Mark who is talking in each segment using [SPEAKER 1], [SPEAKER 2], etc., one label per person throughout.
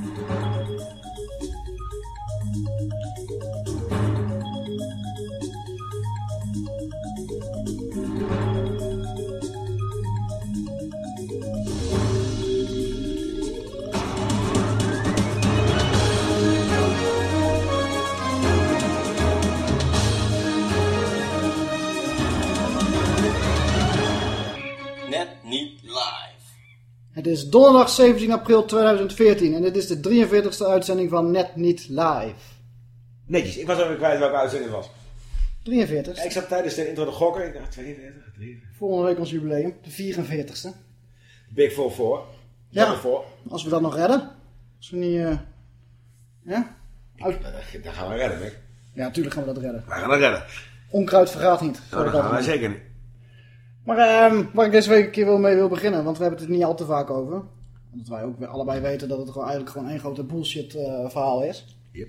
[SPEAKER 1] Net
[SPEAKER 2] is donderdag 17 april 2014 en dit is de 43ste uitzending van Net Niet Live.
[SPEAKER 3] Netjes, ik was even kwijt welke uitzending het was.
[SPEAKER 2] 43
[SPEAKER 3] Ja, ik zat tijdens de intro te gokken. Ik dacht 42, 43.
[SPEAKER 2] Volgende week ons jubileum, de 44ste.
[SPEAKER 3] Big 4 voor.
[SPEAKER 2] Ja.
[SPEAKER 3] voor.
[SPEAKER 2] Als we dat nog redden. Als we niet... eh ja? Uit-
[SPEAKER 3] Dat gaan we redden, Mick.
[SPEAKER 2] Ja, natuurlijk gaan we dat redden.
[SPEAKER 3] We gaan dat redden.
[SPEAKER 2] Onkruid vergaat niet.
[SPEAKER 3] Nou, dat gaan wij zeker niet.
[SPEAKER 2] Maar ehm, waar ik deze week een keer wil mee wil beginnen, want we hebben het er niet al te vaak over. Omdat wij ook weer allebei weten dat het gewoon eigenlijk gewoon één grote bullshit eh, verhaal is.
[SPEAKER 3] Yep.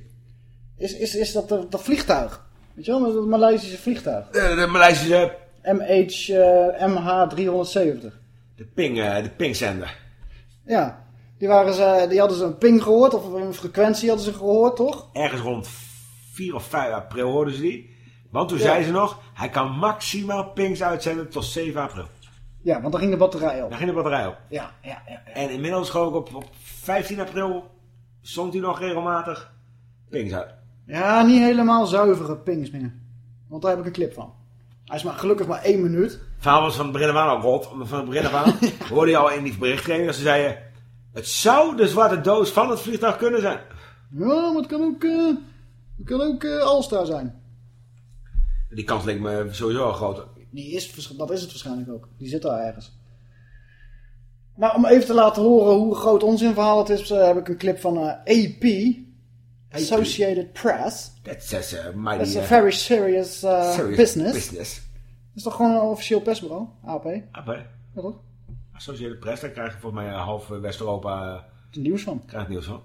[SPEAKER 2] Is, is, is dat, dat, dat vliegtuig. Weet je wel, dat Maleisische vliegtuig.
[SPEAKER 3] De, de Maleisische,
[SPEAKER 2] MH, eh, MH370.
[SPEAKER 3] de ping, eh, de pingzender.
[SPEAKER 2] Ja, die, waren ze, die hadden ze een ping gehoord, of een frequentie hadden ze gehoord, toch?
[SPEAKER 3] Ergens rond 4 of 5 april hoorden ze die. Want toen
[SPEAKER 2] Ja.
[SPEAKER 3] zei ze nog, hij kan maximaal pings uitzenden tot 7 april.
[SPEAKER 2] Ja, want dan ging de batterij op.
[SPEAKER 3] Daar ging de batterij op.
[SPEAKER 2] Ja, ja, ja. ja.
[SPEAKER 3] En inmiddels geloof ik op, op 15 april zond hij nog regelmatig pings uit.
[SPEAKER 2] Ja, niet helemaal zuivere pings meer. Want daar heb ik een clip van. Hij is maar gelukkig maar één minuut.
[SPEAKER 3] Het verhaal was van het begin af aan al rot. Van het begin af aan hoorde je al in die berichtgeving dat ze zeiden... Het zou de zwarte doos van het vliegtuig kunnen zijn.
[SPEAKER 2] Ja, maar het kan ook, eh het kan ook eh, Alstar zijn.
[SPEAKER 3] Die kans leek me sowieso al groter.
[SPEAKER 2] Die is, dat is het waarschijnlijk ook. Die zit daar ergens. Maar om even te laten horen hoe groot onzinverhaal het is, eh, heb ik een clip van eh, AP, Associated Press.
[SPEAKER 3] Dat a mighty
[SPEAKER 2] is een
[SPEAKER 3] uh,
[SPEAKER 2] very serious, eh,
[SPEAKER 3] serious
[SPEAKER 2] business.
[SPEAKER 3] business.
[SPEAKER 2] Dat is toch gewoon een officieel persbureau? AP?
[SPEAKER 3] AP.
[SPEAKER 2] Ja, toch?
[SPEAKER 3] Associated Press, daar krijg je volgens mij eh, half eh, West-Europa eh,
[SPEAKER 2] nieuws van.
[SPEAKER 3] krijgt nieuws van.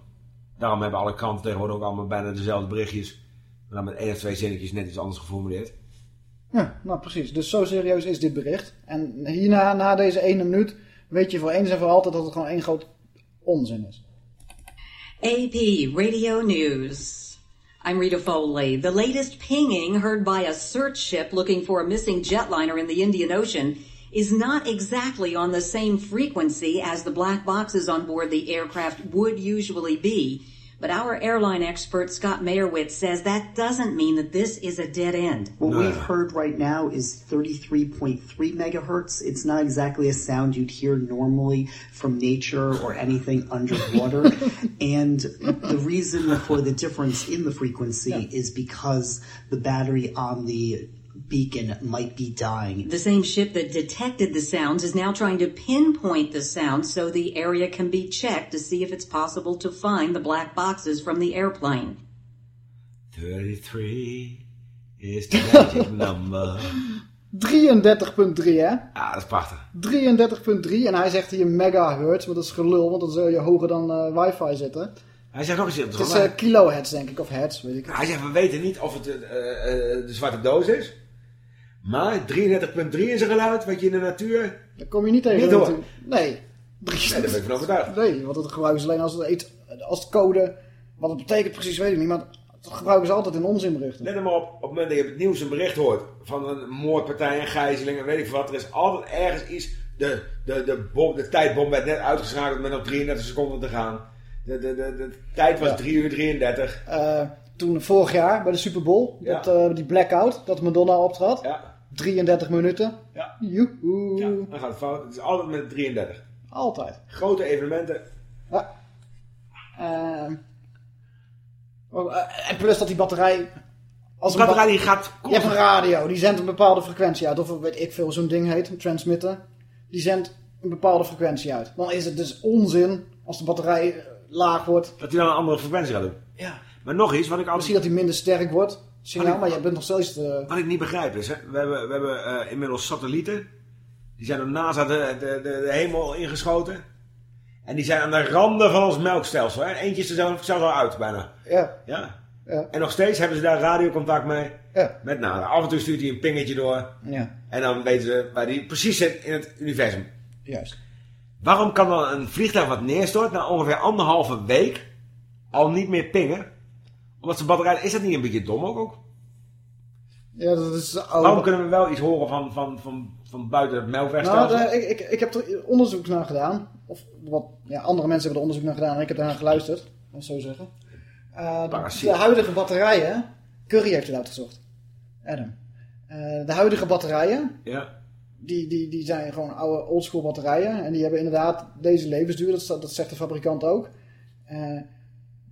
[SPEAKER 3] Daarom hebben alle kranten tegenwoordig ook allemaal bijna dezelfde berichtjes. Maar dan met één of twee zinnetjes net iets anders geformuleerd.
[SPEAKER 2] Ja, nou precies. Dus zo serieus is dit bericht. En hierna, na deze ene minuut, weet je voor eens en voor altijd dat het gewoon één groot onzin is.
[SPEAKER 4] AP Radio News. I'm Rita Foley. The latest pinging heard by a search ship looking for a missing jetliner in the Indian Ocean is not exactly on the same frequency as the black boxes on board the aircraft would usually be. But our airline expert Scott Meyerowitz says that doesn't mean that this is a dead end.
[SPEAKER 5] What
[SPEAKER 3] No.
[SPEAKER 5] we've heard right now is 33.3 megahertz. It's not exactly a sound you'd hear normally from nature or anything underwater. and the reason for the difference in the frequency is because the battery on the beacon might be dying.
[SPEAKER 4] The same ship that detected the sounds is now trying to pinpoint the sound so the area can be checked to see if it's possible to find the black boxes from the airplane.
[SPEAKER 3] 33 is the magic number.
[SPEAKER 2] 33.3 hè?
[SPEAKER 3] Ja, dat is prachtig.
[SPEAKER 2] 33.3 en hij zegt hier megahertz, maar dat is gelul, want dan zul je hoger dan eh, wifi zitten.
[SPEAKER 3] Hij zegt nog iets
[SPEAKER 2] Het is eh, kilohertz denk ik, of hertz, weet ik.
[SPEAKER 3] Hij zegt, we weten niet of het eh, eh, de zwarte doos is. Maar 33.3 is een geluid wat je in de natuur...
[SPEAKER 2] Daar kom je niet tegen.
[SPEAKER 3] Niet.
[SPEAKER 2] Nee.
[SPEAKER 3] Nee, daar ben ik van overtuigd.
[SPEAKER 2] Nee, want dat gebruiken ze alleen als het, als het code. Wat het betekent precies weet ik niet, maar dat gebruiken ze altijd in onzinberichten.
[SPEAKER 3] Let er maar op, op het moment dat je op het nieuws een bericht hoort van een moordpartij, een gijzeling en weet ik wat. Er is altijd ergens iets, de, de, de, bom, de tijdbom werd net uitgeschakeld met nog 33 seconden te gaan. De, de, de, de tijd was
[SPEAKER 2] Ja.
[SPEAKER 3] 3 uur 33.
[SPEAKER 2] Eh, toen vorig jaar bij de Super Bowl,
[SPEAKER 3] Ja.
[SPEAKER 2] dat, eh, die blackout, dat Madonna optrad.
[SPEAKER 3] Ja,
[SPEAKER 2] 33 minuten.
[SPEAKER 3] ja.
[SPEAKER 2] Joehoe.
[SPEAKER 3] ja, dan gaat het fout. Het is altijd met 33.
[SPEAKER 2] Altijd.
[SPEAKER 3] Grote evenementen.
[SPEAKER 2] Ja. Ehm. Oh, eh, en plus dat die batterij... Als
[SPEAKER 3] De batterij
[SPEAKER 2] ba-
[SPEAKER 3] die gaat
[SPEAKER 2] Je hebt een radio, die zendt een bepaalde frequentie uit. Of weet ik veel, zo'n ding heet, een transmitter. Die zendt een bepaalde frequentie uit. Dan is het dus onzin als de batterij eh, laag wordt.
[SPEAKER 3] dat hij dan een andere frequentie gaat doen.
[SPEAKER 2] Ja.
[SPEAKER 3] Maar nog iets wat ik altijd...
[SPEAKER 2] Misschien dat hij minder sterk wordt, signaal,
[SPEAKER 3] Maar
[SPEAKER 2] je bent nog steeds...
[SPEAKER 3] Wat ik niet begrijp is, hè, we hebben, we hebben eh, inmiddels satellieten. Die zijn door NASA de, de, de, de hemel ingeschoten. En die zijn aan de randen van ons melkstelsel. Hè. Eentje is er zelf, zelfs al uit bijna.
[SPEAKER 2] ja,
[SPEAKER 3] Ja.
[SPEAKER 2] ja,
[SPEAKER 3] En nog steeds hebben ze daar radiocontact mee
[SPEAKER 2] ja,
[SPEAKER 3] met NASA. Af en toe stuurt hij een pingetje door.
[SPEAKER 2] ja,
[SPEAKER 3] En dan weten ze waar die precies zit in het universum.
[SPEAKER 2] juist.
[SPEAKER 3] Waarom kan dan een vliegtuig wat neerstort na ongeveer anderhalve week al niet meer pingen. Omdat zijn batterij... Is dat niet een beetje dom ook? ook?
[SPEAKER 2] Ja, dat is oude...
[SPEAKER 3] Waarom kunnen we wel iets horen van, van, van, van buiten het
[SPEAKER 2] Nou,
[SPEAKER 3] melkwegstelsel?
[SPEAKER 2] daar- ik, ik, ik heb er onderzoek naar gedaan. Of wat, ja, andere mensen hebben er onderzoek naar gedaan en ik heb daarna geluisterd. Laat zo zeggen. Eh, de, huidige batterijen... Curry heeft het uitgezocht. Adam. Eh, de huidige batterijen...
[SPEAKER 3] Ja.
[SPEAKER 2] Die, die, die zijn gewoon oude oldschool batterijen. En die hebben inderdaad deze levensduur. Dat, dat zegt de fabrikant ook. Eh,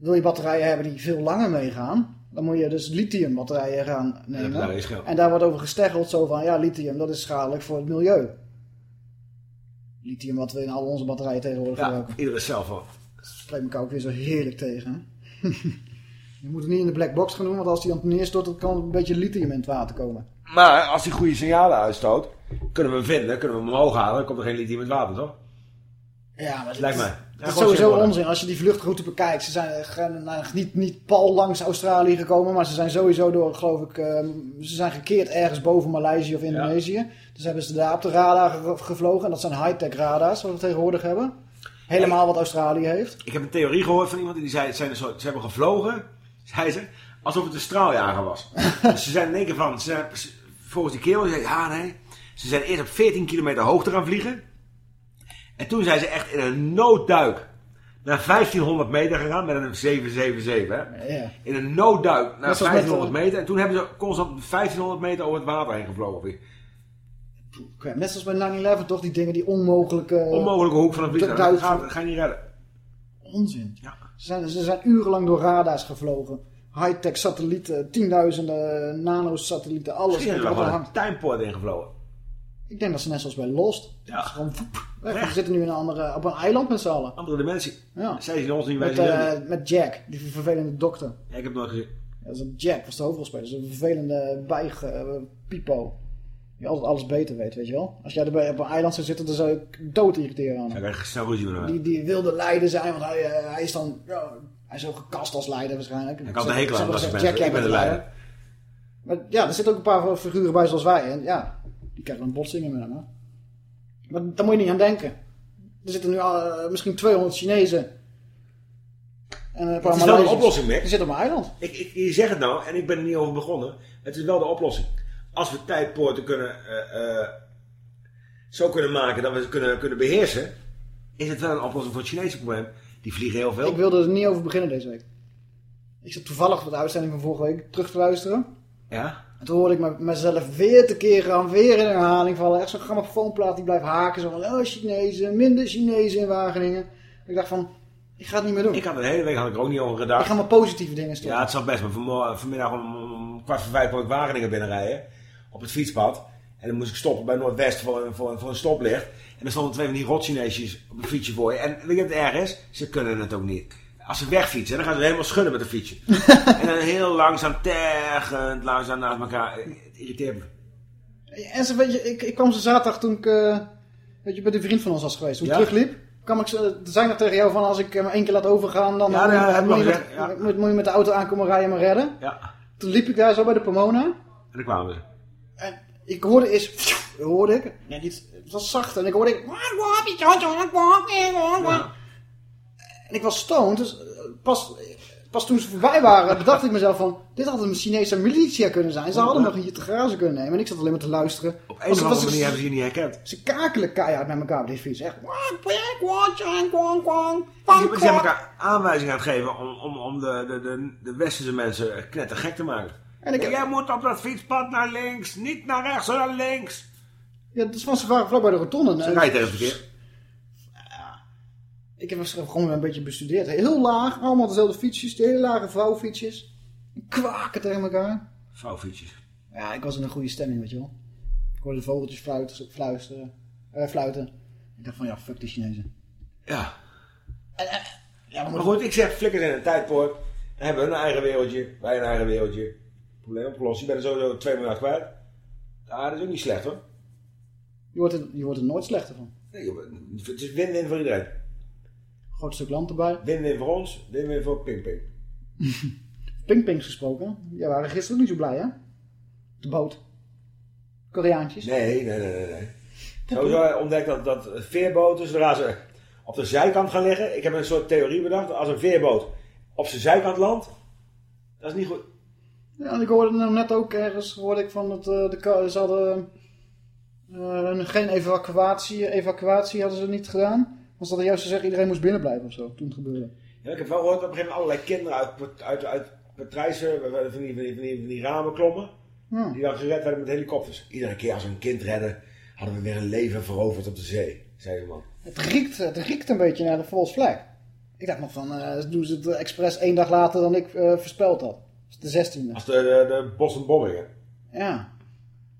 [SPEAKER 2] wil je batterijen hebben die veel langer meegaan... Dan moet je dus lithium batterijen gaan nemen.
[SPEAKER 3] daar.
[SPEAKER 2] En daar wordt over gesteggeld zo van... Ja, lithium dat is schadelijk voor het milieu. Lithium wat we in al onze batterijen tegenwoordig
[SPEAKER 3] Ja,
[SPEAKER 2] gebruiken.
[SPEAKER 3] iedere cel van.
[SPEAKER 2] Spreekt elkaar ook weer zo heerlijk tegen. hè? je moet het niet in de black box gaan doen. Want als die aan het neerstort... dan kan een beetje lithium in het water komen.
[SPEAKER 3] Maar als hij goede signalen uitstoot, kunnen we hem vinden, kunnen we hem omhoog halen, dan komt er geen lithium in het water, toch?
[SPEAKER 2] Ja, maar
[SPEAKER 3] Lijkt mij.
[SPEAKER 2] Dat is sowieso onzin. Als je die vluchtroute bekijkt. Ze zijn eh, nou, niet, niet pal langs Australië gekomen. Maar ze zijn sowieso door, geloof ik... ehm, ze zijn gekeerd ergens boven Maleisië of Indonesië. Dus hebben ze daar op de radar ge- gevlogen. En dat zijn high-tech radars wat we tegenwoordig hebben. Helemaal wat Australië heeft.
[SPEAKER 3] Ik heb een theorie gehoord van iemand die zei, zijn ze hebben gevlogen, zei ze, alsof het een straaljager was. dus ze zijn in één keer van, ze zijn, volgens die kerel, zei, ja nee, ze zijn eerst op 14 kilometer hoogte gaan vliegen. En toen zijn ze echt in een noodduik naar 1500 meter gegaan met een 777. Hè?
[SPEAKER 2] Ja.
[SPEAKER 3] In een noodduik naar
[SPEAKER 2] Net zoals met,
[SPEAKER 3] 1500
[SPEAKER 2] eh,
[SPEAKER 3] meter. En toen hebben ze constant 1500 meter over het water heen gevlogen.
[SPEAKER 2] Net zoals bij 9-11 toch, die dingen die onmogelijke...
[SPEAKER 3] Onmogelijke hoek van een vliegtuig. Dat ga, dat ga je niet redden.
[SPEAKER 2] Onzin.
[SPEAKER 3] Ja.
[SPEAKER 2] Ze zijn, ze zijn urenlang door radars gevlogen. High-tech satellieten, tienduizenden nanosatellieten, alles.
[SPEAKER 3] Misschien hebben
[SPEAKER 2] er
[SPEAKER 3] een tuinpoort ingevlogen.
[SPEAKER 2] Ik denk dat ze net zoals bij Lost.
[SPEAKER 3] Ja.
[SPEAKER 2] Gewoon. We zitten nu in een andere, op een eiland met z'n allen.
[SPEAKER 3] Andere dimensie.
[SPEAKER 2] Ja.
[SPEAKER 3] Zij zien ons niet, wij
[SPEAKER 2] Met,
[SPEAKER 3] zien hen niet.
[SPEAKER 2] eh, met Jack, die vervelende dokter.
[SPEAKER 3] Ja, ik heb nooit gezien.
[SPEAKER 2] Ja, dat is een Jack, was de hoofdrolspeler. Dat is een vervelende bijg, eh, pipo. Die altijd alles beter weet, weet je wel. Als jij erbij op een eiland zou zitten, dan zou je dood irriteren aan hem.
[SPEAKER 3] ik.
[SPEAKER 2] Die, die wilde leider zijn, want hij, eh, hij is dan... Hij is ook gekast als leider waarschijnlijk.
[SPEAKER 3] Ik had een hekel aan dat. Ik ben de leider.
[SPEAKER 2] Maar ja, er zitten ook een paar figuren bij zoals wij. En ja, die krijgen een botsingen met hem. Hè? Maar daar moet je niet aan denken. Er zitten nu al, eh, misschien 200 Chinezen. En een paar
[SPEAKER 3] Het is wel een oplossing, Mick.
[SPEAKER 2] Die zitten op een eiland.
[SPEAKER 3] Ik, ik, je zegt het nou, en ik ben er niet over begonnen. Het is wel de oplossing. Als we tijdpoorten kunnen, eh, eh, zo kunnen maken dat we ze kunnen, kunnen beheersen, is het wel een oplossing voor het Chinese probleem. Die vliegen heel veel.
[SPEAKER 2] Ik wilde er niet over beginnen deze week. Ik zat toevallig de uitzending van vorige week terug te luisteren.
[SPEAKER 3] Ja?
[SPEAKER 2] En toen hoorde ik me- mezelf weer te keren gaan, weer in herhaling vallen. Echt zo'n grammofoonplaat die blijft haken. Zo van, oh Chinezen, minder Chinezen in Wageningen. Ik dacht van, ik ga het niet meer doen.
[SPEAKER 3] Ik had de hele week had ik er ook niet over
[SPEAKER 2] Ik
[SPEAKER 3] gedacht.
[SPEAKER 2] ga maar positieve dingen stoppen.
[SPEAKER 3] Ja, het zat best, maar vanmorgen, vanmiddag om, kwart voor vijf kwam ik Wageningen binnenrijden. Op het fietspad. En dan moest ik stoppen bij Noordwest voor, een- voor, een- voor een stoplicht. En er stonden twee van die rotchineesjes op een fietsje voor je. En weet je wat het erg is? Ze kunnen het ook niet. Als ze wegfietsen, dan gaan ze helemaal schudden met een fietsje. en dan heel langzaam, tergend, langzaam naast elkaar. Het irriteert me.
[SPEAKER 2] En ze, weet je, ik, ik kwam ze zaterdag toen ik eh, weet je, bij de vriend van ons was geweest. Toen ik
[SPEAKER 3] Ja?
[SPEAKER 2] terugliep, kwam ik ze, zei nog tegen jou van als ik hem één keer laat overgaan, dan
[SPEAKER 3] Ja,
[SPEAKER 2] moet, je-
[SPEAKER 3] ja, heb ik
[SPEAKER 2] moet, je
[SPEAKER 3] nog
[SPEAKER 2] met,
[SPEAKER 3] gezegd, ja.
[SPEAKER 2] moet, moet je met de auto aankomen rijden en me redden.
[SPEAKER 3] Ja,
[SPEAKER 2] Toen liep ik daar zo bij de Pomona.
[SPEAKER 3] en dan kwamen ze.
[SPEAKER 2] En ik hoorde eens, hoorde ik, nee, niet, het was zacht en ik hoorde ik,
[SPEAKER 3] Ja.
[SPEAKER 2] En ik was stoned, dus eh, pas, pas toen ze voorbij waren, bedacht ik mezelf van, dit had een Chinese militia kunnen zijn. Ze hadden nog hier te grazen kunnen nemen en ik zat alleen maar te luisteren.
[SPEAKER 3] Op een of andere manier hebben ze je niet herkend.
[SPEAKER 2] Ze kakelen keihard met elkaar op die fiets. Echt.
[SPEAKER 3] Ze zijn elkaar aanwijzingen aan het geven om, om, om de, de, de, de westerse mensen knettergek te maken.
[SPEAKER 2] En ik heb-
[SPEAKER 3] Jij moet op dat fietspad naar links, niet naar rechts, maar naar links.
[SPEAKER 2] Ja, dus van ze waren vlak bij de rotonde.
[SPEAKER 3] Ze
[SPEAKER 2] En
[SPEAKER 3] rijdt tegen het verkeer.
[SPEAKER 2] Ik heb ze gewoon een beetje bestudeerd. Heel laag, allemaal dezelfde fietsjes. De hele lage vrouwfietsjes. Kwaken tegen elkaar.
[SPEAKER 3] Vouwfietsjes.
[SPEAKER 2] Ja, ik was in een goede stemming, weet je wel. Ik hoorde de vogeltjes fluiten. fluisteren, eh, fluiten. Ik dacht van, ja, fuck die Chinezen.
[SPEAKER 3] Ja.
[SPEAKER 2] Ja, maar
[SPEAKER 3] Maar goed, ik zeg flikkers in een tijdpoort. Dan hebben we een eigen wereldje, wij een eigen wereldje. Probleem opgelost. Je bent er sowieso 2 miljard kwijt. Ja, dat is ook niet slecht hoor.
[SPEAKER 2] je, wordt er, je wordt er nooit slechter van.
[SPEAKER 3] Nee, het is win-win voor iedereen.
[SPEAKER 2] Groot stuk land erbij.
[SPEAKER 3] Win-win voor ons, win-win voor Ping Ping.
[SPEAKER 2] Pingpings gesproken. Jij waren gisteren ook niet zo blij, hè? De boot. Koreaantjes.
[SPEAKER 3] Nee, nee, nee, nee. nee. Sowieso ontdekt dat, dat veerboten, zodra ze op de zijkant gaan liggen. Ik heb een soort theorie bedacht. Als een veerboot op zijn zijkant landt. Dat is niet goed.
[SPEAKER 2] Ja, en ik hoorde nou net ook ergens, hoorde ik van dat eh, de, ze hadden eh, geen evacuatie, evacuatie hadden ze niet gedaan. Was dat juist te zeggen, iedereen moest binnenblijven of zo, toen het gebeurde.
[SPEAKER 3] Ja, ik heb wel gehoord dat op een gegeven moment allerlei kinderen uit, uit, uit patrijzen van die, van, die, van, die, van die ramen klommen.
[SPEAKER 2] Ja.
[SPEAKER 3] Die dan gered werden met helikopters. Iedere keer als we een kind redden, hadden we weer een leven veroverd op de zee. Zei de man.
[SPEAKER 2] Het riekt, het riekt een beetje naar de false flag. Ik dacht nog van, eh doen ze het expres één dag later dan ik eh, voorspeld had. Dat is de 16e.
[SPEAKER 3] Als de, de, de Boston bombingen.
[SPEAKER 2] Ja.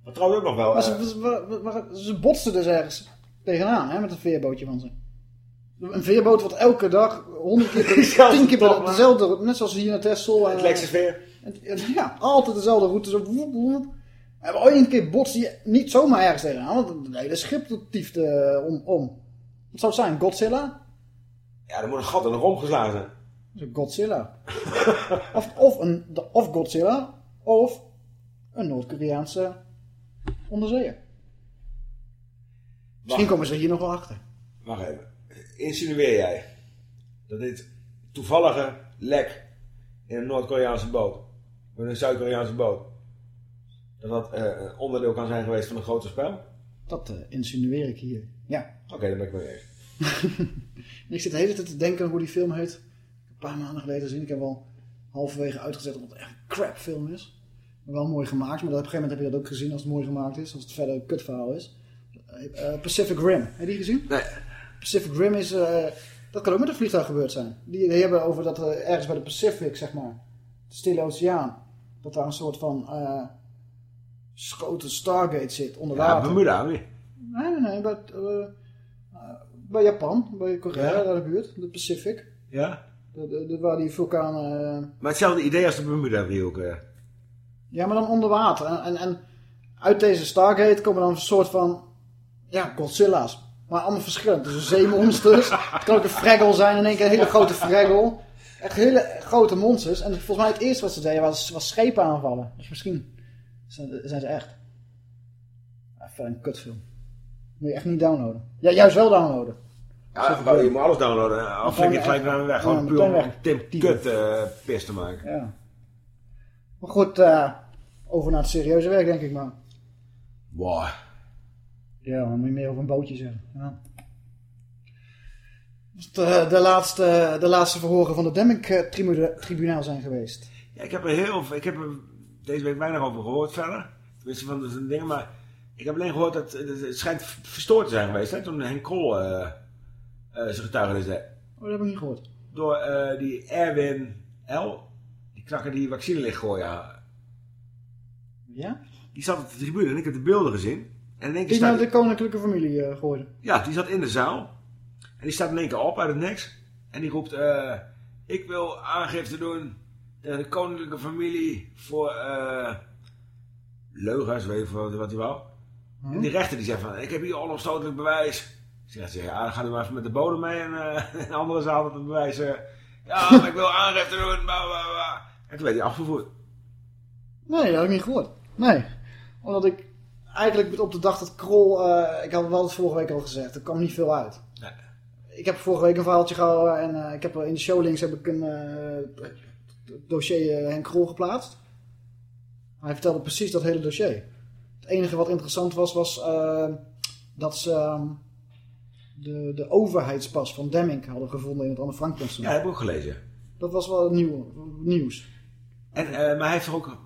[SPEAKER 3] Maar trouwens ook nog wel.
[SPEAKER 2] Maar
[SPEAKER 3] eh,
[SPEAKER 2] ze, ze, ze- ze botsten dus ergens tegenaan, hè, met een veerbootje van ze. Een veerboot wat elke dag honderd keer, tien keer per-
[SPEAKER 3] maar-
[SPEAKER 2] dezelfde, net zoals hier naar Texel.
[SPEAKER 3] Het
[SPEAKER 2] eh,
[SPEAKER 3] Lexus weer.
[SPEAKER 2] en- en- ja, altijd dezelfde route. Zo, woep, woep. En ooit een keer botst je niet zomaar ergens tegenaan, want het hele schip tieft eh, om, om. Wat zou het zijn? Godzilla?
[SPEAKER 3] Ja, er moet een gat in de romp geslagen zijn.
[SPEAKER 2] Godzilla. of, of, een, of Godzilla, of een Noord-Koreaanse onderzeeër. Misschien komen ze hier nog wel achter.
[SPEAKER 3] Wacht even. Insinueer jij dat dit toevallige lek in een Noord-Koreaanse boot, of een Zuid-Koreaanse boot, dat dat eh, onderdeel kan zijn geweest van een groter spel?
[SPEAKER 2] Dat eh, insinueer ik hier. Ja.
[SPEAKER 3] Oké, dan ben ik mee eens.
[SPEAKER 2] Ik zit de hele tijd te denken hoe die film heet. Een paar maanden geleden gezien. Ik heb wel halverwege uitgezet omdat het echt een crap film is. Maar wel mooi gemaakt. Maar op een gegeven moment heb je dat ook gezien als het mooi gemaakt is. Als het verder een kutverhaal is. Eh, Pacific Rim. Heb je die gezien?
[SPEAKER 3] Nee.
[SPEAKER 2] Pacific Rim is... eh, dat kan ook met een vliegtuig gebeurd zijn. Die, die hebben over dat er ergens bij de Pacific, zeg maar. De Stille Oceaan. Dat daar een soort van... eh grote Stargate zit onder
[SPEAKER 3] Ja,
[SPEAKER 2] water.
[SPEAKER 3] Bermuda, wie?
[SPEAKER 2] Nee, nee, nee. Bij, eh, eh, bij Japan. Bij Korea,
[SPEAKER 3] Ja?
[SPEAKER 2] daar de buurt. De Pacific.
[SPEAKER 3] Ja.
[SPEAKER 2] De, de, de- waar die vulkanen... eh,
[SPEAKER 3] Maar hetzelfde idee als de Bermuda-driehoek. eh.
[SPEAKER 2] ja, maar dan onder water. En, en, en uit deze Stargate komen dan een soort van... Ja, Godzilla's. Maar allemaal verschillend. Dus een zeemonsters. het kan ook een fraggle zijn. In één keer een hele grote fraggle. Echt hele grote monsters. En volgens mij het eerste wat ze deden was, was schepen aanvallen. Dus misschien zijn, zijn ze echt. Een kutfilm. Moet je echt niet downloaden. Ja, juist wel downloaden.
[SPEAKER 3] Ja, je moet alles downloaden. Of flik je het gelijk naar me weg. Gewoon
[SPEAKER 2] Ja,
[SPEAKER 3] puur om. Tim. Kut eh pis te maken.
[SPEAKER 2] Ja. Maar goed, eh, over naar het serieuze werk denk ik maar.
[SPEAKER 3] Wow.
[SPEAKER 2] Ja, dan moet je meer over een bootje zeggen. Ja. Dus De, de, laatste, de laatste verhoren van de Demming-tribunaal zijn geweest.
[SPEAKER 3] Ja, ik heb er heel ik heb er deze week weinig over gehoord verder. Tenminste van de dingen, maar ik heb alleen gehoord dat het het schijnt verstoord te zijn geweest. Hè, toen Henk Krol eh eh, zijn getuigenis deed.
[SPEAKER 2] Oh, dat heb ik niet gehoord.
[SPEAKER 3] Door eh, die Erwin L. Die knakker die vaccine ligt gooien.
[SPEAKER 2] Ja?
[SPEAKER 3] Die zat op de tribune en ik heb de beelden gezien. En in één keer
[SPEAKER 2] Die naar de koninklijke familie eh gooide.
[SPEAKER 3] Ja, die zat in de zaal. En die staat in één keer op uit het niks. En die roept, eh, ik wil aangifte doen tegen de koninklijke familie voor eh leugens, weet ik wat, wat hij wou. En die rechter die zegt van, ik heb hier onomstotelijk bewijs. Zegt ze, ja, dan gaat u maar even met de bodem mee en in een andere zaal dat het bewijs. ja, maar ik wil aangifte doen, bla bla bla. En toen werd hij afgevoerd.
[SPEAKER 2] Nee, dat heb ik niet gehoord. Nee. Omdat ik eigenlijk op de dag dat Krol... eh, ik had het wel eens vorige week al gezegd. Er kwam niet veel uit.
[SPEAKER 3] Nee.
[SPEAKER 2] Ik heb vorige week een verhaaltje gehouden. En eh, ik heb er in de showlinks heb ik een eh, dossier Henk Krol geplaatst. Hij vertelde precies dat hele dossier. Het enige wat interessant was, was dat ze ehm, de, de overheidspas van Demming hadden gevonden in het Anne Frank
[SPEAKER 3] Ja, dat heb ik ook gelezen.
[SPEAKER 2] Dat was wel nieuw, nieuws.
[SPEAKER 3] En, maar hij heeft toch ook,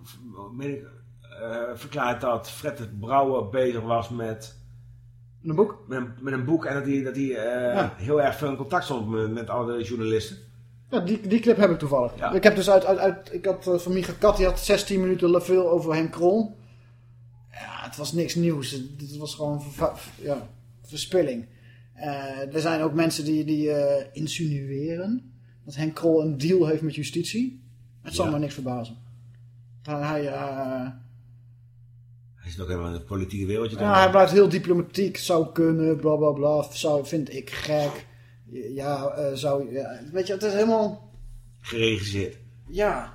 [SPEAKER 3] eh, verklaard dat Fred Brouwer bezig was met,
[SPEAKER 2] een boek?
[SPEAKER 3] met, een, met een boek en dat hij, dat hij eh,
[SPEAKER 2] Ja.
[SPEAKER 3] heel erg veel in contact stond met, met alle journalisten.
[SPEAKER 2] Ja, die, die clip heb ik toevallig.
[SPEAKER 3] Ja.
[SPEAKER 2] Ik heb dus uit, uit, uit ik had uh, van Micha Kat, die had 16 minuten veel over Henk Krol. Ja, het was niks nieuws. Het, was gewoon ja, verspilling. Eh, er zijn ook mensen die, die eh, insinueren dat Henk Krol een deal heeft met justitie. Het zal
[SPEAKER 3] Ja.
[SPEAKER 2] me niks verbazen. Hij, hij, eh,
[SPEAKER 3] Hij zit ook helemaal in het politieke wereldje.
[SPEAKER 2] ja, hij blijft heel diplomatiek. Zou kunnen, bla bla bla. Zou, vind ik gek. Ja, eh, zou... Ja, weet je, het is helemaal...
[SPEAKER 3] Geregisseerd.
[SPEAKER 2] Ja,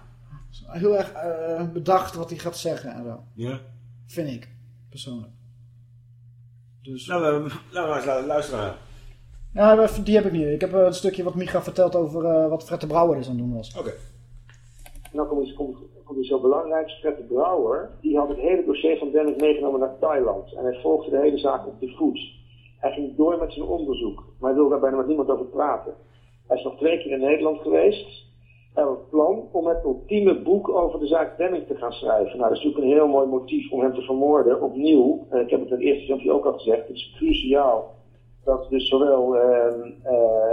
[SPEAKER 2] heel erg eh, bedacht wat hij gaat zeggen en zo.
[SPEAKER 3] Ja.
[SPEAKER 2] Vind ik, persoonlijk. Dus,
[SPEAKER 3] Nou, we, laten we eens luisteren naar.
[SPEAKER 2] Ja, die heb ik niet. Ik heb een stukje wat Micha vertelt over wat Fred de Brouwer dus aan het doen was.
[SPEAKER 3] Oké.
[SPEAKER 1] En dan komt, komt, komt iets heel belangrijks. Fred Brouwer, die had het hele dossier van Dennis meegenomen naar Thailand. En hij volgde de hele zaak op de voet. Hij ging door met zijn onderzoek, maar hij wilde daar bijna met niemand over praten. Hij is nog twee keer in Nederland geweest. Had het plan om het ultieme boek over de zaak Demming te gaan schrijven. Nou, dat is natuurlijk een heel mooi motief om hem te vermoorden, opnieuw. Uh, ik heb het in het eerste filmpje ook al gezegd. Het is cruciaal dat dus zowel uh,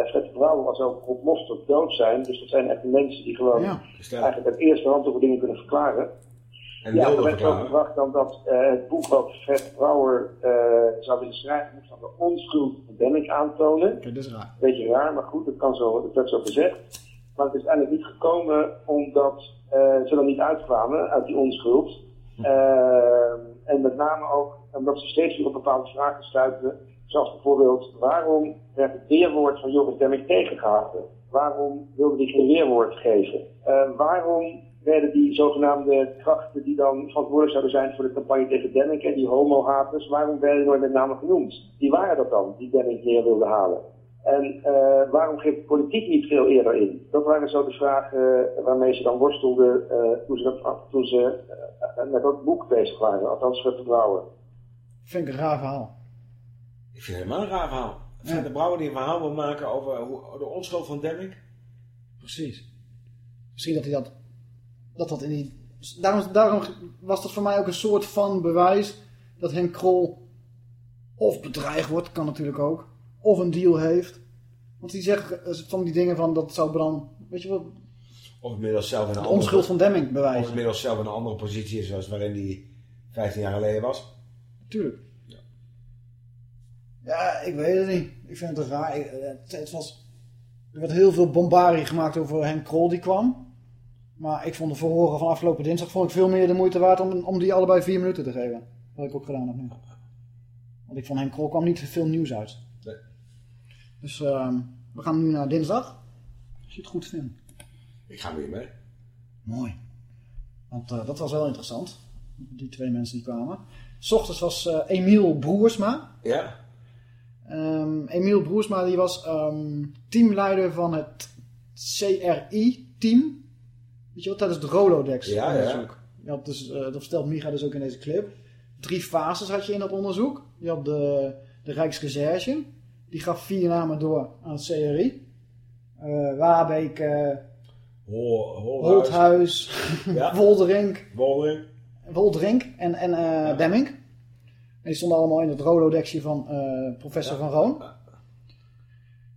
[SPEAKER 1] Fred Brouwer als ook Rob Mostert dood zijn. Dus dat zijn echt mensen die gewoon ja, eigenlijk uit eerste hand over dingen kunnen verklaren. En ja, er werd ook gebracht dan dat uh, het boek wat Fred Brouwer uh, zou willen schrijven, moest dan de onschuld van Demming aantonen.
[SPEAKER 2] Dat is raar.
[SPEAKER 1] Beetje raar, maar goed, dat, kan zo, dat werd zo gezegd. Maar het is eigenlijk niet gekomen omdat uh, ze dan niet uitkwamen uit die onschuld. Hm. en met name ook omdat ze steeds weer op bepaalde vragen stuiten. Zoals bijvoorbeeld, waarom werd het weerwoord van Joris Demming tegengehouden? Waarom wilde hij geen weerwoord geven? waarom werden die zogenaamde krachten die dan verantwoordelijk zouden zijn voor de campagne tegen Demming en die homo-haters, waarom werden die nooit met name genoemd? Die waren dat dan, die Demming neer wilden halen. En uh, waarom geeft de politiek niet veel eerder in? Dat waren zo de vragen uh, waarmee ze dan worstelden toen ze, toen ze met dat boek bezig waren, althans te brouwen.
[SPEAKER 2] Vind ik een raar verhaal.
[SPEAKER 3] Ik vind het helemaal een raar verhaal. Vind de Brouwer die een verhaal wil maken over hoe, de onschuld van Demming.
[SPEAKER 2] Precies. Misschien dat hij dat dat dat in die... Daarom, daarom was dat voor mij ook een soort van bewijs dat Henk Krol of bedreigd wordt, kan natuurlijk ook, of een deal heeft. Want die zegt eh, van die dingen van dat zou dan, weet je wat...
[SPEAKER 3] Of inmiddels zelf in een
[SPEAKER 2] andere... onschuld van Demming bewijzen.
[SPEAKER 3] Of inmiddels zelf in een andere positie is zoals waarin die 15 jaar geleden was.
[SPEAKER 2] Tuurlijk. Ja, ik weet het niet. Ik vind het raar. het, het was... Er werd heel veel bombarie gemaakt over Henk Krol die kwam. Maar ik vond de verhoren van afgelopen dinsdag vond ik veel meer de moeite waard om, om die allebei vier minuten te geven. Wat ik ook gedaan heb nu. Want ik vond Henk Krol kwam niet veel nieuws uit. Nee. Dus uh, we gaan nu naar dinsdag. Als je het goed vindt.
[SPEAKER 3] Ik ga weer mee.
[SPEAKER 2] Mooi. Want uh, dat was wel interessant. Die twee mensen die kwamen. S ochtends was uh, Emiel Broersma.
[SPEAKER 3] Ja.
[SPEAKER 2] Um, Emiel Broersma die was um, teamleider van het CRI-team. Weet je wat, tijdens het Rolodex
[SPEAKER 3] ja, onderzoek.
[SPEAKER 2] Ja. had dus, uh, dat vertelt Micha dus ook in deze clip. Drie fases had je in dat onderzoek. Je had de, de Rijksrecherche. Die gaf vier namen door aan het CRI. Uh, eh, Wabeek, uh, Holthuis, ja. En, en ja. Demming. En die stonden allemaal in het Rolodexje van professor Van Roon.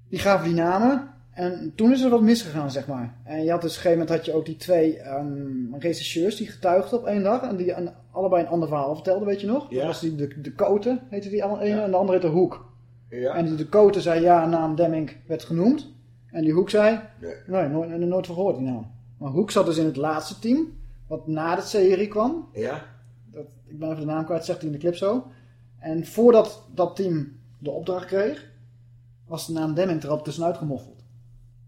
[SPEAKER 2] Die gaven die namen. En toen is er wat misgegaan, zeg maar. En je had dus op een gegeven moment had je ook die twee um, rechercheurs die getuigden op één dag. En die allebei een ander verhaal vertelden, weet je nog? Ja. Dat was die de, de Koten, heette die ene. En de andere heette Hoek. Ja. En de Koten zei ja, naam Demming werd genoemd. En die Hoek zei, nee, nee nooit, nooit van gehoord die naam. Maar Hoek zat dus in het laatste team, wat na de serie kwam.
[SPEAKER 3] Ja.
[SPEAKER 2] Dat, ik ben even de naam kwijt, zegt hij in de clip zo. En voordat dat team de opdracht kreeg, was de naam Demming er al tussenuit gemoffeld.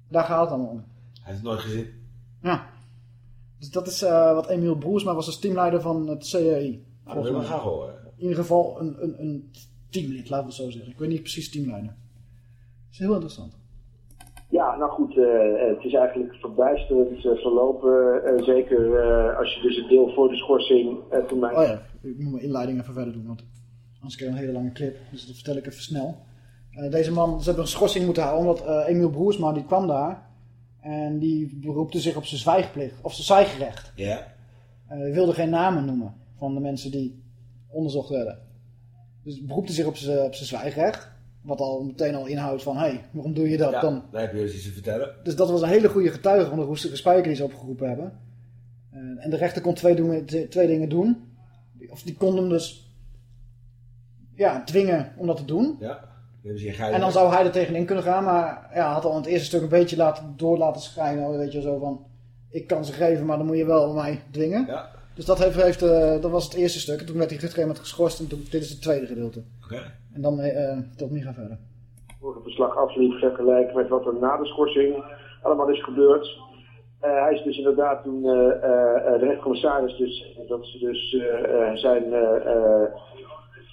[SPEAKER 2] Daar gaat het allemaal om.
[SPEAKER 3] Hij heeft het nooit gezien.
[SPEAKER 2] Ja. Dus dat is uh, wat Emiel Broersma was als teamleider van het CAI.
[SPEAKER 3] Nou, dat wil ik graag horen.
[SPEAKER 2] In ieder geval een, een, een teamlid, laten we het zo zeggen. Ik weet niet precies teamleider. Dat is heel interessant.
[SPEAKER 1] Ja, nou goed, uh, het is eigenlijk verbijsterend uh, verlopen. Uh, zeker als je dus een deel voor de schorsing toen mij...
[SPEAKER 2] Oh ja, ik moet mijn inleiding even verder doen, want anders krijg ik een hele lange clip. Dus dat vertel ik even snel. Uh, deze man, ze hebben een schorsing moeten houden, omdat uh, Emiel Broersma, die kwam daar. En die beroepte zich op zijn zwijgplicht, of zijn zwijgrecht.
[SPEAKER 3] Ja.
[SPEAKER 2] Uh, wilde geen namen noemen van de mensen die onderzocht werden. Dus beroepte zich op zijn, op zijn zwijgrecht. Wat al meteen al inhoudt van, hé, hey, waarom doe je dat
[SPEAKER 3] ja,
[SPEAKER 2] dan?
[SPEAKER 3] daar heb je dus iets te vertellen.
[SPEAKER 2] Dus dat was een hele goede getuige van de roestige spijker die ze opgeroepen hebben. en de rechter kon twee, doen, twee dingen doen. Of die kon hem dus ja, dwingen om dat te doen.
[SPEAKER 3] Ja.
[SPEAKER 2] En dan zou hij er tegenin kunnen gaan, maar ja, had al in het eerste stuk een beetje laten, door laten schijnen. Weet je, zo van, ik kan ze geven, maar dan moet je wel mij dwingen.
[SPEAKER 3] Ja.
[SPEAKER 2] Dus dat, heeft, heeft, uh, dat was het eerste stuk. En toen werd hij op een gegeven moment geschorst en toen, dit is het tweede gedeelte.
[SPEAKER 3] Oké.
[SPEAKER 2] En dan uh, tot niet gaan verder.
[SPEAKER 1] Voor het verslag absoluut vergelijken met wat er na de schorsing allemaal is gebeurd. Uh, hij is dus inderdaad toen de rechtcommissaris, dus, dat ze dus zijn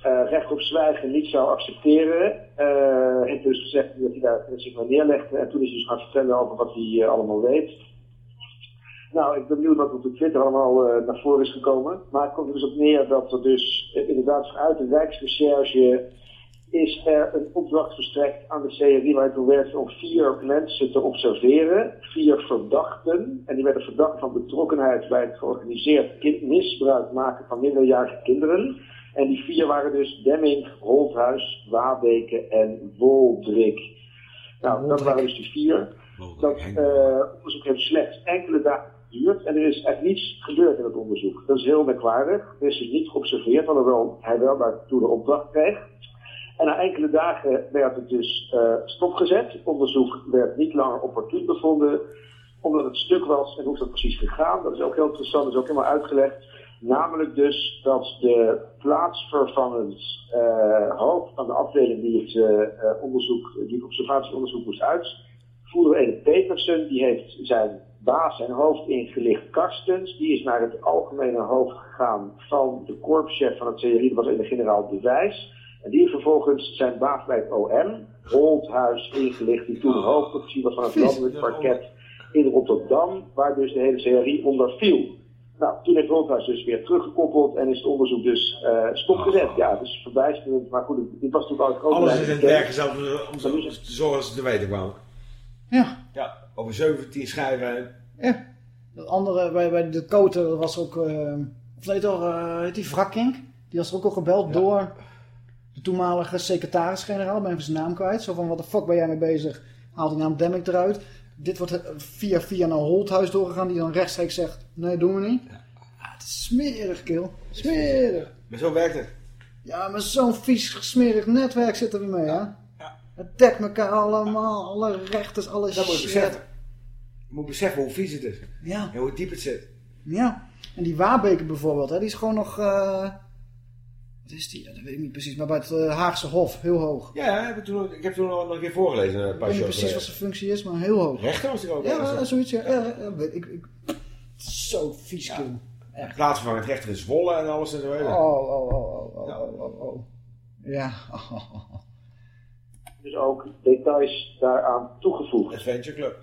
[SPEAKER 1] eh, recht op zwijgen niet zou accepteren. Heeft dus gezegd dat hij daar zich maar neerlegde. En toen is hij dus gaan vertellen over wat hij allemaal weet. Nou, ik ben benieuwd wat op de Twitter allemaal naar voren is gekomen. Maar het komt er dus op neer dat er dus inderdaad vanuit de Rijksrecherche is er een opdracht verstrekt aan de CRI waar toe werkte om vier mensen te observeren. Vier verdachten. En die werden verdacht van betrokkenheid bij het georganiseerd misbruik maken van minderjarige kinderen. En die vier waren dus Demming, Holthuis, Wabeke en Woldrik. Nou, dat waren dus die vier. Dat uh, onderzoek heeft slechts enkele dagen geduurd en er is echt niets gebeurd in het onderzoek. Dat is heel merkwaardig. Er is dus niet geobserveerd, alhoewel hij wel daartoe de opdracht kreeg. En na enkele dagen werd het dus uh, stopgezet. Het onderzoek werd niet langer opportun bevonden, omdat het stuk was. En hoe is dat precies gegaan? Dat is ook heel interessant, dat is ook helemaal uitgelegd. Namelijk dus dat de plaatsvervangend uh, hoofd van de afdeling die het uh, onderzoek, die het observatieonderzoek moest uitvoeren, Ede Petersen, die heeft zijn baas en hoofd ingelicht Karstens. Die is naar het algemene hoofd gegaan van de korpschef van het CRI, dat was in de generaal De Wijs. En die vervolgens zijn baas bij het OM, Holthuis, ingelicht, die toen hoofdofficier was van het landelijk parket in Rotterdam, waar dus de hele CRI onder viel. Nou, toen heeft Holthuis dus weer teruggekoppeld en is het onderzoek dus uh, stopgezet. Oh. Ja, dus verbijsterend, maar goed, dit was natuurlijk al groot.
[SPEAKER 3] Alles is in het werk gezet om te zorgen dat ze te weten kwamen.
[SPEAKER 2] Ja.
[SPEAKER 3] Ja, over 17 schijven.
[SPEAKER 2] Ja. Dat andere, bij, bij de Koter was ook, uh, of nee toch, uh, die Wrakking, die was ook al gebeld ja. door de toenmalige secretaris-generaal, ben even zijn naam kwijt. Zo van, wat de fuck ben jij mee bezig? Haalt die naam Demming eruit. Dit wordt via via naar Holthuis doorgegaan, die dan rechtstreeks zegt, nee, doen we niet. Ja. Ah, het is smerig, kill. Smerig.
[SPEAKER 3] Maar zo werkt het.
[SPEAKER 2] Ja, maar zo'n vies, smerig netwerk zit er weer mee, ja. hè? Ja. Het dekt elkaar allemaal, alle rechters, alles
[SPEAKER 3] Dat moet je beseffen. Je moet beseffen hoe vies het is.
[SPEAKER 2] Ja.
[SPEAKER 3] En hoe diep het zit.
[SPEAKER 2] Ja. En die Waarbeker bijvoorbeeld, hè, die is gewoon nog... Uh... Is die? Dat weet ik niet precies. Maar bij het uh, Haagse Hof, heel hoog.
[SPEAKER 3] Ja, ik heb toen, ik heb toen nog een keer voorgelezen. Een paar
[SPEAKER 2] ik weet niet precies wat zijn functie is, maar heel hoog.
[SPEAKER 3] Rechter was hij ook.
[SPEAKER 2] Ja, zoiets. Ja, ja, ja weet ik, ik, zo vies, ja.
[SPEAKER 3] Echt. Plaatsvervangend rechter in Zwolle en alles en zo.
[SPEAKER 2] Oh, oh, oh, oh, oh, ja. oh, oh, oh. Ja.
[SPEAKER 1] Dus ook details daaraan toegevoegd.
[SPEAKER 3] Adventure Club.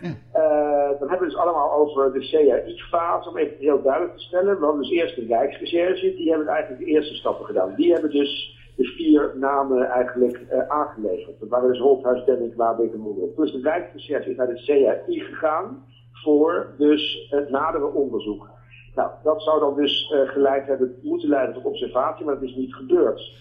[SPEAKER 1] Ja. Uh, dan hebben we dus allemaal over de CAI-fase, om even heel duidelijk te stellen. We hadden dus eerst de Rijksrecherche, die hebben eigenlijk de eerste stappen gedaan. Die hebben dus de vier namen eigenlijk uh, aangeleverd. Dat waren dus Holthuis, Demming, Wabeek en Moeder. Toen is de Rijksrecherche naar de CAI gegaan voor dus het nadere onderzoek. Nou, dat zou dan dus uh, geleid hebben, moeten leiden tot observatie, maar dat is niet gebeurd.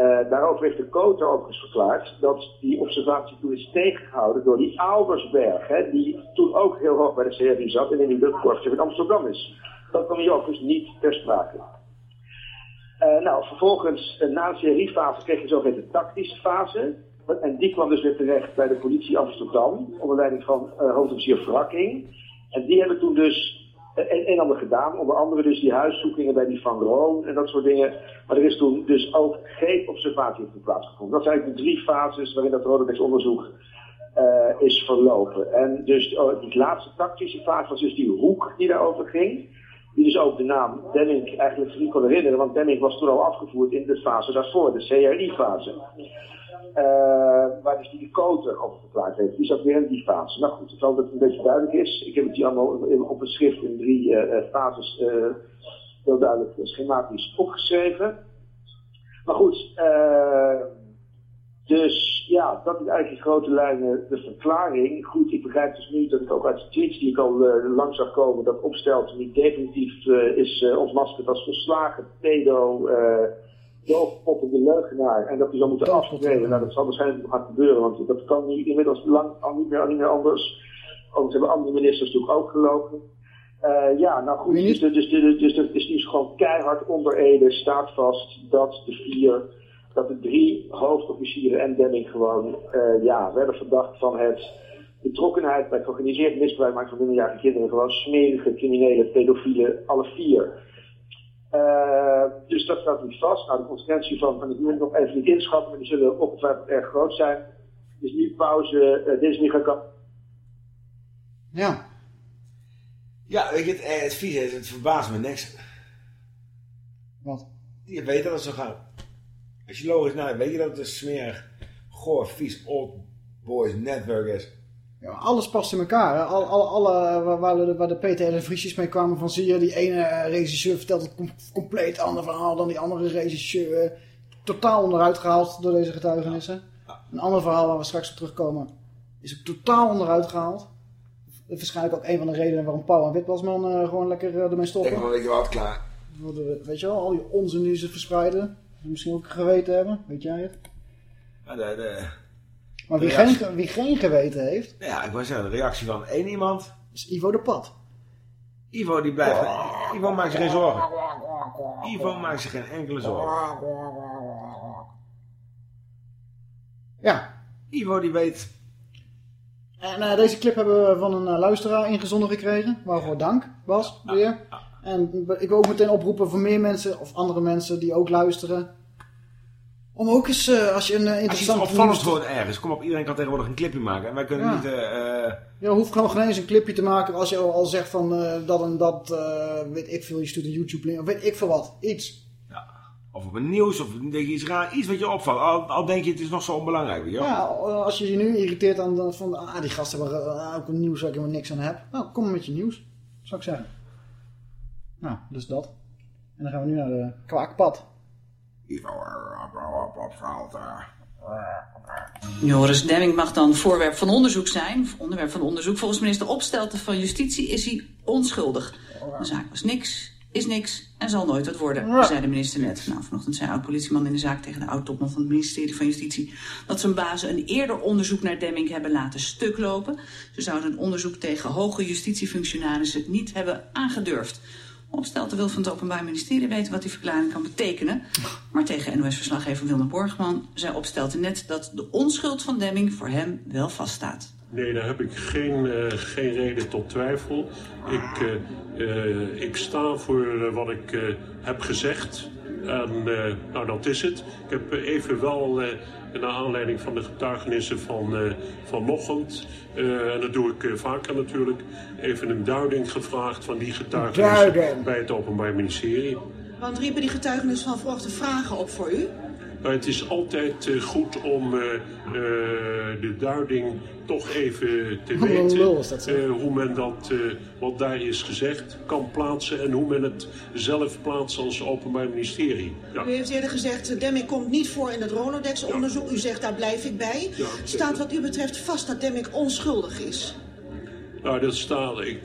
[SPEAKER 1] Uh, daarover heeft de Koter overigens verklaard dat die observatie toen is tegengehouden door die Albersberg, hè, die toen ook heel hoog bij de CRI zat en in die luchtkorps in Amsterdam is. Dat kwam hier ook dus niet ter sprake. Uh, nou, vervolgens, na de CRI-fase kreeg je zogeheten tactische fase. En die kwam dus weer terecht bij de politie Amsterdam, onder leiding van hoofdofficier Wrakking. En die hebben toen dus een en ander gedaan. Onder andere dus die huiszoekingen bij die Van Roon en dat soort dingen. Maar er is toen dus ook geen observatie op plaatsgevonden. Dat zijn eigenlijk de drie fases waarin dat Rodebeeks onderzoek uh, is verlopen. En dus oh, die laatste tactische fase was dus die hoek die daarover ging. Die dus ook de naam Demming eigenlijk niet kon herinneren. Want Demming was toen al afgevoerd in de fase daarvoor, de CRI-fase. Uh, waar dus die de Koter over verklaard heeft. Die zat weer in die fase. Nou goed, ik hoop dat het een beetje duidelijk is. Ik heb het hier allemaal op een schrift in drie uh, fases uh, heel duidelijk schematisch opgeschreven. Maar goed, dus ja, dat is eigenlijk in grote lijnen de verklaring. Goed, ik begrijp dus nu dat ik ook uit de tweets die ik al langs zag komen, dat opstelt niet definitief is ontmaskerd als verslagen pedo de leugenaar en dat hij zou moeten aftreden. Nou, dat zal waarschijnlijk nog gaan gebeuren, want dat kan nu inmiddels lang al niet meer, niet meer anders. Overigens hebben andere ministers natuurlijk ook gelopen. Uh, ja, nou goed, dus, dus, dus, dus, het is nu gewoon keihard onder Ede, staat vast dat de vier, dat de drie hoofdofficieren en Demming gewoon, uh, ja, werden verdacht van het betrokkenheid bij het georganiseerd misbruik maken van minderjarige kinderen. Gewoon smerige, criminele, pedofielen, alle vier. Uh, dus dat staat niet vast. Nou, de consequentie van, van ik wil nog even niet inschatten, maar die zullen ongetwijfeld erg groot zijn. Dus nu pauze, uh, dit is niet gaan
[SPEAKER 2] Ja.
[SPEAKER 3] Ja, weet je, het, eh, het vies is, het verbaast me niks.
[SPEAKER 2] Wat?
[SPEAKER 3] Je weet dat het zo gaat. Als je logisch nadenkt, weet je dat het een smerig, goor, vies old boys netwerk is.
[SPEAKER 2] Ja, alles past in elkaar. Hè? Alle, alle, alle, waar, waar de, waar de Peter en de Vriesjes mee kwamen van zie je, die ene regisseur vertelt een com- compleet ander verhaal dan die andere regisseur. Totaal onderuit gehaald door deze getuigenissen. Een ander verhaal waar we straks op terugkomen is ook totaal onderuit gehaald. Waarschijnlijk ook een van de redenen waarom Pauw en Witbasman eh, gewoon lekker eh, ermee
[SPEAKER 3] Ik
[SPEAKER 2] stoppen.
[SPEAKER 3] denk weet je wat, klaar.
[SPEAKER 2] Weet je wel, al die onzin die ze verspreiden. Misschien ook geweten hebben, weet jij het?
[SPEAKER 3] Ja, de,
[SPEAKER 2] Maar wie, geen, wie geen geweten heeft,
[SPEAKER 3] ja, ik wou zeggen, de reactie van één iemand.
[SPEAKER 2] is Ivo de Pad.
[SPEAKER 3] Ivo die blijft. Ivo maakt zich geen zorgen. Ivo maakt zich geen enkele zorgen.
[SPEAKER 2] Ja,
[SPEAKER 3] Ivo die weet.
[SPEAKER 2] En eh, deze clip hebben we van een eh, luisteraar ingezonden gekregen. Waarvoor dank, Bas, weer. En ik wil ook meteen oproepen voor meer mensen of andere mensen die ook luisteren. Om ook eens, eh, als je een eh,
[SPEAKER 3] Als je
[SPEAKER 2] interessant nieuws-
[SPEAKER 3] hoort ergens, kom op, iedereen kan tegenwoordig een clipje maken. En wij kunnen
[SPEAKER 2] Ja.
[SPEAKER 3] niet. eh,
[SPEAKER 2] Je hoeft gewoon geen eens een clipje te maken als je al zegt van dat en dat, weet ik veel, je stuurt een YouTube link of weet ik veel wat. Iets.
[SPEAKER 3] of op een nieuws, of denk je iets raar, iets wat je opvalt. Al, al denk je het is nog zo onbelangrijk, weet je.
[SPEAKER 2] Ja, als je je nu irriteert aan van, ah, die gasten hebben ook een nieuws waar ik helemaal niks aan heb. Nou, kom maar met je nieuws, zou ik zeggen. Nou, dus dat. En dan gaan we nu naar de kwaakpad.
[SPEAKER 3] Ivo, eh, op, opvalt.
[SPEAKER 6] Joris Demming mag dan voorwerp van onderzoek zijn. Onderwerp van onderzoek. Volgens minister Opstelten van Justitie is hij onschuldig. De zaak was niks, is niks en zal nooit wat worden, zei de minister net. Nou, vanochtend zei oud-politieman in de zaak tegen de oud-topman van het ministerie van Justitie... dat zijn bazen een eerder onderzoek naar Demming hebben laten stuklopen. Ze zouden een onderzoek tegen hoge justitiefunctionarissen niet hebben aangedurfd. Opstelten wil van het Openbaar Ministerie weten wat die verklaring kan betekenen. Maar tegen NOS-verslaggever Wilner Borgman zei Opstelten net dat de onschuld van Demming voor hem wel vaststaat.
[SPEAKER 7] Nee, daar heb ik geen, eh, geen reden tot twijfel. Ik, eh, eh, ik sta voor wat ik heb gezegd. En nou, dat is het. Ik heb even wel, naar aanleiding van de getuigenissen van eh, vanochtend... eh, en dat doe ik eh, vaker natuurlijk... even een duiding gevraagd van die getuigenissen
[SPEAKER 2] Duiding.
[SPEAKER 7] bij het Openbaar Ministerie.
[SPEAKER 8] Want riepen die getuigenis van vanochtend vragen op voor u?
[SPEAKER 7] Maar het is altijd eh, goed om eh, eh, de duiding toch even te weten.
[SPEAKER 2] lul is dat, zeg.
[SPEAKER 7] eh, hoe men dat, wat daar is gezegd, kan plaatsen. En hoe men het zelf plaatst als Openbaar Ministerie. Ja.
[SPEAKER 8] U heeft eerder gezegd, Demming komt niet voor in het Rolodex-onderzoek. U zegt, daar blijf ik bij.
[SPEAKER 7] Ja,
[SPEAKER 8] Staat wat u betreft vast dat Demming onschuldig is?
[SPEAKER 7] Nou, dat staat. Ik,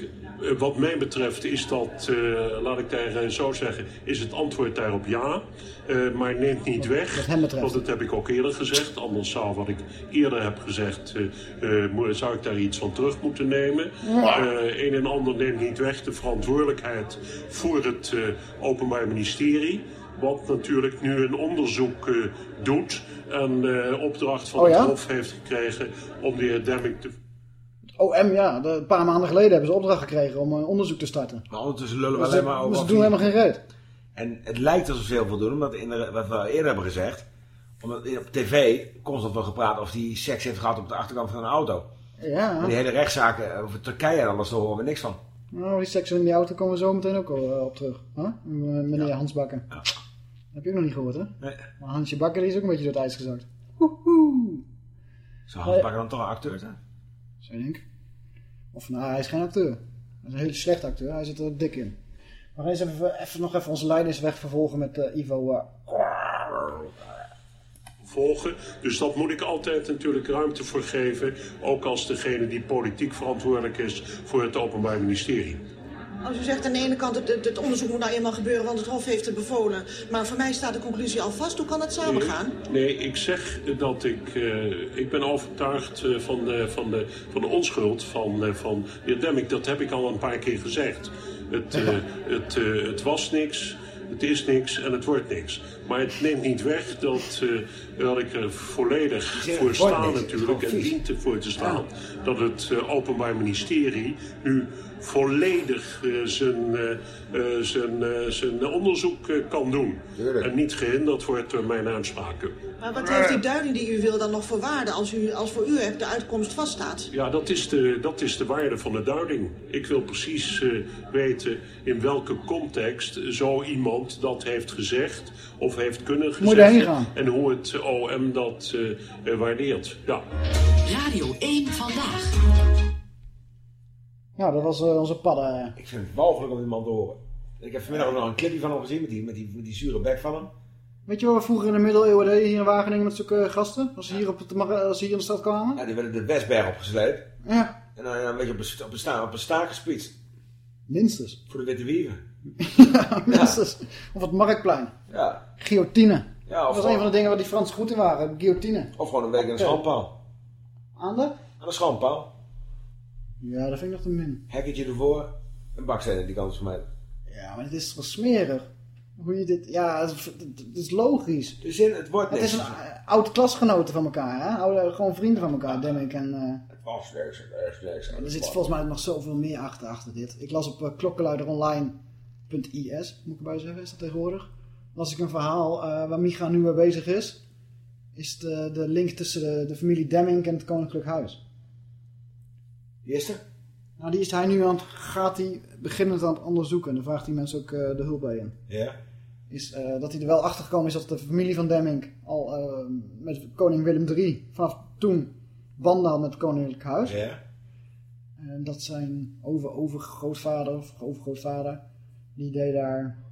[SPEAKER 7] wat mij betreft is dat, eh, laat ik daar eh, zo zeggen, is het antwoord daarop ja. Eh, maar neemt niet weg. Want dat heb ik ook eerder gezegd. Anders zou wat ik eerder heb gezegd, eh, eh, zou ik daar iets van terug moeten nemen. Eh, een en ander neemt niet weg de verantwoordelijkheid voor het eh, Openbaar Ministerie. Wat natuurlijk nu een onderzoek eh, doet. En eh, opdracht van
[SPEAKER 2] Oh ja?
[SPEAKER 7] het Hof heeft gekregen om de heer Demming te
[SPEAKER 2] OM, ja, de- een paar maanden geleden hebben ze opdracht gekregen om een onderzoek te starten.
[SPEAKER 3] Maar ondertussen lullen we
[SPEAKER 2] Dus
[SPEAKER 3] alleen maar over.
[SPEAKER 2] ze doen helemaal geen reet.
[SPEAKER 3] En het lijkt alsof ze heel veel doen, omdat in de, wat we eerder hebben gezegd, omdat op tv constant wordt gepraat of die seks heeft gehad op de achterkant van een auto.
[SPEAKER 2] Ja,
[SPEAKER 3] die hele rechtszaken over Turkije en alles, daar horen we niks van.
[SPEAKER 2] nou, die seks in die auto komen we zo meteen ook al eh, op terug. Huh? Meneer Hans Bakker.
[SPEAKER 3] Ja.
[SPEAKER 2] Heb je ook nog niet gehoord, hè?
[SPEAKER 3] Nee.
[SPEAKER 2] Maar Hansje Bakker is ook een beetje door het ijs gezakt. Woehoe.
[SPEAKER 3] Zou Hans Bakker dan toch een acteur zijn?
[SPEAKER 2] Zo denk. Of nou, hij is geen acteur. Hij is een hele slechte acteur. Hij zit er dik in. Maar eens even, even nog even onze leidersweg vervolgen met eh, Ivo. eh,
[SPEAKER 7] volgen. Dus dat moet ik altijd natuurlijk ruimte voor geven. Ook als degene die politiek verantwoordelijk is voor het Openbaar Ministerie.
[SPEAKER 8] Als u zegt aan de ene kant, het, het, het onderzoek moet nou eenmaal gebeuren, want het Hof heeft het bevolen. Maar voor mij staat de conclusie al vast. Hoe kan dat samengaan?
[SPEAKER 7] Nee, ik zeg dat ik, eh, ik ben overtuigd eh, van, de, van, de, van de onschuld van, eh, van de heer Demming. Dat heb ik al een paar keer gezegd. Het, eh, het, eh, het was niks, het is niks en het wordt niks. Maar het neemt niet weg dat, eh, dat ik er volledig voor
[SPEAKER 3] het
[SPEAKER 7] sta
[SPEAKER 3] het
[SPEAKER 7] natuurlijk en dient ervoor te staan. Dat het Openbaar Ministerie nu volledig eh, zijn, eh, eh, zijn, eh, zijn onderzoek kan doen.
[SPEAKER 3] Tuurlijk.
[SPEAKER 7] En niet gehinderd wordt door mijn uitspraken.
[SPEAKER 8] Maar wat heeft die duiding die u wil dan nog voor waarde als, u, als voor u de uitkomst vaststaat?
[SPEAKER 7] Ja, dat is, de, dat is de waarde van de duiding. Ik wil precies eh, weten in welke context zo iemand dat heeft gezegd of heeft kunnen gezegd.
[SPEAKER 2] gaan.
[SPEAKER 7] En hoe het OM dat waardeert. Ja.
[SPEAKER 9] Radio 1 vandaag.
[SPEAKER 2] Ja, dat was eh, onze padden.
[SPEAKER 3] Ik vind het walgelijk om die man te horen. Ik heb vanmiddag ook nog een clipje van hem gezien met die, met die, met die zure bek van hem.
[SPEAKER 2] Weet je wat we vroeger in de middeleeuwen deden hier in Wageningen met zulke gasten? Als ze hier, op het, als hier in de stad kwamen?
[SPEAKER 3] Ja, die werden de Westberg opgesleept.
[SPEAKER 2] Ja,
[SPEAKER 3] En dan een beetje op een, op een, sta, op een staak gesplitst.
[SPEAKER 2] minstens.
[SPEAKER 3] Voor de witte wieven.
[SPEAKER 2] Ja, minstens. Of het Marktplein.
[SPEAKER 3] Ja.
[SPEAKER 2] Guillotine.
[SPEAKER 3] Ja,
[SPEAKER 2] dat
[SPEAKER 3] of,
[SPEAKER 2] was een van de dingen waar die Fransen goed in waren. Guillotine.
[SPEAKER 3] of gewoon een week in een schandpaal.
[SPEAKER 2] Aan de?
[SPEAKER 3] Aan een schandpaal.
[SPEAKER 2] Ja, dat vind ik nog te min.
[SPEAKER 3] Hekketje ervoor. Een baksteen die kant van mij.
[SPEAKER 2] Ja, maar het is wel smerig. Hoe je dit... Ja, het is, het is logisch.
[SPEAKER 3] Zin, het wordt
[SPEAKER 2] Het
[SPEAKER 3] niks.
[SPEAKER 2] is een uh, oud klasgenoten van elkaar, hè? Oude, gewoon vrienden van elkaar, denk ik. En, uh,
[SPEAKER 3] Het was is niks.
[SPEAKER 2] er zit volgens mij nog zoveel meer achter, achter dit. Ik las op uh, klokkenluideronline.is, moet ik erbij zeggen, is dat tegenwoordig. Las ik een verhaal waar Micha nu mee bezig is. Is de, de link tussen de, de familie Demming en het Koninklijk Huis.
[SPEAKER 3] Is er?
[SPEAKER 2] Nou, die is hij nu aan het, gaat hij beginnend aan het onderzoeken. En dan vraagt hij mensen ook uh, de hulp bij in.
[SPEAKER 3] Ja.
[SPEAKER 2] Is uh, dat hij er wel achter gekomen is dat de familie van Demming al uh, met koning Willem III vanaf toen banden had met het koninklijk huis.
[SPEAKER 3] Ja.
[SPEAKER 2] En dat zijn over overgrootvader of overgrootvader, die deed daar,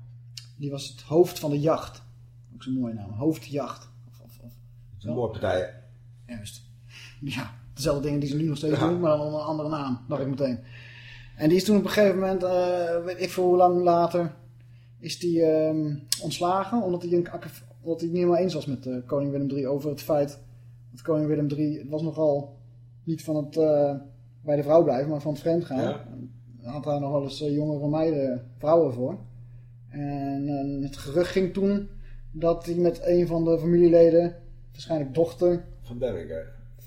[SPEAKER 2] die was het hoofd van de jacht. Ook zo'n mooie naam, hoofdjacht. Of, of, of,
[SPEAKER 3] Zo'n moordpartij.
[SPEAKER 2] Juist. Ja, dezelfde dingen die ze nu nog steeds ja. doen, maar dan onder een andere naam, dacht ik meteen. En die is toen op een gegeven moment, uh, weet ik veel hoe lang later, is die um, ontslagen. Omdat hij, een, omdat hij het niet helemaal eens was met uh, koning Willem III over het feit dat koning Willem III, het was nogal niet van het uh, bij de vrouw blijven, maar van het vreemd gaan.
[SPEAKER 3] Ja.
[SPEAKER 2] Had daar nog wel eens jongere meiden, vrouwen voor. En het gerucht ging toen dat hij met een van de familieleden, waarschijnlijk dochter,
[SPEAKER 3] van hè?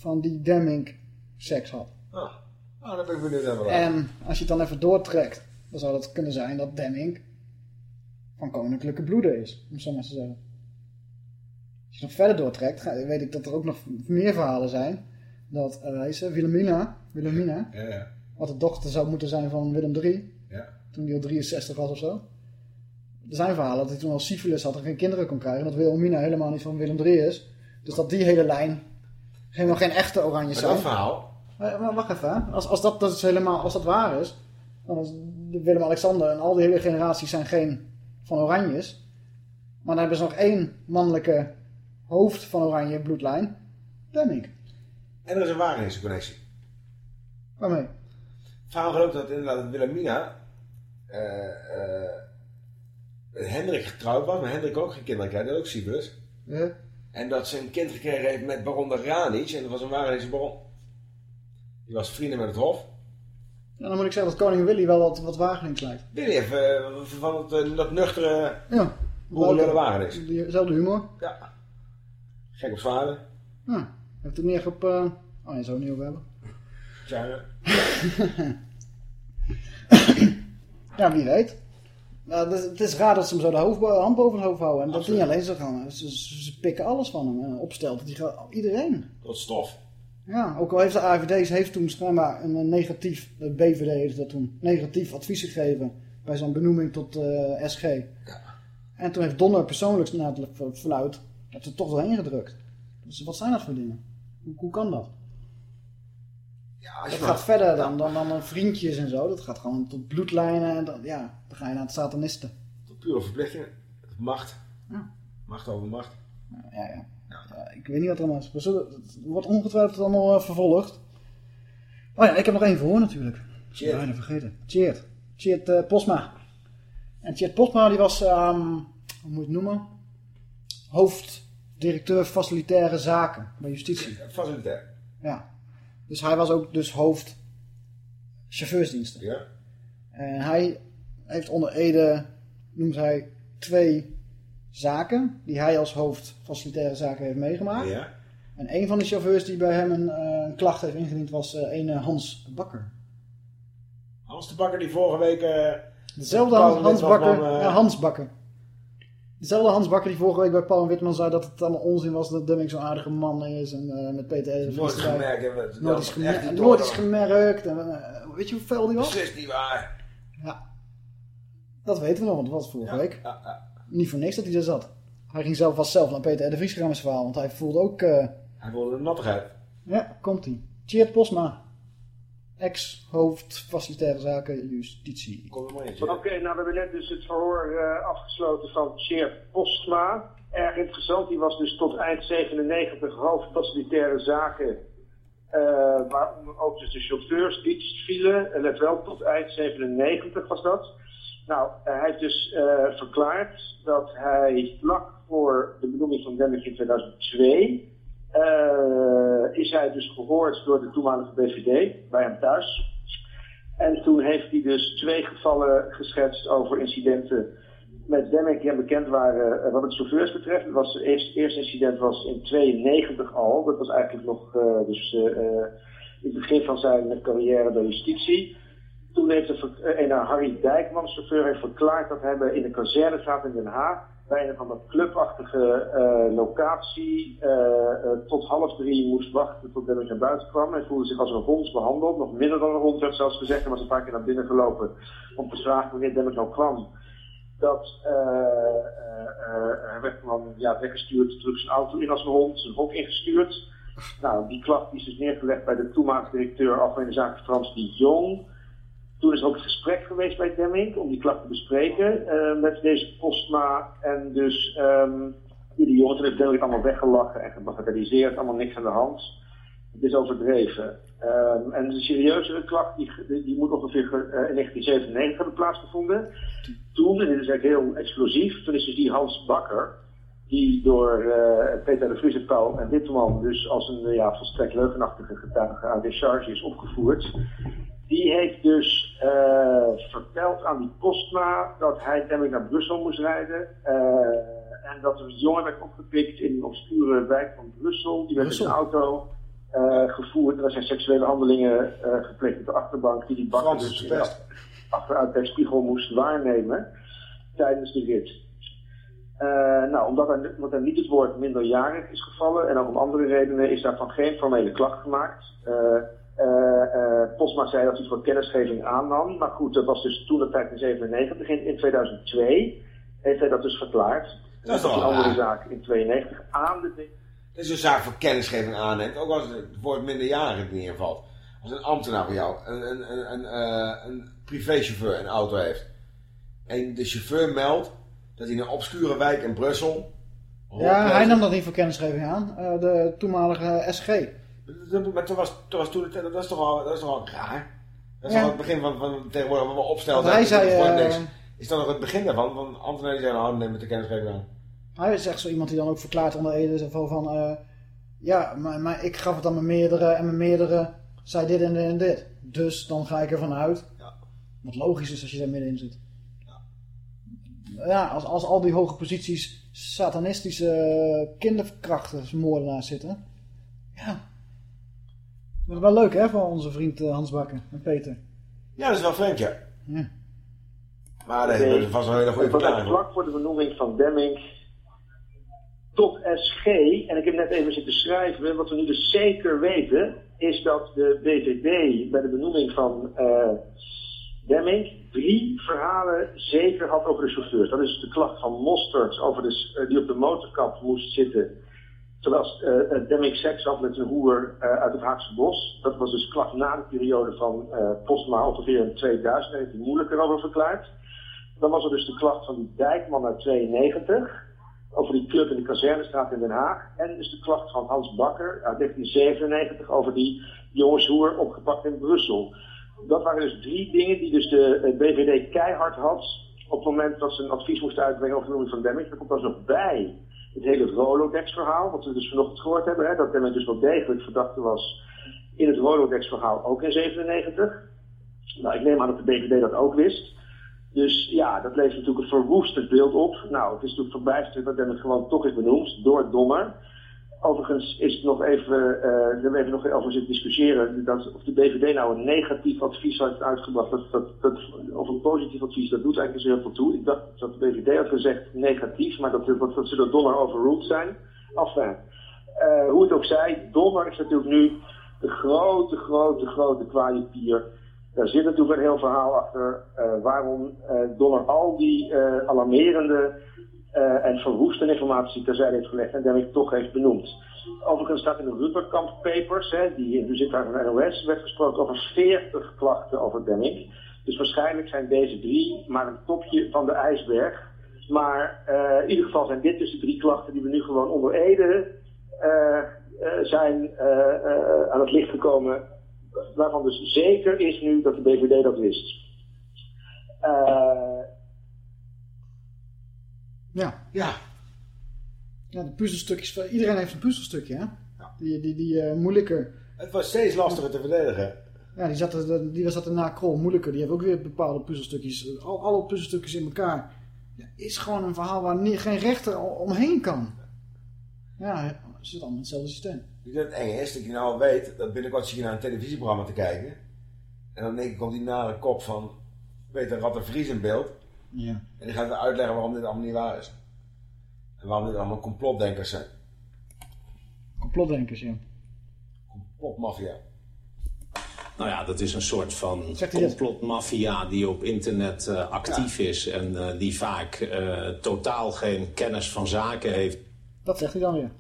[SPEAKER 2] Van die Demming seks had.
[SPEAKER 3] Ah, dan ben ik benieuwd naar wat.
[SPEAKER 2] En als je het dan even doortrekt, dan zou het kunnen zijn dat Demming van koninklijke bloeden is, om zo maar te zeggen. Als je nog verder doortrekt, weet ik dat er ook nog meer verhalen zijn. Dat uh, is, Wilhelmina, Wilhelmina
[SPEAKER 3] ja, ja.
[SPEAKER 2] wat de dochter zou moeten zijn van Willem III,
[SPEAKER 3] ja.
[SPEAKER 2] toen hij al 63 was of zo. Er zijn verhalen dat hij toen al syfilis had en geen kinderen kon krijgen. Dat Wilhelmina helemaal niet van Willem III is. Dus dat die hele lijn helemaal geen echte oranje zijn.
[SPEAKER 3] dat verhaal?
[SPEAKER 2] Maar, maar wacht even. Als, als, dat, dat is helemaal, als dat waar is, dan Willem-Alexander en al die hele generaties zijn geen van Oranjes. Maar dan hebben ze nog één mannelijke hoofd van Oranje bloedlijn. Demming.
[SPEAKER 3] En er is een Wageningse connectie.
[SPEAKER 2] Waarmee?
[SPEAKER 3] Het verhaal gelooft dat inderdaad Wilhelmina uh, uh, Hendrik getrouwd was, maar Hendrik ook geen kinderen kreeg, dat ook syphilis.
[SPEAKER 2] Ja.
[SPEAKER 3] En dat ze een kind gekregen heeft met baron de Ranic, en dat was een Wageningse baron. Die was vrienden met het hof.
[SPEAKER 2] Ja, dan moet ik zeggen dat koning Willy wel wat, wat Wagenings lijkt.
[SPEAKER 3] Willy heeft uh, van het, uh, dat nuchtere
[SPEAKER 2] ja,
[SPEAKER 3] boerenlille Wagenings.
[SPEAKER 2] Diezelfde humor.
[SPEAKER 3] Ja. Gek op vader.
[SPEAKER 2] Ja, heeft het niet echt op... Uh... Oh nee, zo niet over hebben.
[SPEAKER 3] Tja,
[SPEAKER 2] ja, wie weet. Nou, het is raar dat ze hem zo de hoofd, hand boven het hoofd houden. En dat niet alleen ze gaan. Ze, ze, pikken alles van hem. En opstelt. Die gaat iedereen.
[SPEAKER 3] Tot stof.
[SPEAKER 2] Ja, ook al heeft de AVD heeft toen schijnbaar een negatief, de BVD heeft dat toen, negatief advies gegeven bij zo'n benoeming tot uh, SG.
[SPEAKER 3] Ja.
[SPEAKER 2] En toen heeft Donner persoonlijk na het verluid dat er toch doorheen gedrukt. Dus wat zijn dat voor dingen? Hoe, hoe kan dat?
[SPEAKER 3] Ja,
[SPEAKER 2] dat gaat verder dan, dan, dan vriendjes en zo. Dat gaat gewoon tot bloedlijnen. En dan, ja, dan ga je naar het satanisten.
[SPEAKER 3] Tot pure verplichtingen. Macht.
[SPEAKER 2] Ja.
[SPEAKER 3] Macht over macht.
[SPEAKER 2] Ja, ja. ik weet niet wat er allemaal is. Het wordt ongetwijfeld allemaal uh, vervolgd. Oh ja, ik heb nog één voor natuurlijk.
[SPEAKER 3] Cheert.
[SPEAKER 2] Bijna vergeten. Cheert. Cheert uh, Posma. En Cheert Posma die was, um, hoe moet je het noemen? Hoofddirecteur facilitaire zaken bij justitie.
[SPEAKER 3] Facilitair.
[SPEAKER 2] Ja. Dus hij was ook dus hoofd chauffeursdiensten.
[SPEAKER 3] Ja.
[SPEAKER 2] En hij heeft onder Ede, noemt hij twee zaken die hij als hoofd facilitaire zaken heeft meegemaakt.
[SPEAKER 3] Ja.
[SPEAKER 2] En een van de chauffeurs die bij hem een, uh, een klacht heeft ingediend was uh, een uh, Hans Bakker.
[SPEAKER 3] Hans de Bakker die vorige week...
[SPEAKER 2] Dezelfde Hans, Hans Bakker.
[SPEAKER 3] Van,
[SPEAKER 2] ja, Hans Bakker. Dezelfde Hans Bakker die vorige week bij Paul en Witman zei dat het allemaal onzin was dat Demming zo'n aardige man is. En eh, met Peter
[SPEAKER 3] Nooit gemerkt hebben. we-
[SPEAKER 2] Nooit is, gemerkt, nooit is gemerkt. En, eh, weet je hoeveel die was?
[SPEAKER 3] Beslist niet waar.
[SPEAKER 2] Dat weten we nog, want dat was vorige week.
[SPEAKER 3] Ja, ja.
[SPEAKER 2] Niet voor niks dat hij daar zat. Hij ging zelf vast zelf naar Peter R. de Vries gaan met zijn verhaal. Want hij voelde ook... eh,
[SPEAKER 3] Hij wilde een nattigheid.
[SPEAKER 2] ja, komt hij. Tjeerd Posma. Ex-hoofd facilitaire zaken justitie.
[SPEAKER 3] Kom er maar in.
[SPEAKER 1] Oké, nou we hebben net dus het verhoor eh, afgesloten van Tjeerd Postma. Erg interessant, die was dus tot eind 97 hoofd facilitaire zaken. eh waaronder ook dus de chauffeursdienst vielen. En let wel, tot eind 97 was dat. Nou, hij heeft dus eh, verklaard dat hij vlak voor de benoeming van Demming in 2002... eh, is hij dus gehoord door de toenmalige BVD bij hem thuis. En toen heeft hij dus twee gevallen geschetst over incidenten met Demming die bekend waren eh, wat het chauffeurs betreft. Het, was, het eerste, incident was in 92 al. Dat was eigenlijk nog eh, dus, in het begin van zijn carrière bij justitie. Toen heeft de, een Harry Dijkman, chauffeur, heeft verklaard dat hij in de kazernestraat in Den Haag bij een van dat clubachtige eh, locatie eh, eh, tot half drie moest wachten tot Demming naar buiten kwam. Hij voelde zich als een hond behandeld, nog minder dan een hond werd zelfs gezegd. Hij was een paar keer naar binnen gelopen om te vragen wanneer Demming nou kwam. Dat hij werd gewoon ja, weggestuurd, terug zijn auto in als een hond, zijn hok ingestuurd. Nou, die klacht is dus neergelegd bij de toenmalige directeur Algemene Zaken Frans de Jong. Toen is er ook een gesprek geweest bij Demming om die klacht te bespreken eh, met deze Postma. En dus ehm die jongen toen heeft Demming het allemaal weggelachen en gebagatelliseerd, allemaal niks aan de hand. Het is overdreven. Ehm, en de serieuzere klacht die, die, moet ongeveer eh, in 1997 hebben plaatsgevonden. Toen, en dit is eigenlijk heel explosief, toen is dus die Hans Bakker, die door eh, Peter de Vries en Paul en Witteman dus als een ja, volstrekt leugenachtige getuige aan décharge is opgevoerd. Die heeft dus eh, verteld aan die Postma dat hij Demming naar Brussel moest rijden. eh, en dat er een jongen werd opgepikt in een obscure wijk van Brussel. Die werd in zijn auto eh, gevoerd. Er zijn seksuele handelingen gepleegd op de achterbank die die bakker dus achteruit bij spiegel moest waarnemen tijdens de rit. Nou, omdat er, omdat er niet het woord minderjarig is gevallen en ook om andere redenen is daarvan geen formele klacht gemaakt. Eh eh, Postma zei dat hij voor kennisgeving aannam, maar goed, dat was dus toen de tijd in 97. In, in 2002 heeft hij dat dus verklaard.
[SPEAKER 3] Dat is
[SPEAKER 1] een andere
[SPEAKER 3] raar.
[SPEAKER 1] zaak in 92 aan de
[SPEAKER 3] Dat is een zaak voor kennisgeving aanneemt. Ook als het woord minderjarig niet invalt. Als een ambtenaar van jou een, een, een, een, eh, een privéchauffeur een auto heeft. En de chauffeur meldt dat hij in een obscure wijk in Brussel...
[SPEAKER 2] Ja, hij nam dat niet voor kennisgeving aan. Eh, de toenmalige SG.
[SPEAKER 3] Maar toen was, toen was toen het, dat is toch al, dat is toch al raar? Dat is
[SPEAKER 2] Ja.
[SPEAKER 3] al het begin van, van tegenwoordig wat we opstelden.
[SPEAKER 2] Want hij zei, eh.
[SPEAKER 3] Is dat nog het begin daarvan? Van ambtenaren zeggen, nou, neem met de kennisgeving aan.
[SPEAKER 2] Hij is echt zo iemand die dan ook verklaart onder Ede. Van, eh, ja, maar, maar ik gaf het aan mijn meerdere en mijn meerdere zei dit en dit en dit. Dus dan ga ik ervan uit.
[SPEAKER 3] Ja.
[SPEAKER 2] Wat logisch is als je daar middenin zit. Ja, als, als al die hoge posities satanistische kinderkrachten moordenaars zitten. Ja. Dat is wel leuk hè, voor onze vriend eh, Hans Bakker en Peter.
[SPEAKER 3] Ja, dat is wel vreemd, ja.
[SPEAKER 2] Ja.
[SPEAKER 3] Maar daar hebben ze vast wel een hele goede verklaring voor.
[SPEAKER 1] vlak voor de benoeming van Demming tot SG, en ik heb net even zitten schrijven, wat we nu dus zeker weten, is dat de BVD bij de benoeming van eh Demming drie verhalen zeker had over de chauffeurs. Dat is de klacht van Mostert over de, eh, die op de motorkap moest zitten. Terwijl eh, eh, Demming seks had met een hoer eh, uit het Haagse bos. Dat was dus klacht na de periode van eh Postma ongeveer in 2000. Daar heeft hij moeilijker over verklaard. Dan was er dus de klacht van die Dijkman uit 92. Over die club in de Kazernestraat in Den Haag. En dus de klacht van Hans Bakker uit 1997 over die jongenshoer opgepakt in Brussel. Dat waren dus drie dingen die dus de BVD keihard had op het moment dat ze een advies moesten uitbrengen over de noeming van Demming. Er komt dan nog bij het hele Rolodex-verhaal, wat we dus vanochtend gehoord hebben, hè, dat Demming dus wel degelijk verdachte was in het Rolodex-verhaal ook in 97. Nou, ik neem aan dat de BVD dat ook wist. Dus ja, dat levert natuurlijk een verwoestend beeld op. Nou, het is natuurlijk verbijsterend dat Demming gewoon toch is benoemd door Donner. Overigens is het nog even, eh daar even nog over zitten discussiëren, dat of de BVD nou een negatief advies had uitgebracht, dat, dat, of een positief advies, dat doet eigenlijk zo heel veel toe. Ik dacht dat de BVD had gezegd negatief, maar dat, dat, dat Donner overruled zijn. Enfin, eh, hoe het ook zij, Donner is natuurlijk nu de grote, grote, grote kwaaie pier. Daar zit natuurlijk een heel verhaal achter eh, waarom Donner al die alarmerende eh, en verwoestende informatie terzijde heeft gelegd en daarmee toch heeft benoemd. Overigens staat in de Rupperkamp Papers, hè, die in bezit van de NOS, werd gesproken over 40 klachten over Demming. Dus waarschijnlijk zijn deze drie maar een topje van de ijsberg. Maar eh, in ieder geval zijn dit dus de drie klachten die we nu gewoon onder Ede eh, zijn aan het licht gekomen. Waarvan dus zeker is nu dat de BVD dat wist. Eh,
[SPEAKER 2] Ja.
[SPEAKER 3] Ja.
[SPEAKER 2] Ja, de puzzelstukjes. van- Iedereen heeft een puzzelstukje, hè? Die, die, die eh, moeilijker.
[SPEAKER 3] Het was steeds lastiger te verdedigen.
[SPEAKER 2] Ja, die zat, er, die zat er na Krol moeilijker. Die heeft ook weer bepaalde puzzelstukjes. Al, alle puzzelstukjes in elkaar. Ja, is gewoon een verhaal waar niet, geen rechter omheen kan. Ja, het zit allemaal in hetzelfde systeem.
[SPEAKER 3] Weet je wat het enge is? Dat je nou weet dat binnenkort zit je naar een televisieprogramma te kijken. En dan denk ik, komt die nare kop van Peter Rattenvries in beeld.
[SPEAKER 2] Ja.
[SPEAKER 3] En die gaat weer uitleggen waarom dit allemaal niet waar is. En waarom dit allemaal complotdenkers zijn.
[SPEAKER 2] Complotdenkers, ja.
[SPEAKER 3] Complotmafia.
[SPEAKER 10] Nou ja, dat is een soort van complotmafia die op internet eh, actief is en eh, die vaak eh, totaal geen kennis van zaken heeft.
[SPEAKER 2] Dat zegt hij dan weer.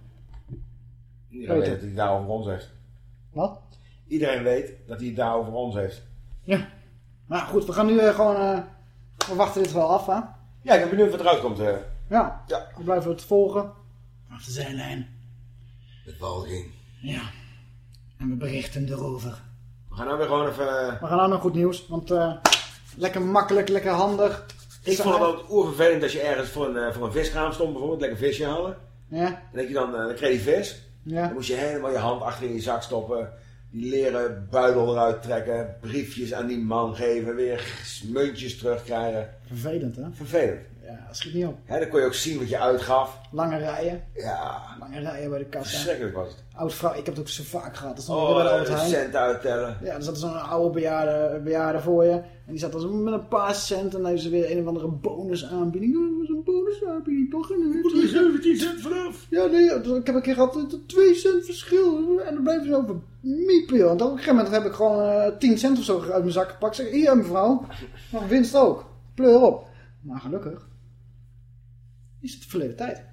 [SPEAKER 3] Iedereen weet dat hij het daar over ons heeft.
[SPEAKER 2] Wat?
[SPEAKER 3] Iedereen weet dat hij het daar over ons heeft.
[SPEAKER 2] Ja. Maar goed, we gaan nu eh, gewoon... we wachten dit wel af, hè?
[SPEAKER 3] Ja, ik ben benieuwd wat eruit komt. eh.
[SPEAKER 2] Ja.
[SPEAKER 3] Ja.
[SPEAKER 2] We blijven het volgen. Vanaf de zijlijn.
[SPEAKER 3] Met walging.
[SPEAKER 2] Ja. En we berichten erover.
[SPEAKER 3] We gaan nou weer gewoon even... eh,
[SPEAKER 2] We gaan nou naar goed nieuws. Want eh, lekker makkelijk, lekker handig.
[SPEAKER 3] Ik vond het altijd oervervelend als je ergens voor een, voor een viskraam stond bijvoorbeeld. Lekker visje halen.
[SPEAKER 2] Ja.
[SPEAKER 3] En dat je dan, eh, dan kreeg je vis.
[SPEAKER 2] Ja.
[SPEAKER 3] Dan moest je helemaal je hand achter in je zak stoppen. Die leren buidel eruit trekken. Briefjes aan die man geven. Weer muntjes terugkrijgen.
[SPEAKER 2] Vervelend, hè?
[SPEAKER 3] Vervelend.
[SPEAKER 2] Ja, dat schiet niet op.
[SPEAKER 3] Hè, dan kon je ook zien wat je uitgaf.
[SPEAKER 2] Lange rijen.
[SPEAKER 3] Ja,
[SPEAKER 2] Lange rijen bij de kassa.
[SPEAKER 3] verschrikkelijk was het.
[SPEAKER 2] Oud vrouw, ik heb het ook zo vaak gehad. Dat is dan
[SPEAKER 3] Oh,
[SPEAKER 2] bij de
[SPEAKER 3] centen uittellen.
[SPEAKER 2] Ja, er zat zo'n oude bejaarde, bejaarde voor je. En die zat dan met een paar cent. En dan heeft ze weer een of andere bonusaanbieding. Oh, een bonusaanbieding toch? Heeft ze-
[SPEAKER 3] 17 cent vanaf.
[SPEAKER 2] Ja, nee, ik heb een keer gehad, eh, 2 cent verschil. En dan bleven ze over miepen, joh. En op een gegeven moment heb ik gewoon eh 10 cent of zo uit mijn zak gepakt. Zeg, hier mevrouw, nog winst ook. Pleur op. Maar gelukkig is het verleden tijd.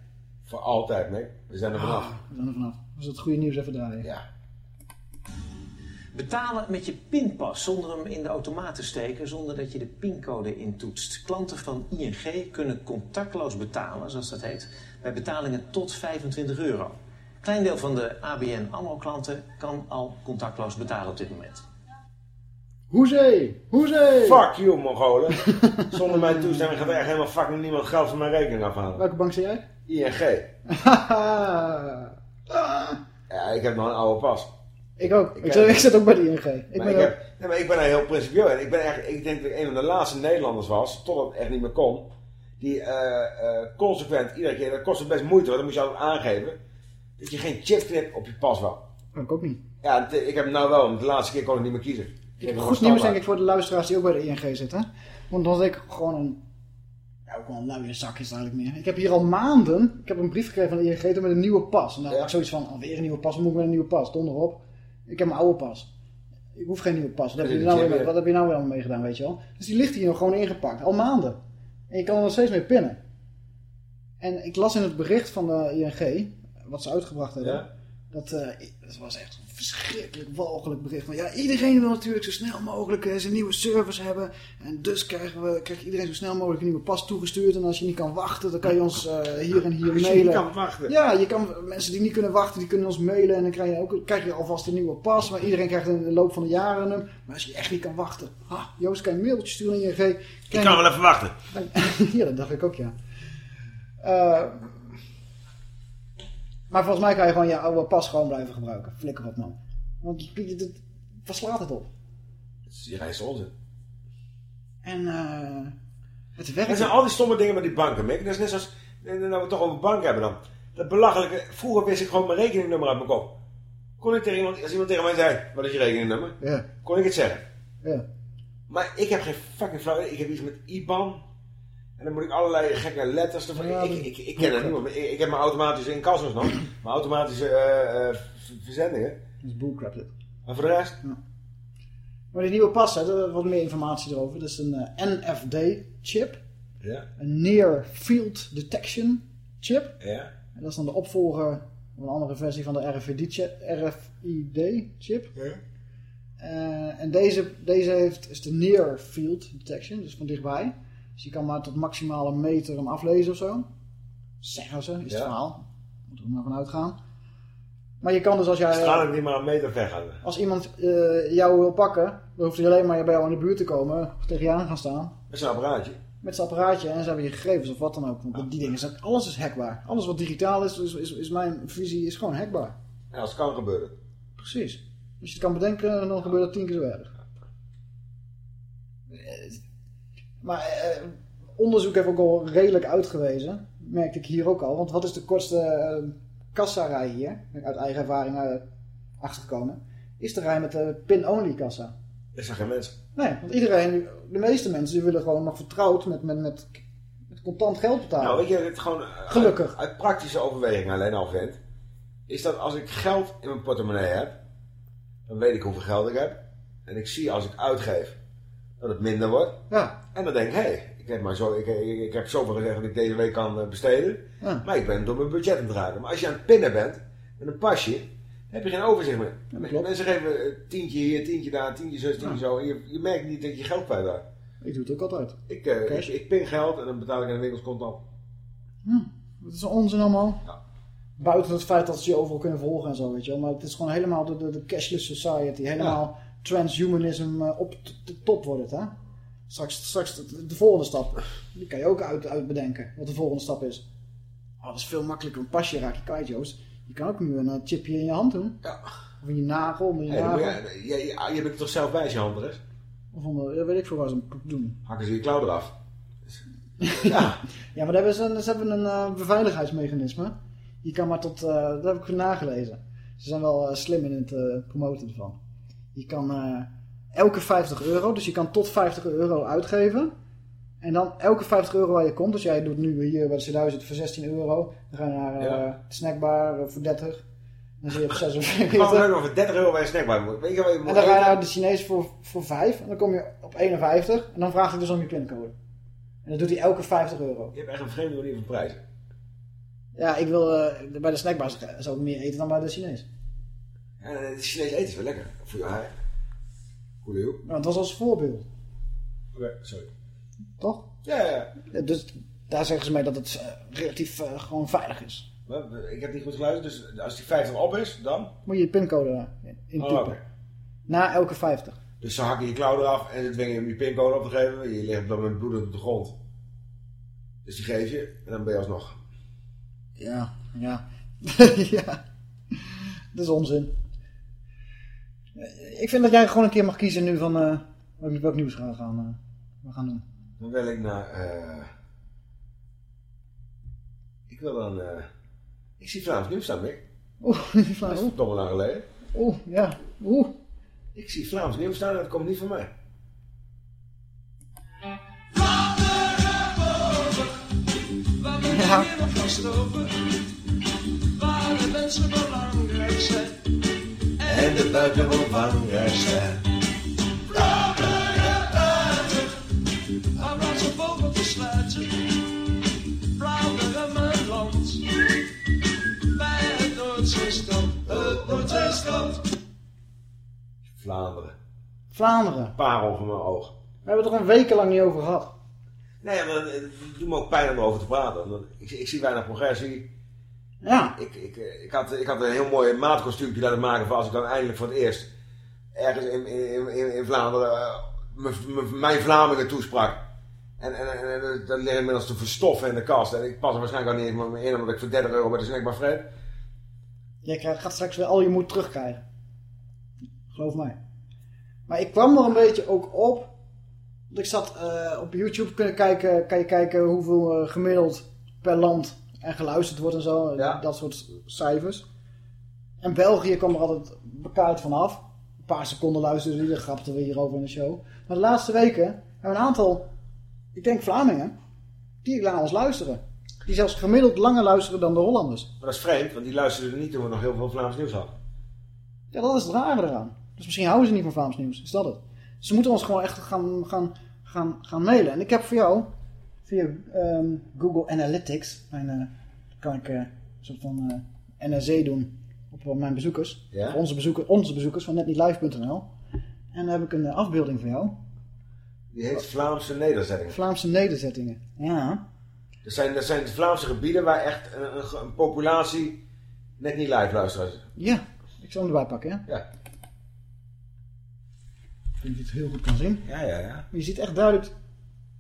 [SPEAKER 3] Voor altijd, nee. We zijn er vanaf.
[SPEAKER 2] We zijn er vanaf. Dus dat goede nieuws even draaien.
[SPEAKER 3] Ja.
[SPEAKER 11] Betalen met je pinpas zonder hem in de automaat te steken, zonder dat je de pincode intoetst. Klanten van ING kunnen contactloos betalen, zoals dat heet, bij betalingen tot 25 euro. Klein deel van de ABN AMRO klanten kan al contactloos betalen op dit moment.
[SPEAKER 2] Hoezee! Hoezee!
[SPEAKER 3] Fuck you, Mongolen. Zonder mijn toestemming gaat er echt helemaal fucking niemand geld van mijn rekening afhalen.
[SPEAKER 2] Welke bank zie jij?
[SPEAKER 3] ING.
[SPEAKER 2] Haha.
[SPEAKER 3] Ja, ik heb nog een oude pas.
[SPEAKER 2] Ik ook. Ik, zit, ik ook bij de ING. Ik
[SPEAKER 3] maar,
[SPEAKER 2] ben
[SPEAKER 3] ik, heb, nee, maar ik ben er heel principieel in. Ik, ben echt, ik denk dat ik een van de laatste Nederlanders was, totdat het echt niet meer kon, die eh, eh, consequent iedere keer, dat kostte best moeite, want dan moest je altijd aangeven, dat je geen chipknip op je pas wou.
[SPEAKER 2] ik ook niet.
[SPEAKER 3] Ja, het- ik heb hem nou wel, want de laatste keer kon ik niet meer kiezen.
[SPEAKER 2] Ik heb goed nieuws denk ik voor de luisteraars die ook bij de ING zitten. Want dan ik gewoon een... Ja, ook wel een luie zak is het eigenlijk meer. Ik heb hier al maanden... Ik heb een brief gekregen van de ING met een nieuwe pas. En dan had ik zoiets van, alweer een nieuwe pas. Moet ik met een nieuwe pas? Donder op. Ik heb mijn oude pas. Ik hoef geen nieuwe pas. Wat heb, je nou weer, wat heb je nou weer allemaal mee gedaan, weet je wel? Dus die ligt hier nog gewoon ingepakt. Al maanden. En je kan er nog steeds mee pinnen. En ik las in het bericht van de ING, wat ze uitgebracht hebben...
[SPEAKER 3] Ja.
[SPEAKER 2] Dat, eh, dat was echt verschrikkelijk walgelijk bericht. Van, ja, iedereen wil natuurlijk zo snel mogelijk eh, zijn nieuwe service hebben. En dus krijgen we, krijgt iedereen zo snel mogelijk een nieuwe pas toegestuurd. En als je niet kan wachten, dan kan je ons eh, hier en hier
[SPEAKER 3] Als je
[SPEAKER 2] mailen.
[SPEAKER 3] niet kan wachten.
[SPEAKER 2] Ja, je kan, mensen die niet kunnen wachten, die kunnen ons mailen. En dan krijg je, ook, krijg je alvast een nieuwe pas. Maar iedereen krijgt in de loop van de jaren hem. Maar als je echt niet kan wachten. Ah, Joost kan je een mailtje sturen naar ING.
[SPEAKER 3] Ik kan wel even wachten.
[SPEAKER 2] ja, dat dacht ik ook, ja. Eh, maar volgens mij kan je gewoon je oude pas gewoon blijven gebruiken. Flikker op, man. Want het- waar slaat het op?
[SPEAKER 3] Je reist onzin.
[SPEAKER 2] En eh het werkt.
[SPEAKER 3] Er zijn al die stomme dingen met die banken, Mick. Dat is net zoals, nou we het toch over banken hebben dan. Dat belachelijke, vroeger wist ik gewoon mijn rekeningnummer uit mijn kop. Kon ik tegen iemand, als iemand tegen mij zei, wat is je rekeningnummer?
[SPEAKER 2] Ja.
[SPEAKER 3] Kon ik het zeggen.
[SPEAKER 2] Ja.
[SPEAKER 3] Maar ik heb geen fucking flauw. Ik heb iets met IBAN. En dan moet ik allerlei gekke letters ervan.
[SPEAKER 2] Ja,
[SPEAKER 3] ik, ik, ik ken het niet. maar Ik, heb mijn automatische incassos nog. Mijn automatische eh, eh, verzendingen.
[SPEAKER 2] Dat is bullcrap dit.
[SPEAKER 3] Maar voor de rest.
[SPEAKER 2] Maar die nieuwe pas, hè, er wat meer informatie erover. Dat is een eh, NFC-chip.
[SPEAKER 3] Ja.
[SPEAKER 2] Een Near Field Detection chip.
[SPEAKER 3] Ja.
[SPEAKER 2] En dat is dan de opvolger van een andere versie van de RFID-chip.
[SPEAKER 3] Ja.
[SPEAKER 2] En deze, deze heeft, is de Near Field Detection, dus van dichtbij. Dus je kan maar tot maximaal een meter hem aflezen of zo. Zeggen ze, is het
[SPEAKER 3] Ja.
[SPEAKER 2] verhaal. Moeten we maar van uitgaan. Maar je kan dus als jij...
[SPEAKER 3] Straling die maar een meter ver gaan.
[SPEAKER 2] Als iemand eh, jou wil pakken, dan hoeft hij alleen maar bij jou in de buurt te komen, of tegen je aan gaan staan.
[SPEAKER 3] Met zijn apparaatje.
[SPEAKER 2] Met zijn apparaatje en ze hebben je gegevens of wat dan ook. Want die dingen zijn, alles is hackbaar. Alles wat digitaal is, is, is, is mijn visie, is gewoon hackbaar.
[SPEAKER 3] En als het kan gebeuren.
[SPEAKER 2] Precies. Als je het kan bedenken, dan gebeurt het tien keer zo erg. Eh, Maar eh, onderzoek heeft ook al redelijk uitgewezen. Merkte ik hier ook al. Want wat is de kortste eh, kassarij hier? Uit eigen ervaring eh, achtergekomen. Is de rij met de pin-only kassa.
[SPEAKER 3] Er zijn geen mensen.
[SPEAKER 2] Nee, want iedereen, de meeste mensen, die willen gewoon nog vertrouwd met, met, met, met contant geld betalen.
[SPEAKER 3] Nou, weet je, het gewoon. eh,
[SPEAKER 2] Gelukkig.
[SPEAKER 3] Uit, uit praktische overweging alleen al vind. Is dat als ik geld in mijn portemonnee heb. Dan weet ik hoeveel geld ik heb. En ik zie als ik uitgeef. Dat het minder wordt.
[SPEAKER 2] Ja.
[SPEAKER 3] En dan denk ik, hé, hey, ik, heb maar zo, ik, ik, ik heb zoveel gezegd dat ik deze week kan eh, besteden.
[SPEAKER 2] Ja.
[SPEAKER 3] Maar ik ben door mijn budget aan het raken. Maar als je aan het pinnen bent, met een pasje, dan heb je geen overzicht meer. Mensen geven eh, tientje hier, tientje daar, tientje zus, tientje zo. En je, je merkt niet dat je geld kwijt raakt.
[SPEAKER 2] Ik doe het ook altijd.
[SPEAKER 3] Ik, eh, ik, pin geld en dan betaal ik aan de winkels contant.
[SPEAKER 2] Dat is onzin allemaal. Buiten het feit dat ze je overal kunnen volgen en zo, weet je wel. Maar het is gewoon helemaal de, de, de cashless society. Helemaal transhumanism op de top wordt het, hè. Straks, straks de, de volgende stap. Die kan je ook uit, uit bedenken, wat de volgende stap is. Oh, dat is veel makkelijker. Een pasje raak je kwijt, Joost. Je kan ook nu een eh, chipje in je hand doen.
[SPEAKER 3] Ja.
[SPEAKER 2] Of in je nagel, je
[SPEAKER 3] Hey,
[SPEAKER 2] nagel.
[SPEAKER 3] je, je, je, je bent er toch zelf bij je handen is?
[SPEAKER 2] Of onder, weet ik veel waar ze hem doen.
[SPEAKER 3] Hakken ze je klauw eraf. ja.
[SPEAKER 2] Ja, maar daar hebben ze, een- ze hebben een eh, beveiligheidsmechanisme. Je kan maar tot, eh, dat heb ik nagelezen. Ze zijn wel slim in het promoten ervan. Je kan elke 50 euro, dus je kan tot 50 euro uitgeven. En dan elke 50 euro waar je komt, dus jij doet nu hier bij de C1000 voor 16 euro. Dan ga je naar eh,
[SPEAKER 3] Ja.
[SPEAKER 2] de snackbar eh, voor 30. Dan zit je op
[SPEAKER 3] Ik kwam
[SPEAKER 2] 46.
[SPEAKER 3] er over 30 euro bij een snackbar. Weet je je
[SPEAKER 2] En dan ga je naar de Chinees voor, voor 5. En dan kom je op 51. En dan vraagt hij dus om je pincode. En dat doet hij elke 50 euro.
[SPEAKER 3] Je hebt echt een vreemde manier van prijzen.
[SPEAKER 2] Ja, ik wil eh, bij de snackbar zou ik meer eten dan bij de Chinees.
[SPEAKER 3] Ja, de Chinees eten is wel lekker. Voor je haar. Hoek.
[SPEAKER 2] Nou, het was als voorbeeld,
[SPEAKER 3] Oké, sorry.
[SPEAKER 2] toch?
[SPEAKER 3] Ja, ja.
[SPEAKER 2] Ja, Dus daar zeggen ze mij dat het eh, relatief eh, gewoon veilig is.
[SPEAKER 3] Eh, ik heb niet goed geluisterd, dus als die 50 op is, dan?
[SPEAKER 2] Moet je je pincode intypen.
[SPEAKER 3] Oh.
[SPEAKER 2] Na elke 50.
[SPEAKER 3] Dus ze hakken je klauw eraf en ze dwingen je om je pincode op te geven. Je ligt op dat moment bloedend op de grond. Dus die geef je en dan ben je alsnog.
[SPEAKER 2] Ja, ja. ja. Dat is onzin. Ik vind dat jij gewoon een keer mag kiezen nu van eh, welk, welk nieuws gaan we gaan, eh, we gaan doen.
[SPEAKER 3] Dan wil ik naar... eh ik wil dan... eh ik zie Vlaams nieuws staan, Mick.
[SPEAKER 2] Oeh,
[SPEAKER 3] Dat
[SPEAKER 2] Vlaams.
[SPEAKER 3] is verdomme lang geleden.
[SPEAKER 2] Oeh, ja. Oeh.
[SPEAKER 3] Ik zie Vlaams nieuws staan en dat komt niet van mij.
[SPEAKER 2] Ja.
[SPEAKER 12] Waar de mensen belangrijk zijn.
[SPEAKER 3] En de buiten.
[SPEAKER 12] Aan onze vogel te sluiten. Vlaanderen mijn land. Bij het.
[SPEAKER 3] Vlaanderen.
[SPEAKER 2] Vlaanderen.
[SPEAKER 3] Parel van mijn oog.
[SPEAKER 2] We hebben het er een wekenlang niet over gehad.
[SPEAKER 3] Nee, maar het doet me ook pijn om erover te praten. Ik, ik zie weinig progressie.
[SPEAKER 2] Ja.
[SPEAKER 3] Ik, ik, eh, ik, had, ik had een heel mooi maatkostuumpje laten maken voor als ik dan eindelijk voor het eerst ergens in, in, in, in Vlaanderen eh, mijn Vlamingen toesprak. En, en, en, en dat ligt inmiddels te verstoffen in de kast. En ik pas er waarschijnlijk al niet eens meer in omdat ik voor 30 euro bij de snackbar vreet.
[SPEAKER 2] Jij krijgt, gaat straks weer al je moed terugkrijgen. Geloof mij. Maar ik kwam er een beetje ook op. Want ik zat eh, op YouTube kunnen kijken, kan je kijken hoeveel eh, gemiddeld per land en geluisterd wordt en zo.
[SPEAKER 3] Ja.
[SPEAKER 2] Dat soort cijfers. En België kwam er altijd bekaaid vanaf. Een paar seconden luisterden die, grapten we hierover in de show. Maar de laatste weken hebben we een aantal, ik denk Vlamingen, die naar ons luisteren. Die zelfs gemiddeld langer luisteren dan de Hollanders.
[SPEAKER 3] Maar dat is vreemd, want die luisterden niet toen we nog heel veel Vlaams nieuws hadden.
[SPEAKER 2] Ja, dat is het rare eraan. Dus misschien houden ze niet van Vlaams nieuws. Is dat het? Ze moeten ons gewoon echt gaan, gaan, gaan, gaan mailen. En ik heb voor jou, via ehm, Google Analytics, mijn, eh, kan ik eh, een soort van eh, NRC doen op mijn bezoekers.
[SPEAKER 3] Ja?
[SPEAKER 2] Onze, bezoekers onze bezoekers van netnietlive.nl. En dan heb ik een afbeelding van jou.
[SPEAKER 3] Die heet Vlaamse nederzettingen.
[SPEAKER 2] Vlaamse nederzettingen. Ja.
[SPEAKER 3] Dat zijn, dat zijn Vlaamse gebieden waar echt een, een, een populatie net niet live luistert.
[SPEAKER 2] Ja, ik zal hem erbij pakken, hè?
[SPEAKER 3] Ja.
[SPEAKER 2] Ik denk dat je het heel goed kan zien.
[SPEAKER 3] Ja, ja, ja.
[SPEAKER 2] Maar je ziet echt duidelijk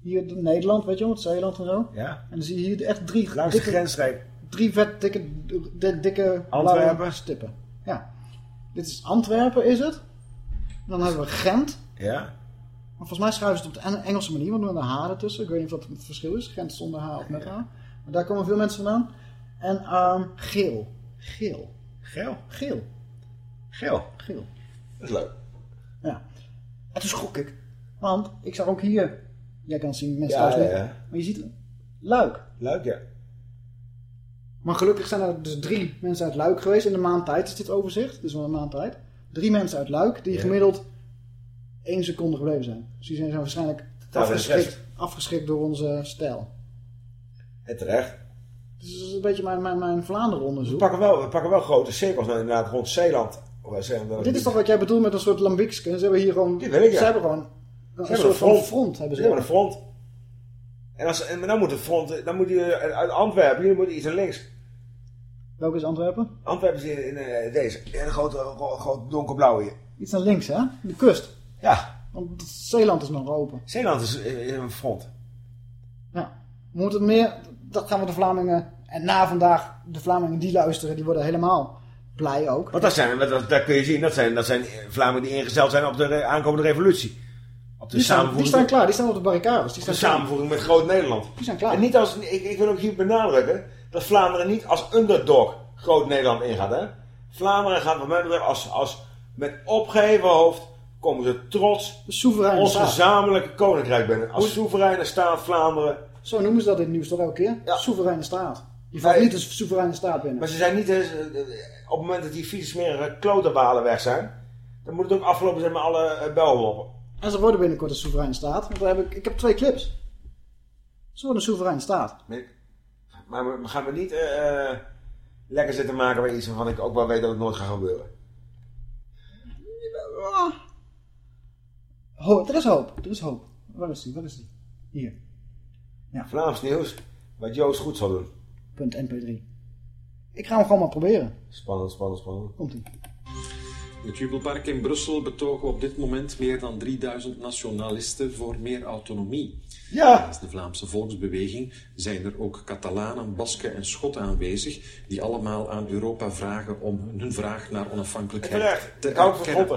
[SPEAKER 2] hier de Nederland, weet je wel, het Zeeland en zo.
[SPEAKER 3] Ja.
[SPEAKER 2] En dan zie je hier echt drie
[SPEAKER 3] Langs de
[SPEAKER 2] dikke,
[SPEAKER 3] grensstreep.
[SPEAKER 2] drie vet dikke, di- dikke
[SPEAKER 3] Antwerpen.
[SPEAKER 2] stippen. Ja. Dit is Antwerpen, is het. Dan hebben we Gent.
[SPEAKER 3] Ja.
[SPEAKER 2] Maar volgens mij schrijven ze het op de En- Engelse manier, want er een H ertussen. Ik weet niet of dat het verschil is. Gent zonder H of met H. Maar daar komen veel mensen vandaan. En ehm, geel. Geel.
[SPEAKER 3] Geel?
[SPEAKER 2] Geel.
[SPEAKER 3] Geel.
[SPEAKER 2] Geel.
[SPEAKER 3] Dat is leuk.
[SPEAKER 2] Ja. En toen schrok ik. Want ik zag ook hier... Jij kan zien, mensen
[SPEAKER 3] Ja,
[SPEAKER 2] thuis
[SPEAKER 3] ja.
[SPEAKER 2] Maar je ziet Luik.
[SPEAKER 3] Luik, ja.
[SPEAKER 2] Maar gelukkig zijn er dus drie mensen uit Luik geweest. In een maand tijd is dit overzicht. Dus wel een maand tijd. Drie mensen uit Luik die gemiddeld één seconde gebleven zijn. Dus die zijn zijn waarschijnlijk
[SPEAKER 3] de
[SPEAKER 2] afgeschrikt, afgeschrikt door onze stijl.
[SPEAKER 3] En terecht.
[SPEAKER 2] Dus dat is een beetje mijn, mijn, mijn Vlaanderen
[SPEAKER 3] We
[SPEAKER 2] onderzoek.
[SPEAKER 3] pakken wel, we pakken wel grote cirkels nou, inderdaad rond Zeeland. Eh,
[SPEAKER 2] dit is toch wat jij bedoelt met een soort lambiekske. Ze hebben hier gewoon...
[SPEAKER 3] Dit weet ik, ja.
[SPEAKER 2] Ze hebben gewoon een, soort
[SPEAKER 3] een front.
[SPEAKER 2] front. hebben ze.
[SPEAKER 3] Ze hebben een front. En, als, en dan moet het front, dan moet je uit Antwerpen, jullie moeten iets naar links.
[SPEAKER 2] Welke is Antwerpen?
[SPEAKER 3] Antwerpen is in, in eh, deze, in een grote, gro- groot donkerblauwe hier.
[SPEAKER 2] Iets naar links, hè? De kust.
[SPEAKER 3] Ja.
[SPEAKER 2] Want Zeeland is nog open.
[SPEAKER 3] Zeeland is eh, in een front.
[SPEAKER 2] Ja. We moeten meer... Dat gaan we de Vlamingen... En na vandaag, de Vlamingen die luisteren, die worden helemaal blij ook.
[SPEAKER 3] Want dat zijn, dat, dat kun je zien, dat zijn, dat zijn Vlamingen die ingesteld zijn op de aankomende revolutie. Op de
[SPEAKER 2] Die staan, die
[SPEAKER 3] samenvoeging,
[SPEAKER 2] staan klaar, die staan op de barricades. Die
[SPEAKER 3] op de
[SPEAKER 2] staan klaar.
[SPEAKER 3] samenvoeging met Groot Nederland.
[SPEAKER 2] Die zijn klaar.
[SPEAKER 3] En niet als, ik, ik wil ook hier benadrukken, dat Vlaanderen niet als underdog Groot Nederland ingaat. Hè? Vlaanderen gaat wat mij betreft als, als met opgeheven hoofd komen ze trots
[SPEAKER 2] soevereine
[SPEAKER 3] ons
[SPEAKER 2] staat.
[SPEAKER 3] gezamenlijke koninkrijk binnen. Als soevereine staat Vlaanderen.
[SPEAKER 2] Zo noemen ze dat in het nieuws toch elke keer? Soevereine staat. Je valt niet als soevereine staat binnen.
[SPEAKER 3] Maar ze zijn niet, eens, eh, op het moment dat die vieze smerige klotenbalen weg zijn, dan moet het ook afgelopen zijn met alle uh, belmoppen.
[SPEAKER 2] En ze worden binnenkort een soevereine staat. Want daar heb ik, ik heb twee clips. Ze worden een soevereine staat.
[SPEAKER 3] Maar we, gaan we niet eh, eh, lekker zitten maken bij iets waarvan ik ook wel weet dat het nooit gaat gebeuren.
[SPEAKER 2] Ho, er is hoop. Er is hoop. Waar is die? Waar is die? Hier.
[SPEAKER 3] Vlaams nieuws, wat Joost goed zal doen.
[SPEAKER 2] Punt mp3. Ik ga hem gewoon maar proberen.
[SPEAKER 3] Spannend, spannend, spannend.
[SPEAKER 2] Komt ie.
[SPEAKER 13] In het Jubelpark in Brussel betogen op dit moment meer dan 3000 nationalisten voor meer autonomie.
[SPEAKER 3] Ja.
[SPEAKER 13] Naast de Vlaamse volksbeweging zijn er ook Catalanen, Basken en Schotten aanwezig, die allemaal aan Europa vragen om hun vraag naar onafhankelijkheid te erkennen.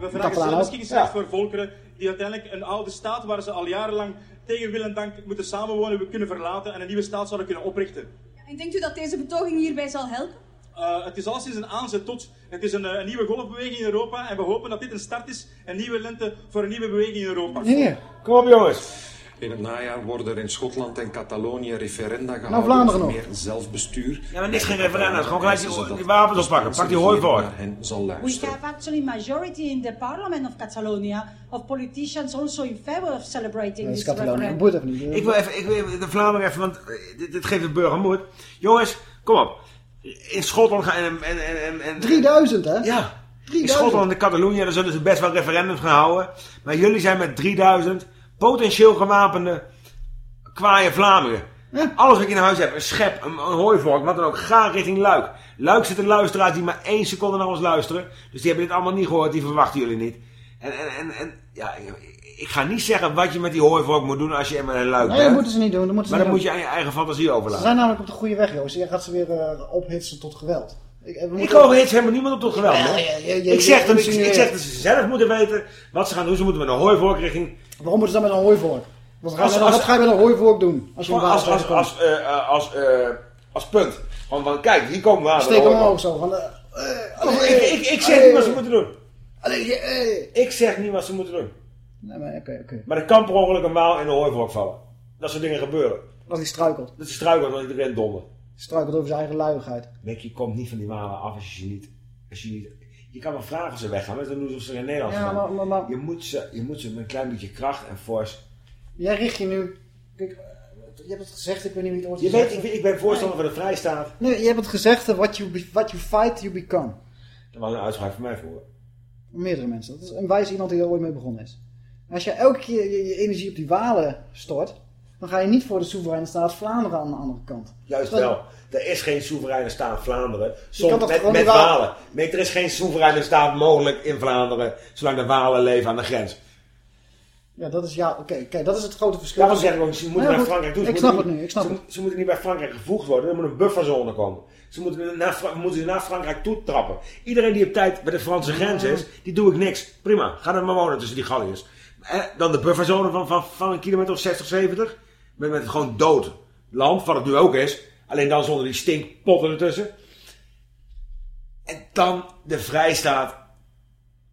[SPEAKER 14] We vragen
[SPEAKER 2] ook.
[SPEAKER 14] zelfbeschikkingsrecht
[SPEAKER 3] Ja.
[SPEAKER 14] voor volkeren die uiteindelijk een oude staat waar ze al jarenlang tegen wil en dank moeten samenwonen, we kunnen verlaten en een nieuwe staat zouden kunnen oprichten.
[SPEAKER 15] En denkt u dat deze betoging hierbij zal helpen?
[SPEAKER 14] Uh, het is alleszins een aanzet tot. Het is een, eh, een nieuwe golfbeweging in Europa en we hopen dat dit een start is, een nieuwe lente voor een nieuwe beweging in Europa.
[SPEAKER 2] Hier.
[SPEAKER 3] Kom op jongens.
[SPEAKER 13] In het najaar worden er in Schotland en Catalonië referenda gehouden
[SPEAKER 2] Nou, Vlaanderen
[SPEAKER 13] over
[SPEAKER 2] nog.
[SPEAKER 13] meer zelfbestuur.
[SPEAKER 3] Ja, maar niks geen referenda. Gewoon gelijk die, die wapens oppakken. Pak die hooivork.
[SPEAKER 13] naar hen zal
[SPEAKER 16] We
[SPEAKER 13] luisteren.
[SPEAKER 16] have actually majority in the parliament of Catalonia of politicians also in favor of celebrating
[SPEAKER 2] Dat is
[SPEAKER 16] this
[SPEAKER 2] Catalonië.
[SPEAKER 16] referendum.
[SPEAKER 3] Ik wil even, ik wil even de Vlamingen even, want eh, dit, dit geeft de burger moed. Jongens, kom op. In Schotland gaan en... en, en, en, en
[SPEAKER 2] 3000 hè?
[SPEAKER 3] Ja. In
[SPEAKER 2] 3000.
[SPEAKER 3] Schotland en Catalonië, daar zullen ze best wel referendums gaan houden. Maar jullie zijn met 3000 potentieel gewapende kwaaie Vlamingen. Alles wat je in huis hebt, een schep, een, een hooivork, wat dan ook, ga richting Luik. Luik zitten luisteraars die maar één seconde naar ons luisteren. Dus die hebben dit allemaal niet gehoord, die verwachten jullie niet. En, en, en, en ja, ik- ga niet zeggen wat je met die hooivork moet doen als je in Luik
[SPEAKER 2] Nee,
[SPEAKER 3] bent.
[SPEAKER 2] dat moeten ze niet doen. Dat moeten ze
[SPEAKER 3] maar dan moet je aan je eigen fantasie
[SPEAKER 2] Ze
[SPEAKER 3] overlaten.
[SPEAKER 2] zijn namelijk op de goede weg, Joost. Je gaat ze weer eh, ophitsen tot geweld. Ik, eh,
[SPEAKER 3] Ik overhits helemaal niemand op tot geweld.
[SPEAKER 2] Ja,
[SPEAKER 3] hoor.
[SPEAKER 2] ja, ja, ja,
[SPEAKER 3] ik, zeg dat, ik, zeg dat ze zelf moeten weten wat ze gaan doen. Ze moeten met een hooivork richting...
[SPEAKER 2] Waarom moeten ze dan met een hooivork? Wat ga, je,
[SPEAKER 3] Als-
[SPEAKER 2] met-
[SPEAKER 3] als-
[SPEAKER 2] wat ga je met een hooivork doen? Als je een
[SPEAKER 3] als, als, als, eh, als Als punt. Van kijk, hier komen we aan.
[SPEAKER 2] Steek hem omhoog zo. Van,
[SPEAKER 3] ik, ik, ik zeg niet wat ze moeten doen.
[SPEAKER 2] Eh.
[SPEAKER 3] Ik zeg niet wat ze moeten doen.
[SPEAKER 2] Nee, maar oké, oké.
[SPEAKER 3] Maar er kan per ongeluk een maal in de hooivork vallen. Dat soort dingen gebeuren.
[SPEAKER 2] Als hij struikelt.
[SPEAKER 3] Dat is struikelt als iedereen donder.
[SPEAKER 2] Struikelt over zijn eigen luiigheid.
[SPEAKER 3] Je komt niet van die malen af als je niet... Als je, niet je kan wel vragen of ze weggaan, maar dan doen ze of ze in Nederland
[SPEAKER 2] Ja,
[SPEAKER 3] gaan.
[SPEAKER 2] maar, maar, maar
[SPEAKER 3] Je, moet ze, je moet ze met een klein beetje kracht en force...
[SPEAKER 2] jij richt je nu... Kijk, je hebt het gezegd, ik weet niet wie het ooit
[SPEAKER 3] Je weet, ik, ik ben voorstander van de vrijstaat.
[SPEAKER 2] Nee, je hebt het gezegd, eh, what you, be- what you fight, you become.
[SPEAKER 3] Dat was een uitspraak van mij
[SPEAKER 2] Meerdere mensen. Dat is een wijs iemand die er ooit mee begonnen is. Als je elke keer je, je energie op die walen stort, dan ga je niet voor de soevereine staat Vlaanderen aan de andere kant.
[SPEAKER 3] Juist wel. Er is geen soevereine staat Vlaanderen. Soms met,
[SPEAKER 2] Walen-.
[SPEAKER 3] Mick, er is geen soevereine staat mogelijk in Vlaanderen, zolang de Walen leven aan de grens.
[SPEAKER 2] Ja, dat is ja, oké, kijk, dat is het grote verschil.
[SPEAKER 3] Daarom zeg ik ook, ze moeten
[SPEAKER 2] Ja,
[SPEAKER 3] naar
[SPEAKER 2] goed.
[SPEAKER 3] Frankrijk toe. Ze
[SPEAKER 2] Ik snap het nu, ik snap
[SPEAKER 3] ze,
[SPEAKER 2] het.
[SPEAKER 3] ze moeten niet bij Frankrijk gevoegd worden, er moet een bufferzone komen. Ze moeten naar, moeten naar Frankrijk toe trappen. Iedereen die op tijd bij de Franse grens is, die doe ik niks. Prima, ga er maar wonen tussen die Galliërs. Eh, dan de bufferzone van, van, van een kilometer of 60, 70. Met, met gewoon dood land, wat het nu ook is. Alleen dan zonder die stinkpotten ertussen. En dan de vrijstaat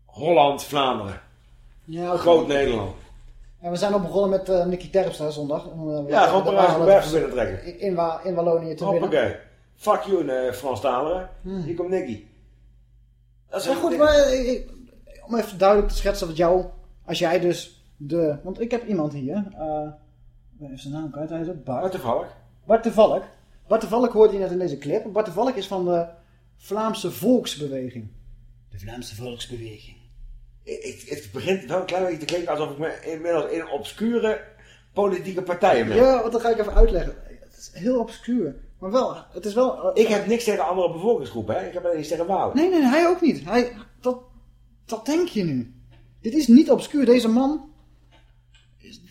[SPEAKER 3] Holland, Vlaanderen.
[SPEAKER 2] Ja, oké.
[SPEAKER 3] Groot Nederland.
[SPEAKER 2] En we zijn al begonnen met eh Nicky Terpstra zondag. En, eh,
[SPEAKER 3] Ja, gewoon
[SPEAKER 2] de
[SPEAKER 3] Parijs
[SPEAKER 2] Walen-
[SPEAKER 3] Roubaix binnen trekken.
[SPEAKER 2] In, in, Wa- in Wallonië te winnen.
[SPEAKER 3] Fuck you, uh, Frans Taleren.
[SPEAKER 2] Hmm.
[SPEAKER 3] Hier komt Nicky. Dat is een
[SPEAKER 2] goed, maar eh, ik- om even duidelijk te schetsen wat jou, als jij dus de, want ik heb iemand hier, eh ben even zijn naam kwijt, hij is ook Bart.
[SPEAKER 3] Bart de Valk.
[SPEAKER 2] Bart de Valk. Bart de Valk hoorde je net in deze clip. Bart de Valk is van de Vlaamse Volksbeweging. De Vlaamse Volksbeweging.
[SPEAKER 3] Ik- ik- Het begint wel een klein beetje te klinken alsof ik me inmiddels in obscure politieke partijen ben.
[SPEAKER 2] Ja, want dat ga ik even uitleggen. Het is heel obscuur. Maar wel, het is wel... eh,
[SPEAKER 3] Ik heb niks tegen andere bevolkingsgroepen, hè. Ik heb alleen iets tegen Walen.
[SPEAKER 2] Nee, nee, hij ook niet. Hij, dat, dat denk je nu. Dit is niet obscuur. Deze man,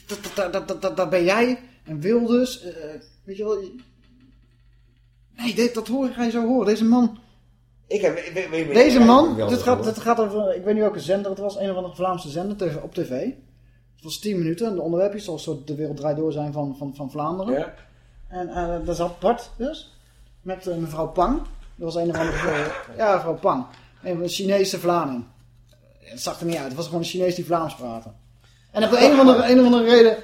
[SPEAKER 2] dat, dat, dat, dat, dat, ben jij en Wilders. eh, weet je wel. Nee, dit, dat hoor, ga je zo horen. Deze man,
[SPEAKER 3] Ik heb, ik,
[SPEAKER 2] deze man, dit gaat, dit gaat over, ik weet niet welke zender het was, een of andere Vlaamse zender op tv. Het was 10 minuten en de onderwerpjes zal zo de wereld draait door zijn van, van, van Vlaanderen.
[SPEAKER 3] Ja.
[SPEAKER 2] En eh daar zat Bart dus, met eh, mevrouw Pang. Dat was een of andere, eh, ja, mevrouw Pang. Een Chinese Vlaming. Het zag er niet uit, het was gewoon een Chinees die Vlaams praatte. En op de een of andere, een of andere reden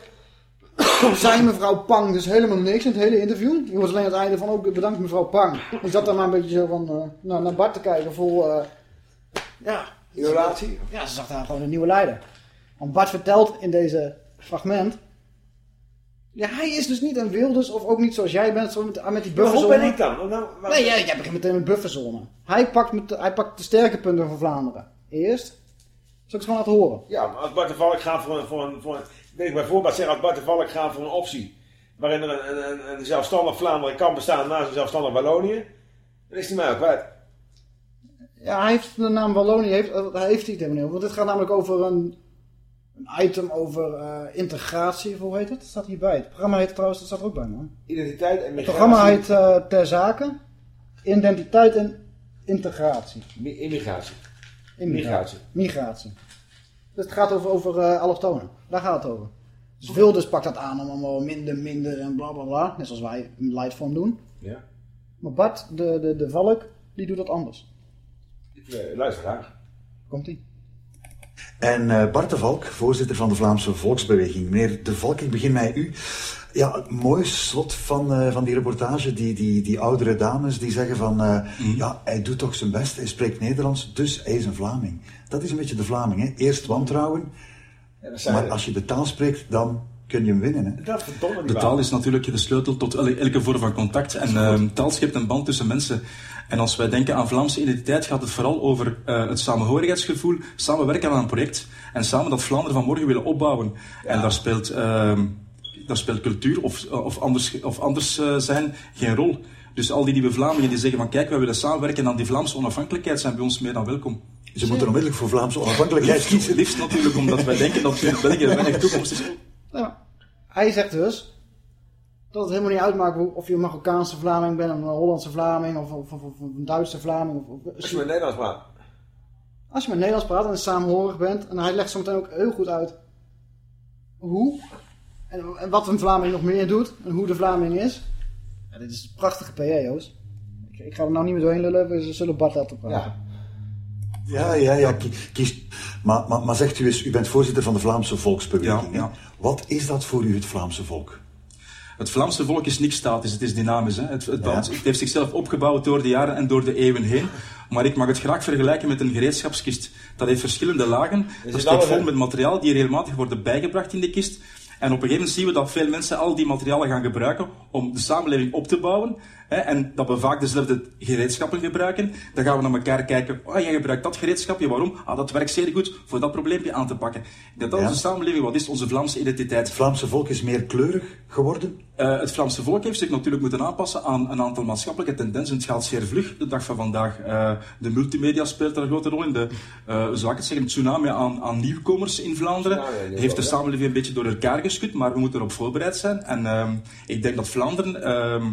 [SPEAKER 2] zei mevrouw Pang dus helemaal niks in het hele interview. Je hoort alleen aan het einde van ook bedankt mevrouw Pang. Ik zat daar maar een beetje zo van nou, naar Bart te kijken vol... ja,
[SPEAKER 3] Violatie?
[SPEAKER 2] ja, ze zag daar gewoon een nieuwe leider. Want Bart vertelt in deze fragment... Ja, hij is dus niet een Wilders of ook niet zoals jij bent, zo met, met die
[SPEAKER 3] Maar hoe
[SPEAKER 2] bufferzone.
[SPEAKER 3] ben ik dan? Dan- wat-
[SPEAKER 2] Nee, jij, jij begint meteen met bufferzone. Hij pakt, met, hij pakt de sterke punten van Vlaanderen. Eerst. Zal ik het gewoon laten horen?
[SPEAKER 3] Ja, maar als Bart de Valk gaat voor een, voor een, voor een weet ik bijvoorbeeld zeggen, als Bart de Valk gaat voor een optie waarin er een, een, een, zelfstandig Vlaanderen kan bestaan naast een zelfstandig Wallonië, dan is hij mij ook kwijt.
[SPEAKER 2] Ja, hij heeft de naam Wallonië, heeft, hij heeft hij het helemaal niet. Want dit gaat namelijk over een, een item over eh, integratie, hoe heet het? Dat staat hierbij. Het programma heet trouwens, dat staat er ook bij man.
[SPEAKER 3] Identiteit en
[SPEAKER 2] Het
[SPEAKER 3] migratie.
[SPEAKER 2] programma heet eh, Ter Zake, Identiteit en Integratie.
[SPEAKER 3] Mi- Immigratie.
[SPEAKER 2] Immigratie.
[SPEAKER 3] Migratie.
[SPEAKER 2] Migratie. Dus het gaat over, over allochtonen. Daar gaat het over. Dus Wilders pakt dat aan om allemaal minder, minder en bla bla bla. Net zoals wij een lightform doen.
[SPEAKER 3] Ja.
[SPEAKER 2] Maar Bart, de, de, de valk, die doet dat anders.
[SPEAKER 3] Ik luister graag.
[SPEAKER 2] Komt-ie.
[SPEAKER 17] En eh, Bart de Valk, voorzitter van de Vlaamse Volksbeweging. Meneer de Valk, ik begin met u. Ja, het mooie slot van, eh, van die reportage, die, die, die oudere dames die zeggen van... eh, Ja, hij doet toch zijn best, hij spreekt Nederlands, dus hij is een Vlaming. Dat is een beetje de Vlaming, hè. Eerst wantrouwen,
[SPEAKER 3] Ja, dat zijn
[SPEAKER 17] maar als je de taal spreekt, dan kun je hem winnen, hè.
[SPEAKER 3] Dat
[SPEAKER 18] De
[SPEAKER 3] waar.
[SPEAKER 18] taal is natuurlijk de sleutel tot elke vorm van contact. En ehm, taal schept een band tussen mensen. En als wij denken aan Vlaamse identiteit, gaat het vooral over eh, het samenhorigheidsgevoel, samenwerken aan een project en samen dat Vlaanderen van morgen willen opbouwen. En daar speelt, ehm, daar speelt cultuur of, of anders, of anders eh, zijn geen rol. Dus al die nieuwe Vlamingen die zeggen van kijk, wij willen samenwerken aan die Vlaamse onafhankelijkheid, zijn bij ons meer dan welkom.
[SPEAKER 17] Ze moeten onmiddellijk voor Vlaamse onafhankelijkheid kiezen.
[SPEAKER 18] liefst natuurlijk omdat wij denken dat België weinig toekomst is.
[SPEAKER 2] Nou, hij zegt dus dat het helemaal niet uitmaakt of je een Marokkaanse Vlaming bent, of een Hollandse Vlaming, of, of, of- of een Duitse Vlaming. Of, of-
[SPEAKER 3] Als je met Nederlands praat.
[SPEAKER 2] als je met Nederlands praat en samenhorig bent, en hij legt zo meteen ook heel goed uit hoe en, en wat een Vlaming nog meer doet, en hoe de Vlaming is. Ja, dit is een prachtige PA, Joost. Ik, ik ga er nou niet meer doorheen lullen, we zullen Bart laten praten.
[SPEAKER 17] Ja, ja, ja. kie- Kies. Maar, maar, maar zegt u eens, u bent voorzitter van de Vlaamse Volksbeweging. hè? Wat is dat voor u, het Vlaamse volk?
[SPEAKER 18] Het Vlaamse volk is niks statisch, het is dynamisch. Hè? Het, het, bouwt- het heeft zichzelf opgebouwd door de jaren en door de eeuwen heen. Maar ik mag het graag vergelijken met een gereedschapskist. Dat heeft verschillende lagen. Dat
[SPEAKER 3] alles,
[SPEAKER 18] vol met materiaal die regelmatig worden bijgebracht in de kist. En op een gegeven moment zien we dat veel mensen al die materialen gaan gebruiken om de samenleving op te bouwen. Hè, en dat we vaak dezelfde gereedschappen gebruiken. Dan gaan we naar elkaar kijken. Oh, jij gebruikt dat gereedschapje. Waarom? Ah, dat werkt zeer goed voor dat probleempje aan te pakken. Ik denk dat
[SPEAKER 17] Ja.
[SPEAKER 18] onze samenleving wat is, onze Vlaamse identiteit.
[SPEAKER 17] Het Vlaamse volk is meer kleurig geworden?
[SPEAKER 18] Eh, het Vlaamse volk heeft zich natuurlijk moeten aanpassen aan een aantal maatschappelijke tendensen. Het gaat zeer vlug de dag van vandaag. Eh, de multimedia speelt er een grote rol in. De, zou ik het zeggen, tsunami aan, aan nieuwkomers in Vlaanderen
[SPEAKER 3] Tsunami,
[SPEAKER 18] heeft de samenleving een beetje door elkaar geschud, maar we moeten erop voorbereid zijn. En ehm, ik denk dat Vlaanderen ehm,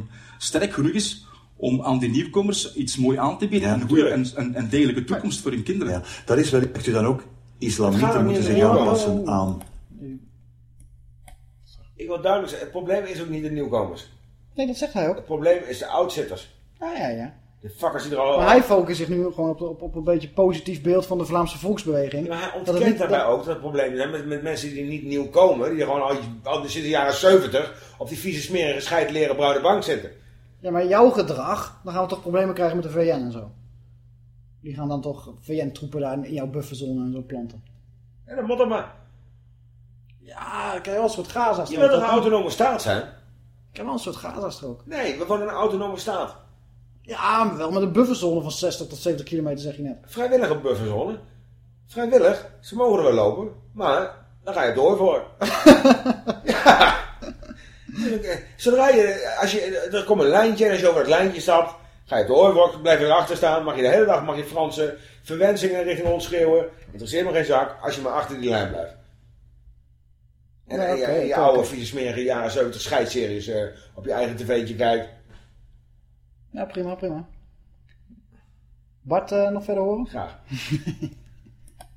[SPEAKER 18] sterk genoeg is om aan die nieuwkomers iets mooi aan te bieden. een goede en, en, en degelijke toekomst voor hun kinderen.
[SPEAKER 17] Ja, dat is wel, u dan ook, islamieten moeten zich aanpassen aan...
[SPEAKER 3] Ik wil duidelijk zeggen, het probleem is ook niet de nieuwkomers.
[SPEAKER 2] Nee, dat zegt hij ook.
[SPEAKER 3] Het probleem is de oudzitters.
[SPEAKER 2] Ja, ja, ja.
[SPEAKER 3] De fuckers die er al...
[SPEAKER 2] Maar hij focust zich nu gewoon op, op, op een beetje positief beeld van de Vlaamse volksbeweging.
[SPEAKER 3] Maar hij
[SPEAKER 2] Dat
[SPEAKER 3] ontkent
[SPEAKER 2] niet-
[SPEAKER 3] daarbij
[SPEAKER 2] dat-
[SPEAKER 3] ook dat het probleem is met, met mensen die niet nieuw komen. Die gewoon al, al sinds de jaren 70 op die vieze smerige scheidleren bruine bank zitten.
[SPEAKER 2] Ja, maar jouw gedrag, dan gaan we toch problemen krijgen met de VN en zo. Die gaan dan toch VN-troepen daar in jouw bufferzone en zo planten.
[SPEAKER 3] En dat moet dan maar.
[SPEAKER 2] Ja, ik heb wel een soort Gaza-strook.
[SPEAKER 3] Je wilt toch een autonome staat zijn?
[SPEAKER 2] Ik heb wel een soort Gaza-strook.
[SPEAKER 3] Nee, we wonen een autonome staat.
[SPEAKER 2] Ja, maar wel met een bufferzone van 60 tot 70 kilometer, zeg je net.
[SPEAKER 3] Vrijwillige bufferzone. Vrijwillig, ze mogen er wel lopen, maar dan ga je door voor. ja. Zodra je, als je, er komt een lijntje en als je over het lijntje stapt, ga je door voor, blijf je erachter staan, mag je de hele dag mag je Franse verwensingen richting ons schreeuwen. Interesseert me geen zak, als je maar achter die lijn blijft. En
[SPEAKER 2] Ja,
[SPEAKER 3] en je, oude vieze smerige jaren 70 scheidseries eh, op je eigen tv'tje kijkt.
[SPEAKER 2] Ja, prima, prima. Bart, eh, nog verder horen?
[SPEAKER 3] Graag.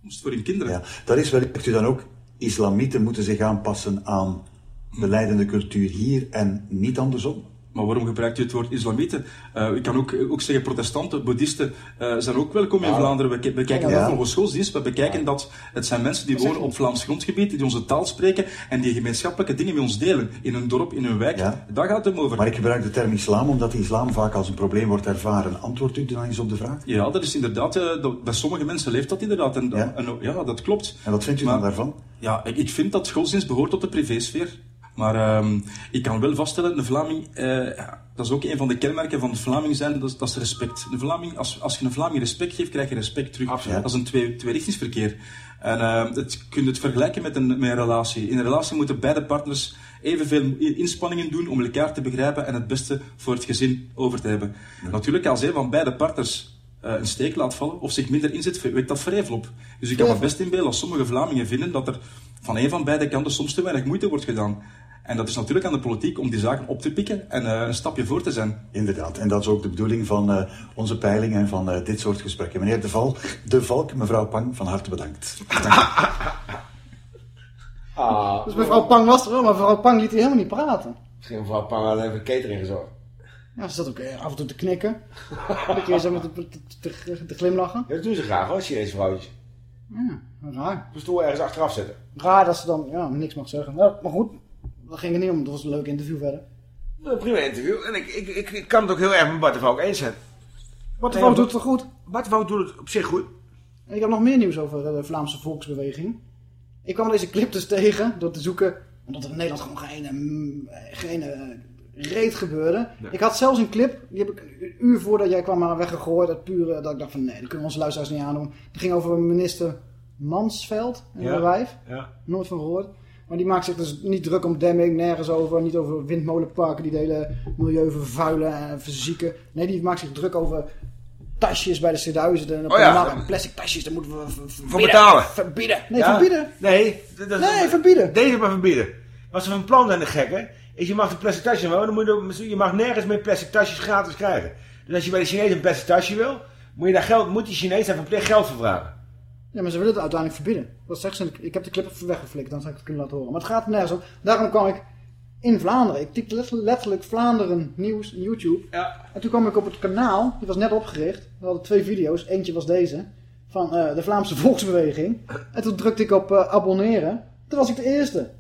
[SPEAKER 18] Moest voor hun kinderen.
[SPEAKER 17] Ja, dat is wel, zegt u dan ook, islamieten moeten zich aanpassen aan de leidende cultuur hier en niet andersom?
[SPEAKER 18] Maar waarom gebruikt u het woord islamieten? Eh, ik kan ook, ook zeggen protestanten, boeddhisten eh, zijn ook welkom in
[SPEAKER 17] Ja.
[SPEAKER 18] Vlaanderen. We, we kijken
[SPEAKER 17] Ja.
[SPEAKER 18] naar volgens godsdienst. We bekijken dat het zijn mensen die wonen op Vlaams grondgebied, die onze taal spreken en die gemeenschappelijke dingen met ons delen. In hun dorp, in hun wijk. Daar gaat het over.
[SPEAKER 17] Maar ik gebruik de term islam omdat de islam vaak als een probleem wordt ervaren. Antwoordt u dan eens op de vraag?
[SPEAKER 18] Ja, dat is inderdaad, eh, dat- bij sommige mensen leeft dat inderdaad. En,
[SPEAKER 17] Ja?
[SPEAKER 18] en, ja, dat klopt.
[SPEAKER 17] En wat vindt u dan daarvan?
[SPEAKER 18] Ja, ik, ik vind dat godsdienst behoort tot de privésfeer. Maar ehm, ik kan wel vaststellen, de Vlaming, eh, dat is ook een van de kenmerken van de Vlaming zijn, dat is, dat is respect. De Vlaming, als, als je een Vlaming respect geeft, krijg je respect terug.
[SPEAKER 3] Absoluut.
[SPEAKER 18] Dat is een twee, tweerichtingsverkeer. En eh, het, je kunt het vergelijken met een, met een relatie. In een relatie moeten beide partners evenveel inspanningen doen om elkaar te begrijpen en het beste voor het gezin over te hebben. Natuurlijk, als een van beide partners eh, een steek laat vallen of zich minder inzet, wekt dat vrevel op. Dus ik kan me best inbeelden als sommige Vlamingen vinden dat er van een van beide kanten soms te weinig moeite wordt gedaan. En dat is natuurlijk aan de politiek om die zaken op te pikken en eh, een stapje voor te zijn.
[SPEAKER 17] Inderdaad, en dat is ook de bedoeling van eh, onze peiling en van eh, dit soort gesprekken. Meneer De, Val, de Valk, mevrouw Pang, van harte bedankt.
[SPEAKER 3] Ah,
[SPEAKER 2] Dus mevrouw Pang was er wel, maar mevrouw Pang liet hij helemaal niet praten.
[SPEAKER 3] Misschien mevrouw Pang alleen voor catering gezorgd.
[SPEAKER 2] Ja, ze zat ook eh, af en toe te knikken. Een keer zo met te, te, te- te glimlachen.
[SPEAKER 3] Ja, dat doen ze graag hoor, Chinese vrouwtjes.
[SPEAKER 2] Ja, raar.
[SPEAKER 3] De stoel ergens achteraf zetten.
[SPEAKER 2] Raar dat ze dan ja, niks mag zeggen. Nou, maar goed, daar ging het niet om. Dat was een leuk interview verder.
[SPEAKER 3] Een prima interview. En ik, ik, ik, ik kan het ook heel erg met Bart de Valk eens zijn.
[SPEAKER 2] Bart de Valk doet het goed?
[SPEAKER 3] Bart de Valk doet het op zich goed.
[SPEAKER 2] En ik heb nog meer nieuws over eh, de Vlaamse volksbeweging. Ik kwam deze clip dus tegen door te zoeken, omdat er in Nederland gewoon geen, mm, geen eh, reet gebeurde. Ik had zelfs een clip, die heb ik een uur voordat jij kwam maar weggegooid. Dat pure, dat ik dacht van nee, dat kunnen we onze luisteraars niet aandoen. Het ging over minister Mansveld, een
[SPEAKER 3] Ja.
[SPEAKER 2] wijf.
[SPEAKER 3] Ja.
[SPEAKER 2] Nooit van gehoord. Maar die maakt zich dus niet druk om demming, nergens over. Niet over windmolenparken die de hele milieu vervuilen en verzieken. Nee, die maakt zich druk over tasjes bij de Stedhuizen. En op
[SPEAKER 3] Oh
[SPEAKER 2] de
[SPEAKER 3] ja.
[SPEAKER 2] markt. Plastic tasjes, daar moeten we ver- verbieden.
[SPEAKER 3] Voor betalen.
[SPEAKER 2] Verbieden. Nee,
[SPEAKER 3] Ja?
[SPEAKER 2] verbieden.
[SPEAKER 3] Nee. dat- dat-
[SPEAKER 2] Nee, verbieden.
[SPEAKER 3] Deze maar verbieden. Wat ze van plan zijn, de gekken, is je mag de plastic tasje wel, dan moet je, je mag nergens meer plastic tasjes gratis krijgen. Dus als je bij de Chinees een plastic tasje wil, moet je daar geld, moet die Chinees daar verplicht geld voor vragen.
[SPEAKER 2] Ja, maar ze willen het uiteindelijk verbieden. Dat zegt ze. Ik heb de clip weggeflikt, dan zou ik het kunnen laten horen. Maar het gaat nergens om. Daarom kwam ik in Vlaanderen. Ik typte letterlijk, Vlaanderen nieuws in YouTube.
[SPEAKER 3] Ja.
[SPEAKER 2] En toen kwam ik op het kanaal, die was net opgericht. We hadden twee video's, eentje was deze, van eh, de Vlaamse Volksbeweging. En toen drukte ik op eh, abonneren. Toen was ik de eerste.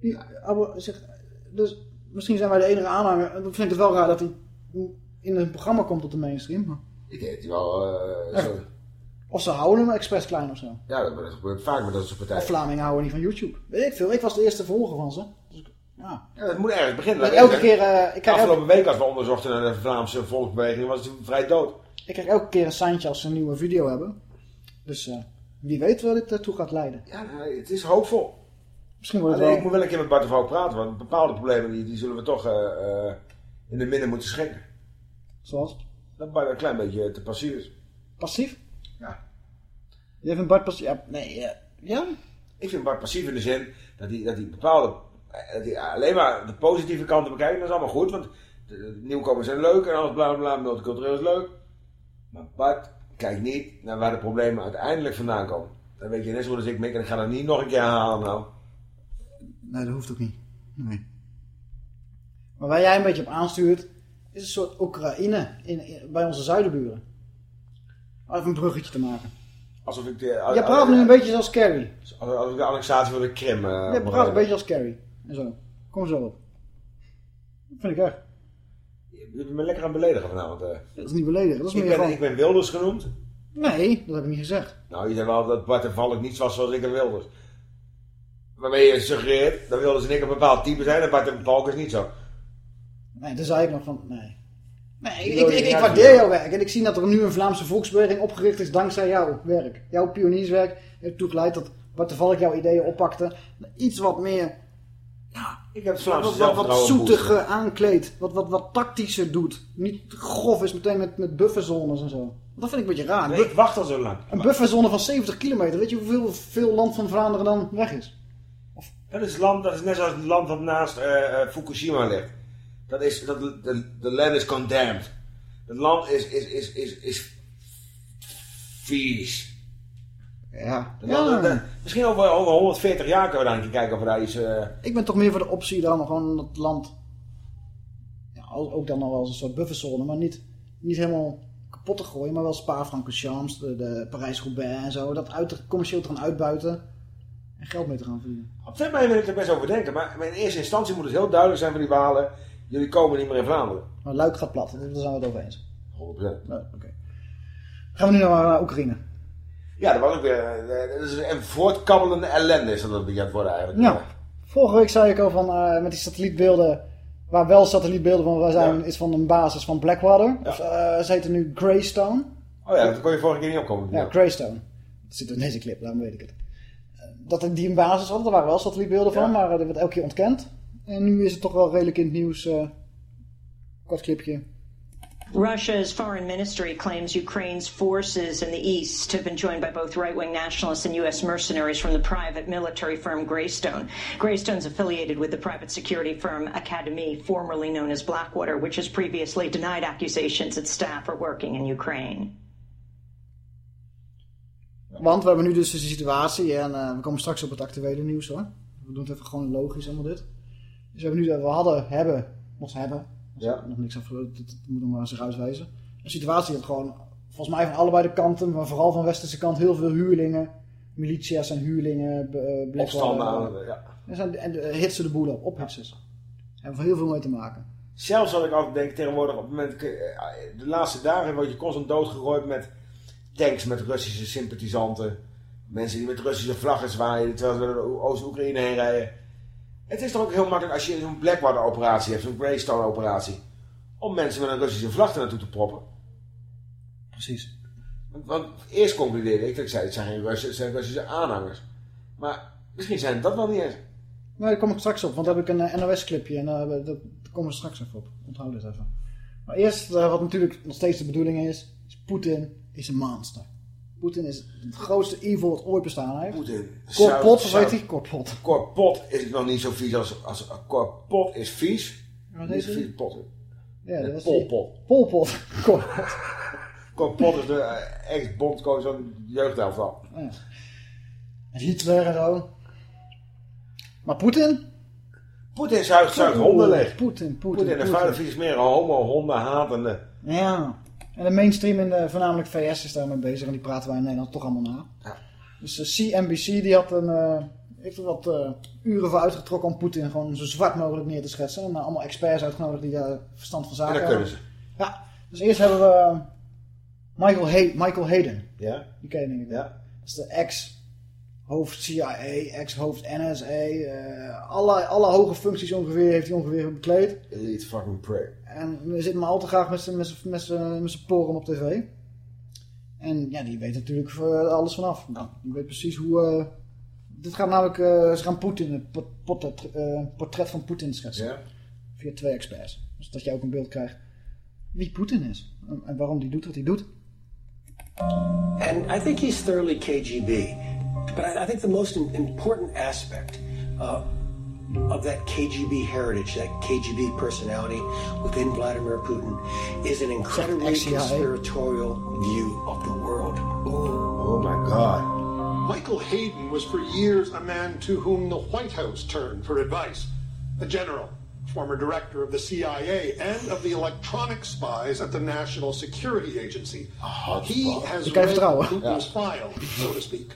[SPEAKER 2] Die, abo- zeg, dus misschien zijn wij de enige aanhanger. Dan vind ik het wel raar dat hij in een programma komt op de mainstream.
[SPEAKER 3] Ik denk dat hij wel... eh, zo-
[SPEAKER 2] Of ze houden hem expres klein of zo.
[SPEAKER 3] ja, dat, gebeurt vaak met dat soort
[SPEAKER 2] Of
[SPEAKER 3] partijen.
[SPEAKER 2] Vlamingen houden niet van YouTube. Weet ik veel. Ik was de eerste volger van ze. Dus ja.
[SPEAKER 3] Ja, dat moet ergens beginnen. Dat
[SPEAKER 2] elke keer, eh, ik
[SPEAKER 3] Afgelopen week als we onderzochten naar de Vlaamse volksbeweging was het vrij dood.
[SPEAKER 2] Ik krijg elke keer een seintje als ze een nieuwe video hebben. Dus eh, wie weet waar dit ertoe gaat leiden.
[SPEAKER 3] Ja, nou, het is hoopvol.
[SPEAKER 2] Misschien wordt het
[SPEAKER 3] Alleen,
[SPEAKER 2] wel...
[SPEAKER 3] ik moet wel een keer met Bart de Vouw praten, want bepaalde problemen die, die zullen we toch eh, in de midden moeten schenken.
[SPEAKER 2] Zoals?
[SPEAKER 3] Dat Bart een klein beetje te passief is.
[SPEAKER 2] Passief? Jij vindt Bart passief? Ja, nee, ja. ja?
[SPEAKER 3] Ik vind Bart passief in de zin dat hij, dat hij bepaalde, dat hij alleen maar de positieve kanten bekijkt. Dat is allemaal goed, want de, de nieuwkomers zijn leuk en alles bla bla bla, multicultureel is leuk. Maar Bart kijkt niet naar waar de problemen uiteindelijk vandaan komen. Dan weet je net zo goed als ik, Mick, en ik ga dat niet nog een keer herhalen nou.
[SPEAKER 2] Nee, dat hoeft ook niet. Nee. Maar waar jij een beetje op aanstuurt, is een soort Oekraïne in, in- bij onze zuidenburen. Om Even een bruggetje te maken.
[SPEAKER 3] Alsof ik de,
[SPEAKER 2] Jij praat nu een beetje zoals Carrie.
[SPEAKER 3] Alsof alsof ik de annexatie van de Krim... eh,
[SPEAKER 2] Jij praat een beetje als Carrie. En zo. Kom zo op. Dat vind ik echt.
[SPEAKER 3] Je bent me lekker aan beledigen vanavond. eh.
[SPEAKER 2] Dat is niet beledigen. Dat is
[SPEAKER 3] ik,
[SPEAKER 2] meer
[SPEAKER 3] ben,
[SPEAKER 2] van...
[SPEAKER 3] ik ben Wilders genoemd.
[SPEAKER 2] Nee, dat heb ik niet gezegd.
[SPEAKER 3] Nou, je zei wel dat Bart en Valk niet was zoals ik en Wilders. Waarmee je suggereert dat Wilders en ik een bepaald type zijn en Bart en Valk is niet zo.
[SPEAKER 2] Nee, daar zei ik nog van, nee. Nee, ik, ik, waardeer jouw werk. En ik zie dat er nu een Vlaamse volksbeweging opgericht is dankzij jouw werk. Jouw pionierswerk heeft ertoe geleid dat Bart de Valk jouw ideeën oppakte. Iets wat meer,
[SPEAKER 3] Ik heb
[SPEAKER 2] wat, wat, wat zoetiger aankleedt. Wat, wat, wat tactischer doet. Niet grof is meteen met, met bufferzones en zo. Dat vind ik een beetje raar.
[SPEAKER 3] Nee, ik wacht al zo lang.
[SPEAKER 2] Een bufferzone van 70 kilometer. Weet je hoeveel veel land van Vlaanderen dan weg is?
[SPEAKER 3] Dat is, land, dat is net zoals het land dat naast eh, eh, Fukushima ligt. Dat is, dat, de, de land is condemned. Het land is, is, is, is, is vies.
[SPEAKER 2] Ja. Ja.
[SPEAKER 3] misschien over, over 140 jaar kunnen we daar een keer kijken of daar iets... eh,
[SPEAKER 2] Ik ben toch meer voor de optie dan gewoon het land. Ja, ook dan nog wel als een soort bufferzone, maar niet, niet helemaal kapot te gooien, maar wel Spa-Francorchamps, de, de Parijs-Roubaix en zo. Dat uit, commercieel te gaan uitbuiten en geld mee te gaan verdienen.
[SPEAKER 3] Op twee manieren wil ik er best over denken. Maar, in eerste instantie moet het heel duidelijk zijn voor die Walen. Jullie komen niet meer in Vlaanderen.
[SPEAKER 2] Maar Luik gaat plat, daar zijn we het over eens.
[SPEAKER 3] 100%.
[SPEAKER 2] Nee, oké. Gaan we nu naar eh, Oekraïne.
[SPEAKER 3] Ja, dat was ook weer... eh, Dat is een voortkabbelende ellende is dat het bekend worden eigenlijk.
[SPEAKER 2] Ja, vorige week zei ik al van eh, met die satellietbeelden, waar wel satellietbeelden van zijn, is van een basis van Blackwater. Of, eh, ze heten nu Greystone.
[SPEAKER 3] Oh ja, dat kon je vorige keer niet opkomen.
[SPEAKER 2] Ja, Greystone. Dat zit in deze clip, daarom weet ik het. Eh, Dat die een basis hadden, daar waren wel satellietbeelden van, maar eh, dat werd elke keer ontkend. En nu is het toch wel redelijk in het nieuws. eh, kort clipje.
[SPEAKER 19] Russia's foreign ministry claims Ukraine's forces in the east have been joined by both right wing nationalists and U.S. mercenaries from the private military firm Greystone. Greystone's affiliated with the private security firm Academy, formerly known as Blackwater, which has previously denied accusations its staff are working in Ukraine.
[SPEAKER 2] Want we hebben nu dus de situatie en eh, we komen straks op het actuele nieuws hoor. We doen het even gewoon logisch allemaal dit. Dus we hebben nu, we hadden, hebben, nog hebben,
[SPEAKER 3] Ja.
[SPEAKER 2] nog niks afgelopen, dat, dat moet nog maar zich uitwijzen. Een situatie dat gewoon, volgens mij van allebei de kanten, maar vooral van westerse kant, heel veel huurlingen, militia's en huurlingen,
[SPEAKER 3] Opstanden aan, ja.
[SPEAKER 2] En, zijn, en eh, hitsen de boel op, ophitsen ze. Hebben we heel veel mee te maken.
[SPEAKER 3] Zelfs wat ik altijd denk tegenwoordig, op het moment, eh, de laatste dagen word je constant doodgegooid met tanks met Russische sympathisanten. Mensen die met Russische vlaggen zwaaien, terwijl ze door Oost-Oekraïne heen rijden. Het is toch ook heel makkelijk als je zo'n Blackwater-operatie hebt, zo'n Greystone-operatie, om mensen met een Russische vlag er naartoe te proppen.
[SPEAKER 2] Precies.
[SPEAKER 3] Want, want eerst concludeerde ik, dat ik zei, het zijn geen Russen, het zijn Russische aanhangers. Maar misschien zijn dat wel niet eens.
[SPEAKER 2] Maar daar kom ik straks op, want dan heb ik een eh, NOS-clipje en dat, daar komen we straks even op. Onthoud dit even. Maar eerst, eh, wat natuurlijk nog steeds de bedoeling is, is Poetin is een monster. Poetin is het grootste evil wat ooit bestaan heeft.
[SPEAKER 3] Poetin.
[SPEAKER 2] Korpot, weet hij? Korpot.
[SPEAKER 3] Korpot is nog niet zo vies als... als korpot is vies.
[SPEAKER 2] Wat die?
[SPEAKER 3] vies pot.
[SPEAKER 2] Ja, dat was
[SPEAKER 3] Polpot.
[SPEAKER 2] Polpot. Korpot.
[SPEAKER 3] Korpot is de eh, ex-bondcoach van de jeugdelftal.
[SPEAKER 2] Ja. Hitler en zo. Maar Poetin?
[SPEAKER 3] Poetin zuigt, honden leeg.
[SPEAKER 2] Poetin, Poetin,
[SPEAKER 3] Poetin, de vuile vies meer homo, honden, hatende.
[SPEAKER 2] Ja. En de mainstream in de voornamelijk VS is daarmee bezig. En die praten wij in Nederland toch allemaal na.
[SPEAKER 3] Ja.
[SPEAKER 2] Dus de CNBC die had een, eh, heeft er wat eh, uren voor uitgetrokken om Poetin gewoon zo zwart mogelijk neer te schetsen. En eh, allemaal experts uitgenodigd die daar verstand van zaken
[SPEAKER 3] En dat
[SPEAKER 2] hebben.
[SPEAKER 3] kunnen ze.
[SPEAKER 2] Ja. Dus eerst hebben we eh, Michael, Hay Michael Hayden.
[SPEAKER 3] Ja?
[SPEAKER 2] Die ken je wel.
[SPEAKER 3] Ja.
[SPEAKER 2] Dat is de ex-hoofd CIA, ex-hoofd NSA. eh, alle, alle hoge functies ongeveer heeft hij ongeveer bekleed.
[SPEAKER 3] Elite fucking prick.
[SPEAKER 2] En hij zit maar al te graag met zijn met zijn- met zijn- met zijn poren op tv. En ja, die weet natuurlijk eh, alles vanaf. Nou, die weet precies hoe... eh, dit gaat namelijk... eh, ze gaan Poetin, het pot- portret, eh, portret van Poetin schetsen.
[SPEAKER 3] Ja.
[SPEAKER 2] Via twee experts. Dus dat je ook een beeld krijgt wie Poetin is. En, en waarom die doet wat hij doet.
[SPEAKER 20] And I think he's thoroughly KGB. But I, I think the most important aspect uh, of that KGB heritage, that KGB personality within Vladimir Putin, is an incredibly conspiratorial view of the world.
[SPEAKER 3] Oh my God.
[SPEAKER 21] Michael Hayden was for years a man to whom the White House turned for advice. A general, former director of the CIA and of the electronic spies at the National Security Agency. He has
[SPEAKER 2] Die kan
[SPEAKER 21] read
[SPEAKER 2] vertrouwen.
[SPEAKER 21] Putin's file, so to speak.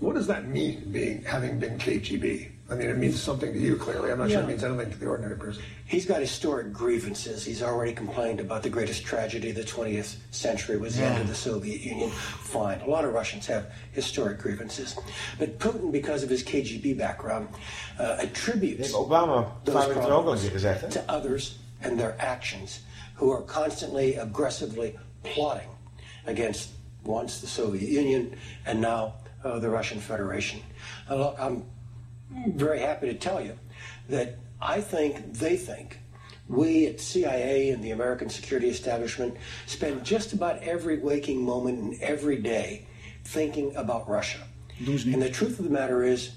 [SPEAKER 21] What does that mean, being having been KGB? I mean, it means something to you, clearly. I'm not sure it means anything to the ordinary person.
[SPEAKER 20] He's got historic grievances. He's already complained about the greatest tragedy of the 20th century was the end of the Soviet Union. Fine. A lot of Russians have historic grievances. But Putin, because of his KGB background, uh, attributes
[SPEAKER 3] Obama
[SPEAKER 20] those
[SPEAKER 3] vaak heeft ook al een
[SPEAKER 20] problems
[SPEAKER 3] gezegd,
[SPEAKER 20] to others and their actions who are constantly aggressively plotting against once the Soviet Union and now uh, the Russian Federation. Uh, look, I'm very happy to tell you that I think they think we at CIA and the American security establishment spend just about every waking moment and every day thinking about Russia. And the truth of the matter is,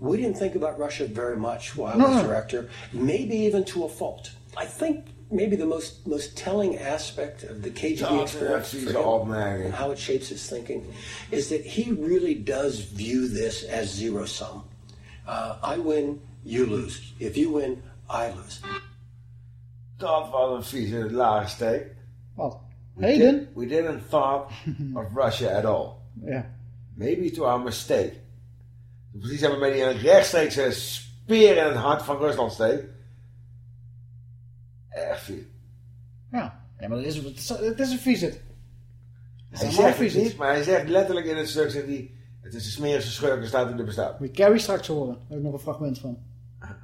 [SPEAKER 20] we didn't think about Russia very much while I was
[SPEAKER 2] no.
[SPEAKER 20] director, maybe even to a fault. I think maybe the most most telling aspect of the KGB
[SPEAKER 3] Ja,
[SPEAKER 20] experience
[SPEAKER 3] precies,
[SPEAKER 20] for him, and how it shapes his thinking, is that he really does view this as zero sum. Uh, I win, you lose. If you win, I lose.
[SPEAKER 3] Dat was een vieze lage steek.
[SPEAKER 2] Wat?
[SPEAKER 3] We
[SPEAKER 2] Hayden?
[SPEAKER 3] did- we didn't thought of Russia at all.
[SPEAKER 2] Ja.
[SPEAKER 3] Maybe to our mistake. Precies hebben we met die een rechtstreekse speer in het hart van Rusland steekt. Echt vies.
[SPEAKER 2] Ja. ja maar dat is, het, is, een is
[SPEAKER 3] Hij zegt het niet, maar hij zegt letterlijk in het stuk, zegt hij, het is de smerigste schurk en staat in de bestaat.
[SPEAKER 2] Moet je Carrie straks horen. Daar heb ik nog een fragment van.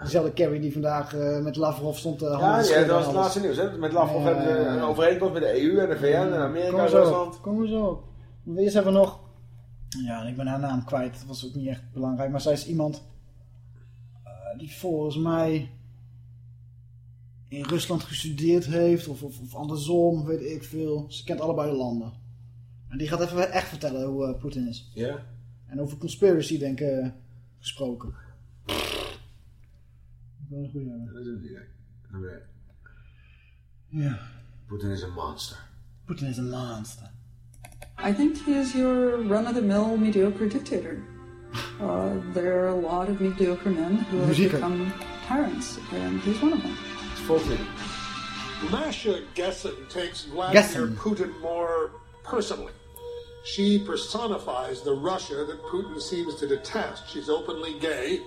[SPEAKER 2] Dezelfde Carrie die vandaag eh, met Lavrov stond te
[SPEAKER 3] Ja, ja, dat was het laatste nieuws. Hè? Met Lavrov hebben ze een overeenkomst met de EU en de VN en Amerika
[SPEAKER 2] Kom
[SPEAKER 3] en
[SPEAKER 2] zo
[SPEAKER 3] Rusland.
[SPEAKER 2] Kom er zo op. Eerst hebben we nog... Ja, ik ben haar naam kwijt. Dat was ook niet echt belangrijk. Maar zij is iemand... eh, die volgens mij... in Rusland gestudeerd heeft. Of, of, of andersom, weet ik veel. Ze kent allebei de landen. En die gaat even echt vertellen hoe eh, Poetin is.
[SPEAKER 3] Ja?
[SPEAKER 2] En over conspiracy denken gesproken. Dat is een goeie, hè?
[SPEAKER 3] Dat is een idee.
[SPEAKER 2] Ja.
[SPEAKER 3] Poetin is een monster.
[SPEAKER 2] Putin is een monster.
[SPEAKER 22] I think he is your run-of-the-mill mediocre dictator. Uh, there are a lot of mediocre men who have become tyrants, and he's one of them.
[SPEAKER 21] Masha Gessen takes Vladimir
[SPEAKER 2] Gessen.
[SPEAKER 21] Putin more personally. She personifies the Russia that Putin seems to detest. She's openly gay,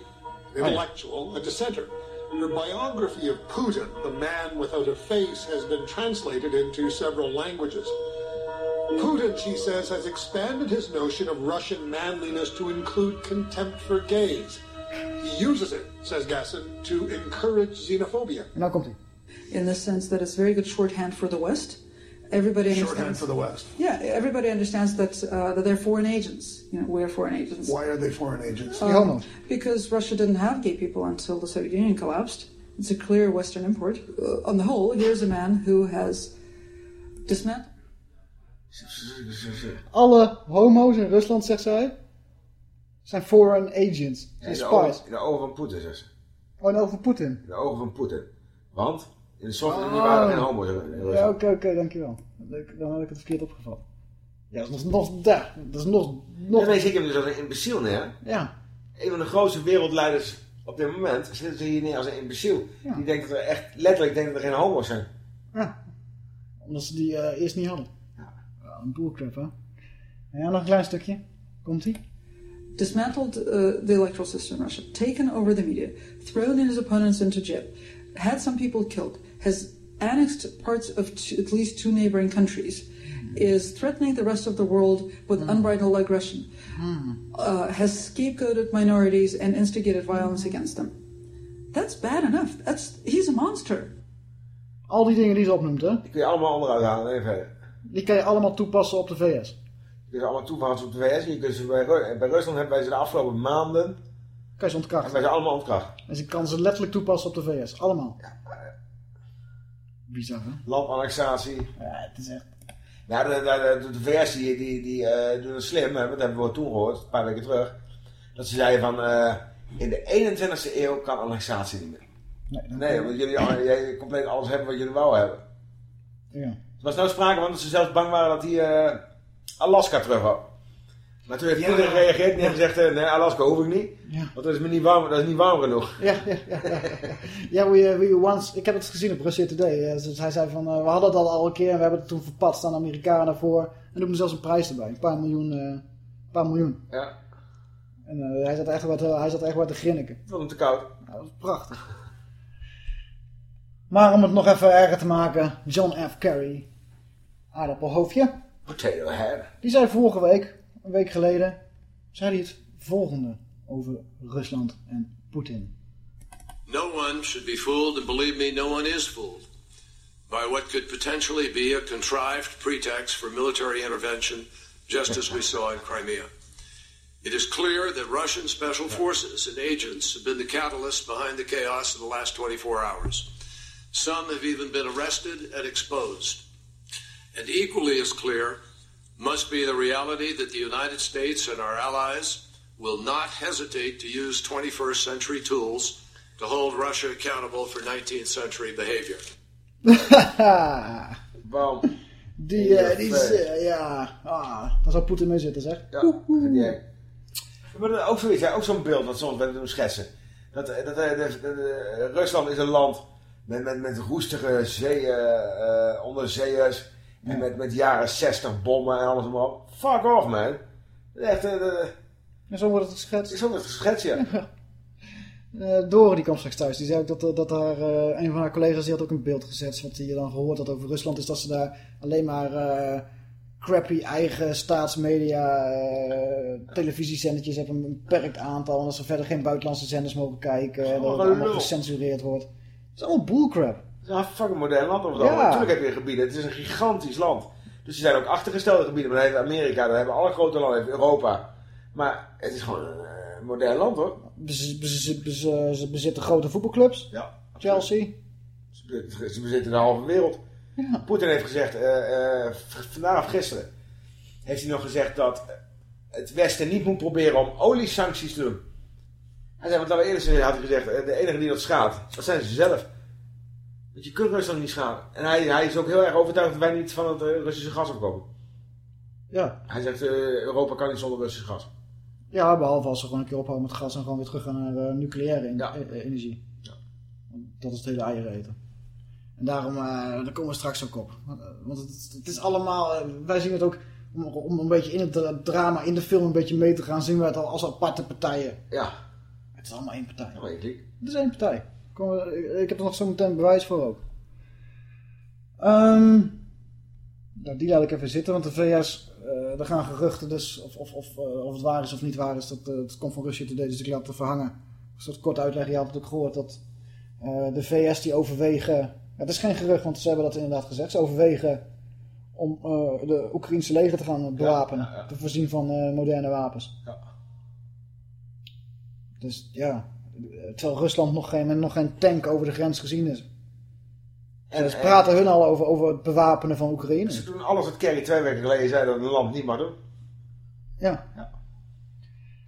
[SPEAKER 21] an intellectual, a dissenter. Her biography of Putin, the man without a face, has been translated into several languages. Putin, she says, has expanded his notion of Russian manliness to include contempt for gays. He uses it, says Gasson, to encourage xenophobia.
[SPEAKER 2] En nou komt hij.
[SPEAKER 22] In the sense that it's very good shorthand for the West. Everybody understands.
[SPEAKER 21] Shorthand for the West.
[SPEAKER 22] Yeah, everybody understands that uh, that they're foreign agents. You know, we're foreign agents.
[SPEAKER 21] Why are they foreign agents?
[SPEAKER 22] Um, because Russia didn't have gay people until the Soviet Union collapsed. It's a clear Western import. Uh, on the whole, here's a man who has dismantled.
[SPEAKER 2] Alle homo's in Rusland, zegt zij, zijn foreign agents.
[SPEAKER 3] In
[SPEAKER 2] Zijn
[SPEAKER 3] de,
[SPEAKER 2] spies.
[SPEAKER 3] ogen, in de ogen van Poetin, zegt ze.
[SPEAKER 2] Oh, en over Poetin.
[SPEAKER 3] In de ogen van Poetin. Want in de Sovjet-Unie
[SPEAKER 2] Oh.
[SPEAKER 3] waren er geen homo's in.
[SPEAKER 2] Ja, oké, oké, dankjewel. Dan heb ik het verkeerd opgevat. Ja, dat is nog... daar, Dat is nog... nog
[SPEAKER 3] Ja, nee, ik hem dus als een imbeciel neer.
[SPEAKER 2] Ja.
[SPEAKER 3] Een van de grootste wereldleiders Op dit moment zitten ze hier neer als een imbeciel. Die denkt dat er echt letterlijk denkt dat er geen homo's zijn.
[SPEAKER 2] Omdat ze die eh, eerst niet hadden. Ja. Een bullcrap, hè? Ja, nog een klein stukje. Komt-ie?
[SPEAKER 22] Dismantled uh, the electoral system in Russia, taken over the media, thrown his opponents into jail, had some people killed, has annexed parts of t- at least two neighboring countries, is threatening the rest of the world with unbridled aggression, uh, has scapegoated minorities and instigated violence against them. That's bad enough. That's he's a monster.
[SPEAKER 2] Al die dingen die ze opnoemt, hè?
[SPEAKER 3] Die kun je allemaal onderuit halen. Even verder.
[SPEAKER 2] Die kan je allemaal toepassen op de VS.
[SPEAKER 3] Die je allemaal toepassen op de VS. Je kunt ze bij, Ru- bij Rusland hebben wij ze de afgelopen maanden...
[SPEAKER 2] Kan je ze ontkrachten.
[SPEAKER 3] Hebben wij ze allemaal ontkracht.
[SPEAKER 2] En ze kan ze letterlijk toepassen op de VS. Allemaal. Bizar, hè?
[SPEAKER 3] Landannexatie.
[SPEAKER 2] Ja, het is echt...
[SPEAKER 3] Ja, de, de, de, de VS die, die, die eh, doen het slim, hè, dat hebben we toen gehoord, een paar weken terug. Dat ze zeiden van, eh, in de 21ste eeuw kan annexatie niet meer.
[SPEAKER 2] Nee,
[SPEAKER 3] Nee, want jullie, al- jij compleet alles hebben wat jullie wou hebben.
[SPEAKER 2] Ja.
[SPEAKER 3] Er was nou sprake van dat ze zelfs bang waren dat eh, Alaska terug. Maar toen heeft Poetin gereageerd en heeft gezegd, eh, nee, Alaska hoef ik niet. Want dat is, me niet warm, dat is niet warm genoeg.
[SPEAKER 2] Ja, ja, ja. ja, ja. Ja, we, we once, ik heb het gezien op Russia Today. Eh, Dus hij zei van, eh, we hadden het al, al een keer en we hebben het toen verpatst aan de Amerikanen voor. En noemde zelfs een prijs erbij. Een paar miljoen. eh, een paar miljoen.
[SPEAKER 3] Ja.
[SPEAKER 2] En eh, hij, zat echt wat, hij zat echt wat te grinniken.
[SPEAKER 3] Ik vond hem te koud.
[SPEAKER 2] Nou, dat is prachtig. Maar om het nog even erger te maken. John F. Kerry. Aardappelhoofdje.
[SPEAKER 3] Potato head.
[SPEAKER 2] Die zei vorige week, een week geleden, zei hij het volgende over Rusland en Poetin.
[SPEAKER 23] No one should be fooled, and believe me, no one is fooled, by what could potentially be a contrived pretext for military intervention, just as we saw in Crimea. It is clear that Russian special forces and agents have been the catalyst behind the chaos of the last 24 hours. Some have even been arrested and exposed. And equally as clear must be the reality that the United States and our allies will not hesitate to use 21st century tools to hold Russia accountable for 19th century behavior.
[SPEAKER 3] Bam.
[SPEAKER 2] Die, eh, die is, eh, ja, ah, daar zou Poetin mee zitten, zeg.
[SPEAKER 3] Ja, jij. Maar dat is ook zoiets, hè, ook zo'n beeld dat soms werden doen schetsen. Dat, eh, dat, eh, de- Rusland is een land met, met, met roestige zeeën, eh, onderzeeërs. En met, met jaren 60 bommen en alles op. Fuck off, man. Echt, de-
[SPEAKER 2] En zo wordt het geschetst.
[SPEAKER 3] Zo wordt het geschetst, ja.
[SPEAKER 2] Eh Dore die kwam straks thuis. Die zei ook dat, dat haar, een van haar collega's die had ook een beeld gezet. Wat hij dan gehoord had over Rusland. Is dat ze daar alleen maar crappy eigen staatsmedia televisiezendertjes hebben. Een beperkt aantal. En dat ze verder geen buitenlandse zenders mogen kijken. En dat het allemaal gecensureerd wordt. Het is allemaal bullcrap.
[SPEAKER 3] Het is een fucking modern land over het
[SPEAKER 2] Ja.
[SPEAKER 3] Natuurlijk heb je gebieden. Het is een gigantisch land. Dus er zijn ook achtergestelde gebieden. Maar dat heeft Amerika, dat hebben alle grote landen, heeft Europa. Maar het is gewoon een eh, modern land hoor.
[SPEAKER 2] Ze, ze, ze, ze- ze bezitten grote voetbalclubs.
[SPEAKER 3] Ja.
[SPEAKER 2] Chelsea.
[SPEAKER 3] Ze be- Ze bezitten de halve wereld. Poetin heeft gezegd, eh, eh, v- vandaag of gisteren, heeft hij nog gezegd dat het Westen niet moet proberen om oliesancties te doen. Hij zei, want laten we eerlijk zijn, had hij gezegd, eh, de enige die dat schaadt, dat zijn ze zelf. Want je kunt Rusland niet schaden. En hij, hij is ook heel erg overtuigd dat wij niet van het eh, Russische gas afkomen.
[SPEAKER 2] Ja.
[SPEAKER 3] Hij zegt, eh, Europa kan niet zonder Russisch gas.
[SPEAKER 2] Ja, behalve als ze gewoon een keer ophouden met gas en gewoon weer terug gaan naar eh, nucleaire en- energie. Want Dat is het hele eieren eten. En daarom, daar komen we straks ook op. Want, het, het is allemaal, wij zien het ook, om, om een beetje in het dra- drama, in de film een beetje mee te gaan, zien we het al als aparte partijen.
[SPEAKER 3] Ja.
[SPEAKER 2] Het is allemaal één partij.
[SPEAKER 3] Ja, één klik.
[SPEAKER 2] Het is één partij. We- ik- heb er nog zo meteen bewijs voor ook. Ehm nou, die laat ik even zitten, want de VS, eh er gaan geruchten dus, of, of, of, eh, of het waar is of niet waar is, dat, eh, het komt van Russia Today, dus ik laat het verhangen. Een soort kort uitleg, je had het ook gehoord, dat eh, de VS die overwegen, het is geen gerucht, want ze hebben dat inderdaad gezegd, ze overwegen om eh, de Oekraïnse leger te gaan bewapenen, te voorzien van eh, moderne wapens.
[SPEAKER 3] Ja.
[SPEAKER 2] Dus ja, terwijl Rusland nog geen, nog geen tank over de grens gezien is.
[SPEAKER 3] En,
[SPEAKER 2] dus
[SPEAKER 3] en-
[SPEAKER 2] praten hun al over, over het bewapenen van Oekraïne.
[SPEAKER 3] Ze doen alles wat Kerry twee weken geleden zei dat een land niet mag doen.
[SPEAKER 2] Ja.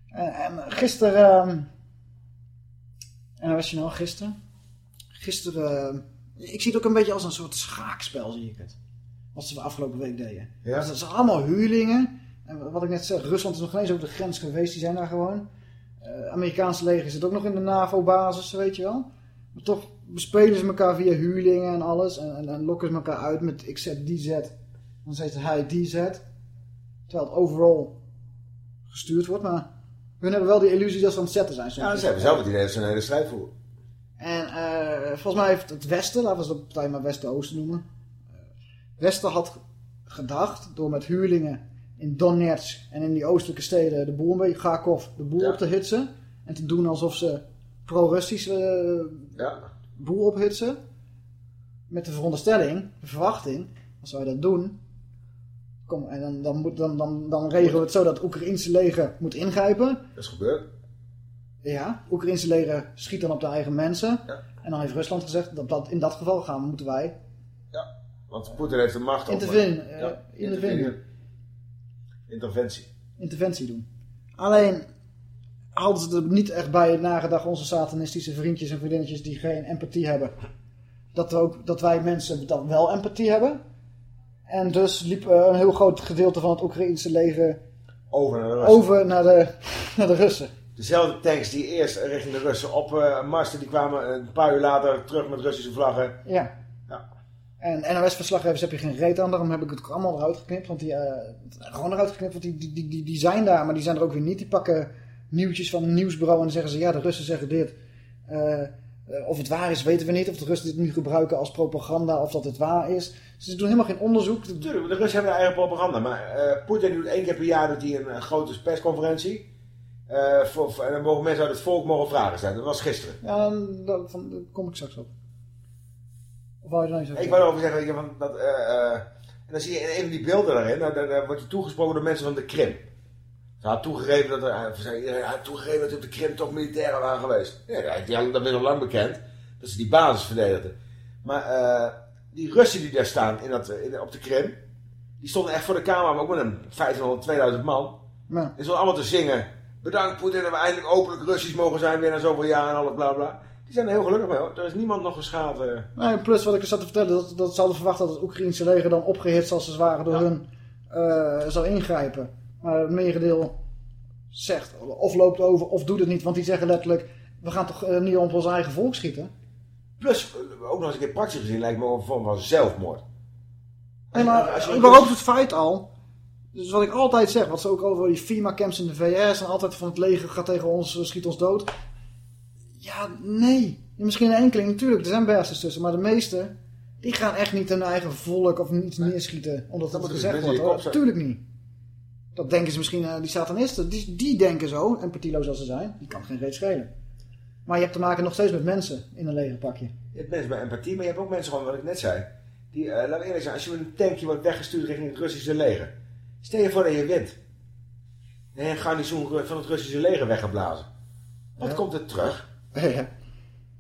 [SPEAKER 2] En, en gisteren... ehm, en was je nou gisteren? Gisteren... eh, ik zie het ook een beetje als een soort schaakspel, zie ik het. Wat ze de afgelopen week deden.
[SPEAKER 3] Ja.
[SPEAKER 2] Dus dat zijn allemaal huurlingen. En wat ik net zeg, Rusland is nog geen eens over de grens geweest. Die zijn daar gewoon. Eh, Amerikaanse leger zit ook nog in de NAVO-basis, weet je wel. Maar toch bespelen ze elkaar via huurlingen en alles. En, en, en lokken ze elkaar uit met ik zet die zet. Dan zet hij die zet. Terwijl het overal gestuurd wordt. Maar hun hebben wel die illusie dat ze aan het zetten zijn. soms.
[SPEAKER 3] Ja, ze hebben zelf het idee dat ze een hele strijd voeren.
[SPEAKER 2] En eh, volgens mij heeft het Westen, laten we de partij maar Westen-Oosten noemen. eh, Westen had gedacht, door met huurlingen in Donetsk en in die oostelijke steden de boel een beetje, Kharkov, de boel op te hitsen. En te doen alsof ze pro-Russisch eh,
[SPEAKER 3] Ja.
[SPEAKER 2] boel ophitsen. Met de veronderstelling, de verwachting, als wij dat doen, kom, en dan, dan, moet, dan, dan, dan regelen we het zo dat het Oekraïnse leger moet ingrijpen.
[SPEAKER 3] Dat is gebeurd.
[SPEAKER 2] Ja, Oekraïnse leger schiet dan op de eigen mensen. En dan heeft Rusland gezegd, dat, dat in dat geval gaan, moeten wij
[SPEAKER 3] Want Poetin heeft de macht om...
[SPEAKER 2] Intervene, eh,
[SPEAKER 3] Ja,
[SPEAKER 2] intervene.
[SPEAKER 3] Interventie.
[SPEAKER 2] interventie doen. Alleen hadden ze er niet echt bij nagedacht, onze satanistische vriendjes en vriendinnetjes die geen empathie hebben. Dat, we ook, dat wij mensen dan wel empathie hebben. En dus liep eh, een heel groot gedeelte van het Oekraïnse leger
[SPEAKER 3] Over naar de Russen.
[SPEAKER 2] over naar de, naar de Russen.
[SPEAKER 3] Dezelfde tanks die eerst richting de Russen op marsten, die kwamen een paar uur later terug met Russische vlaggen.
[SPEAKER 2] Ja. En NOS-verslaggevers heb je geen reet aan, daarom heb ik het ook allemaal eruit geknipt. Want die, eh, gewoon eruit geknipt, want die, die, die, die, zijn daar, maar die zijn er ook weer niet. Die pakken nieuwtjes van een nieuwsbureau en dan zeggen ze, ja, de Russen zeggen dit. Eh, eh, of het waar is, weten we niet. Of de Russen dit nu gebruiken als propaganda, of dat het waar is. Ze doen helemaal geen onderzoek.
[SPEAKER 3] Tuurlijk, de Russen hebben hun eigen propaganda. Maar eh Poetin doet één keer per jaar doet hij een, grote persconferentie. En dan mogen mensen uit het volk mogen vragen stellen. Dat was gisteren.
[SPEAKER 2] Ja, daar kom ik straks op.
[SPEAKER 3] Ik wou erover zeggen, weet je, van dat, eh, eh, en dan zie je in een van die beelden daarin, daar, daar wordt je toegesproken door mensen van de Krim. Ze had toegegeven dat er, hij had toegegeven dat er op de Krim toch militairen waren geweest. Ja, dat is al lang bekend, dat ze die basis verdedigden. Maar eh, die Russen die daar staan in dat, in, op de Krim, die stonden echt voor de camera, maar ook met een 1500, 2000 man.
[SPEAKER 2] Ja.
[SPEAKER 3] Die stonden allemaal te zingen. Bedankt Poetin dat we eindelijk openlijk Russisch mogen zijn weer na zoveel jaar en alles bla bla. Die zijn er heel gelukkig mee hoor. Er is niemand nog geschaad. eh.
[SPEAKER 2] Nee, plus wat ik er zat te vertellen, dat, dat ze hadden verwacht dat het Oekraïnse leger dan opgehitst als ze waren door hun eh, zou ingrijpen. Maar het merendeel zegt of loopt over of doet het niet, want die zeggen letterlijk, we gaan toch eh, niet op ons eigen volk schieten.
[SPEAKER 3] Plus, ook nog eens een keer praktisch gezien, lijkt me een vorm van zelfmoord.
[SPEAKER 2] Nee, maar
[SPEAKER 3] Als je-
[SPEAKER 2] überhaupt het feit al, dus wat ik altijd zeg, wat ze ook over die FEMA-camps in de VS en altijd van het leger gaat tegen ons, schiet ons dood. Ja, nee. Misschien een enkeling, natuurlijk, er zijn besters tussen, maar de meeste, die gaan echt niet hun eigen volk of niet neerschieten, omdat
[SPEAKER 3] Dat
[SPEAKER 2] gezegd wordt.
[SPEAKER 3] in je kop
[SPEAKER 2] hoor.
[SPEAKER 3] zetten.
[SPEAKER 2] Tuurlijk niet. Dat denken ze misschien, eh, die satanisten, die, die denken zo, empathieloos als ze zijn, die kan geen reet schelen. Maar je hebt te maken nog steeds met mensen in een legerpakje.
[SPEAKER 3] Je hebt mensen met empathie, maar je hebt ook mensen gewoon, wat ik net zei. Die, laten we eerlijk zijn, als je met een tankje wordt weggestuurd richting het Russische leger. Stel je voor dat je wint. En een garnizoen van het Russische leger weggeblazen. Wat
[SPEAKER 2] Ja.
[SPEAKER 3] komt er terug?
[SPEAKER 2] Ja.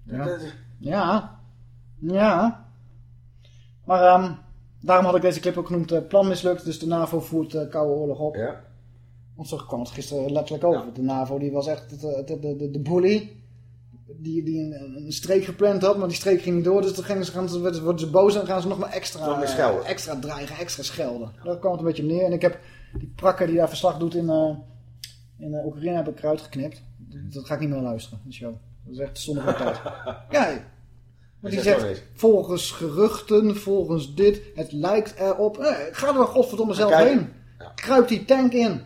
[SPEAKER 2] Ja. Ja. Ja. Maar ehm, daarom had ik deze clip ook genoemd eh, plan mislukt. Dus de NAVO voert eh Koude Oorlog op.
[SPEAKER 3] Ja.
[SPEAKER 2] Want zo kwam het gisteren letterlijk over. De NAVO die was echt de, de, de, de bully. Die, die een, een streek gepland had, maar die streek ging niet door. Dus gingen ze, gaan worden- ze boos en gaan ze nog maar extra, eh, extra dreigen, extra schelden. Daar kwam het een beetje op neer. En ik heb die prakker die daar verslag doet in, eh, in eh, Oekraïne heb ik eruit geknipt. Dat ga ik niet meer luisteren, de show. Dat is echt zonde van tijd. Ja, maar die zegt, volgens geruchten, volgens dit, het lijkt erop. Eh, ga er wel godverdomme zelf
[SPEAKER 3] kijken.
[SPEAKER 2] heen. Kruip die tank in.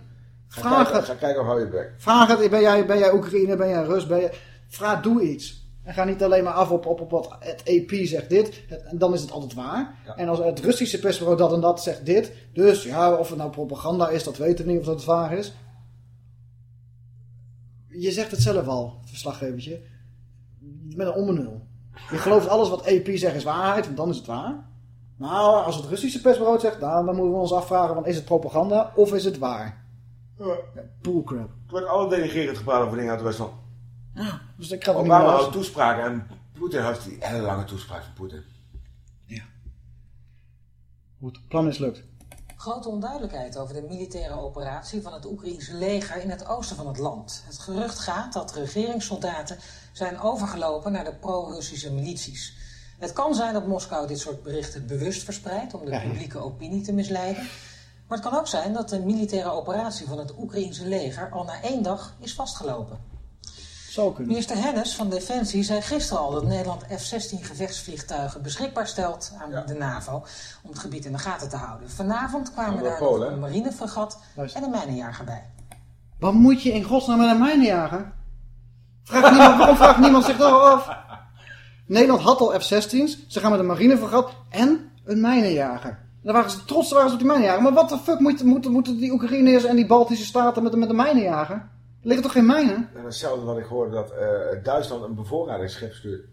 [SPEAKER 3] Ga
[SPEAKER 2] Vraag
[SPEAKER 3] kijken,
[SPEAKER 2] het.
[SPEAKER 3] Ga kijken of hou je bek.
[SPEAKER 2] Vraag het, ben jij, ben jij Oekraïne, ben jij Rus, ben je... Vraag, doe iets. En ga niet alleen maar af op, op, op wat het EP zegt dit, het- en dan is het altijd waar. En als het Russische persbureau dat en dat zegt dit, dus ja, of het nou propaganda is, dat weten we niet of dat het waar is. Je zegt het zelf al, verslaggevertje, met een onbenul. Je gelooft alles wat EP zegt is waarheid, want dan is het waar. Nou, als het Russische persbureau het zegt, nou, dan moeten we ons afvragen, van, is het propaganda of is het waar?
[SPEAKER 3] Ja.
[SPEAKER 2] Bullcrap.
[SPEAKER 3] Het wordt alle denigrerend gepraat over dingen uit Rusland.
[SPEAKER 2] Dus ik ga
[SPEAKER 3] Obama houdt
[SPEAKER 2] luisteren.
[SPEAKER 3] toespraken en Poetin houdt die hele lange toespraak van Poetin.
[SPEAKER 2] Hoe het plan is lukt.
[SPEAKER 24] Grote onduidelijkheid over de militaire operatie van het Oekraïense leger in het oosten van het land. Het gerucht gaat dat regeringssoldaten zijn overgelopen naar de pro-Russische milities. Het kan zijn dat Moskou dit soort berichten bewust verspreidt om de publieke opinie te misleiden. Maar het kan ook zijn dat de militaire operatie van het Oekraïense leger al na één dag is vastgelopen.
[SPEAKER 2] Zou kunnen.
[SPEAKER 24] Minister Hennis van Defensie zei gisteren al dat Nederland F-16 gevechtsvliegtuigen beschikbaar stelt aan de NAVO om het gebied in de gaten te houden. Vanavond kwamen daar
[SPEAKER 3] Polen,
[SPEAKER 24] nog een marinefregat en een mijnenjager bij.
[SPEAKER 2] Wat moet je in godsnaam met een mijnenjager? Vraagt niemand, waarom vraagt niemand zich dat af? Nederland had al F-16's. Ze gaan met een marinefregat en een mijnenjager. Daar waren ze trots waren ze op die mijnenjager. Maar wat de fuck moeten, moeten die Oekraïners en die Baltische staten met, met een mijnenjager? Er liggen toch geen mijnen?
[SPEAKER 3] En hetzelfde wat ik hoorde dat eh, Duitsland een bevoorradingsschip stuurt.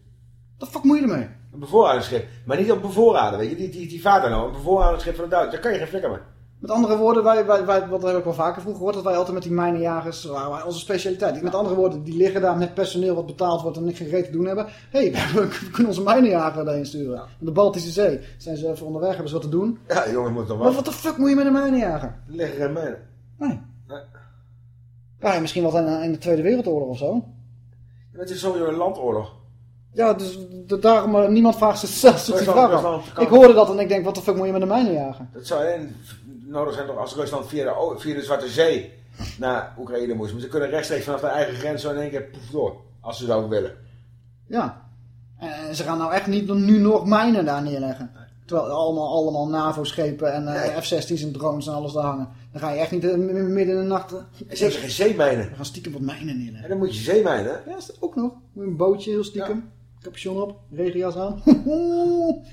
[SPEAKER 2] Wat fuck moet je ermee?
[SPEAKER 3] Een bevoorradingsschip. Maar niet op bevoorraden, weet je. Die, die, die vaart nou. Een bevoorradingsschip van de Duitsers. Daar kan je geen flikker mee.
[SPEAKER 2] Met andere woorden, wij, wij, wij, wat heb ik wel vaker vroeger gehoord, dat wij altijd met die mijnenjagers, waren onze specialiteit. Met andere woorden, die liggen daar met personeel wat betaald wordt en niks geen reet te doen hebben. Hé, hey, we kunnen onze mijnenjager daarheen sturen. De Baltische Zee. Zijn ze even onderweg, hebben ze wat te doen.
[SPEAKER 3] Ja, jongens moeten toch wel.
[SPEAKER 2] Maar wat de fuck moet je met een mijnenjager?
[SPEAKER 3] Er liggen geen mijnen.
[SPEAKER 2] Nee. Ja, misschien wat in, in de Tweede Wereldoorlog of zo.
[SPEAKER 3] Het is sowieso een landoorlog.
[SPEAKER 2] Ja, dus daarom, eh, niemand vraagt zichzelf die vraag.
[SPEAKER 3] Rusland kan-
[SPEAKER 2] Ik hoorde dat en ik denk, wat de fuck moet je met een mijnenjager?
[SPEAKER 3] Dat zou alleen nodig zijn toch als Rusland via de, via de Zwarte Zee naar Oekraïne moest. Maar ze kunnen rechtstreeks vanaf de eigen grens zo in één keer poef door. Als ze zouden willen.
[SPEAKER 2] Ja. En ze gaan nou echt niet nu nog mijnen daar neerleggen. Terwijl allemaal, allemaal NAVO-schepen en eh, F-16's en drones en alles daar hangen. Dan ga je echt niet eh, midden in de nacht... eh,
[SPEAKER 3] En zeker geen zeemijnen.
[SPEAKER 2] We gaan stiekem wat mijnen neerleggen.
[SPEAKER 3] En dan moet je zeemijnen.
[SPEAKER 2] Ja, is dat ook nog. Moet je Een bootje heel stiekem. Capuchon op, regenjas aan.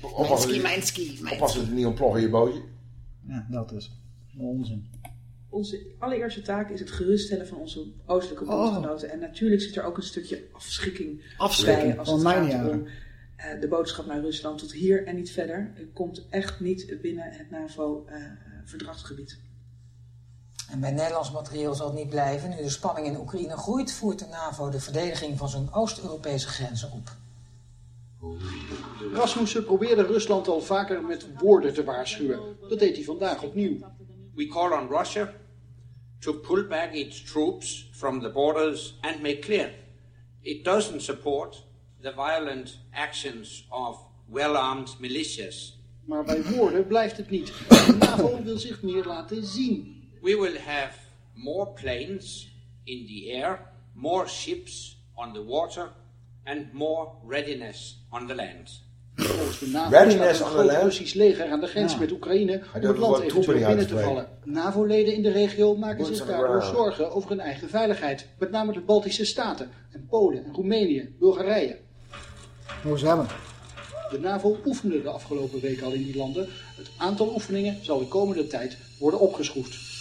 [SPEAKER 3] Oppassen,
[SPEAKER 2] mijn ski,
[SPEAKER 3] Oppassen dat het niet ontploffen in je bootje.
[SPEAKER 2] Ja, dat dus. Onzin.
[SPEAKER 25] Onze allereerste taak is het geruststellen van onze oostelijke
[SPEAKER 2] Oh.
[SPEAKER 25] bondgenoten. En natuurlijk zit er ook een stukje afschikking,
[SPEAKER 2] Afschrikking
[SPEAKER 25] bij als
[SPEAKER 2] van
[SPEAKER 25] het gaat
[SPEAKER 2] jaren.
[SPEAKER 25] om eh, de boodschap naar Rusland tot hier en niet verder. Het komt echt niet binnen het NAVO-verdragsgebied.
[SPEAKER 24] En bij Nederlands materieel zal het niet blijven. Nu de spanning in Oekraïne groeit, voert de NAVO de verdediging van zijn Oost-Europese grenzen op.
[SPEAKER 26] Rasmussen probeerde Rusland al vaker met woorden te waarschuwen. Dat deed hij vandaag opnieuw.
[SPEAKER 27] We call on Russia to pull back its troops from the borders and make clear it doesn't support the violent actions of well-armed militias.
[SPEAKER 26] Maar bij woorden blijft het niet. De NAVO wil zich meer laten zien.
[SPEAKER 27] We will have more planes in the air, more ships on the water, and more readiness on the land.
[SPEAKER 26] Volgens de NAVO
[SPEAKER 3] Readiness
[SPEAKER 26] staat
[SPEAKER 3] on
[SPEAKER 26] een groot. Russisch leger aan de grens
[SPEAKER 3] Ja.
[SPEAKER 26] met Oekraïne om het land
[SPEAKER 3] troepen
[SPEAKER 26] eventueel binnen te vallen. NAVO-leden in de regio maken zich daardoor zorgen over hun eigen veiligheid. Met name de Baltische Staten en Polen en Roemenië, Bulgarije.
[SPEAKER 2] Hoe ze hebben.
[SPEAKER 26] De NAVO oefende de afgelopen week al in die landen. Het aantal oefeningen zal de komende tijd worden opgeschroefd.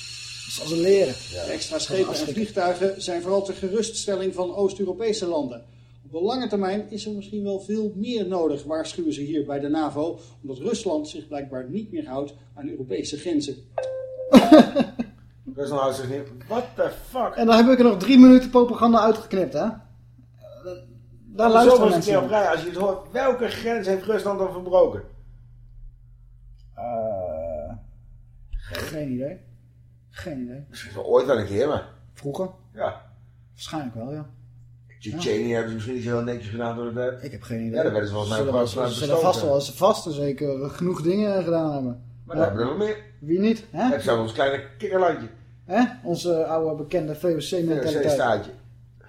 [SPEAKER 2] Zal ze leren.
[SPEAKER 26] De extra schepen en vliegtuigen zijn vooral ter geruststelling van Oost-Europese landen. Op de lange termijn is er misschien wel veel meer nodig, waarschuwen ze hier bij de NAVO, omdat Rusland zich blijkbaar niet meer houdt aan Europese grenzen.
[SPEAKER 3] Rusland houdt zich niet... What the fuck?
[SPEAKER 2] En dan heb ik er nog drie minuten propaganda uitgeknipt, hè? Daar
[SPEAKER 3] Zo
[SPEAKER 2] luisteren
[SPEAKER 3] was een keer
[SPEAKER 2] mensen
[SPEAKER 3] op rij. Als je het hoort, welke grens heeft Rusland dan verbroken?
[SPEAKER 2] Eh, geen idee. Geen idee.
[SPEAKER 3] Misschien wel ooit wel een keer, maar...
[SPEAKER 2] Vroeger?
[SPEAKER 3] Ja.
[SPEAKER 2] Waarschijnlijk wel, ja.
[SPEAKER 3] Tsjetsjenië hebben ze misschien niet zo heel netjes gedaan door de.
[SPEAKER 2] Ik heb geen idee.
[SPEAKER 3] Ja, daar werden ze volgens mij gewoon vanuit
[SPEAKER 2] Ze zullen vast wel ze vast zeker genoeg dingen gedaan hebben.
[SPEAKER 3] Maar daar hebben we nog meer.
[SPEAKER 2] Wie niet? Hè?
[SPEAKER 3] Is zelfs ons kleine kikkerlandje.
[SPEAKER 2] Hè? Onze oude bekende VOC-mentaliteit.
[SPEAKER 3] VOC-staatje.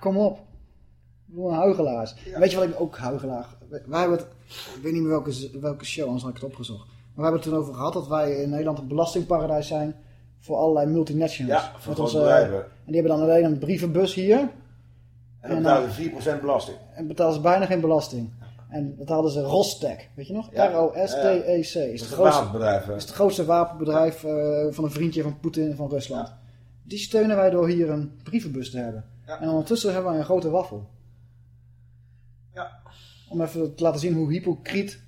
[SPEAKER 2] Kom op. Een huigelaars. Weet je wat ik ook huigelaar... Wij hebben het... Ik weet niet meer welke, welke show, anders had ik het opgezocht. Maar we hebben het toen over gehad dat wij in Nederland een belastingparadijs zijn voor allerlei multinationals.
[SPEAKER 3] Ja, voor
[SPEAKER 2] onze-
[SPEAKER 3] bedrijven.
[SPEAKER 2] En die hebben dan alleen een brievenbus hier.
[SPEAKER 3] En dan
[SPEAKER 2] En,
[SPEAKER 3] betalen
[SPEAKER 2] eh,
[SPEAKER 3] ze 4% belasting.
[SPEAKER 2] En betalen ze bijna geen belasting. En dat hadden ze Rostec, weet je nog?
[SPEAKER 3] Ja.
[SPEAKER 2] R-O-S-T-E-C. Is, het grootste- is het grootste wapenbedrijf eh, van een vriendje van Poetin van Rusland. Die steunen wij door hier een brievenbus te hebben. En ondertussen hebben wij een grote waffel.
[SPEAKER 3] Ja.
[SPEAKER 2] Om even te laten zien hoe hypocriet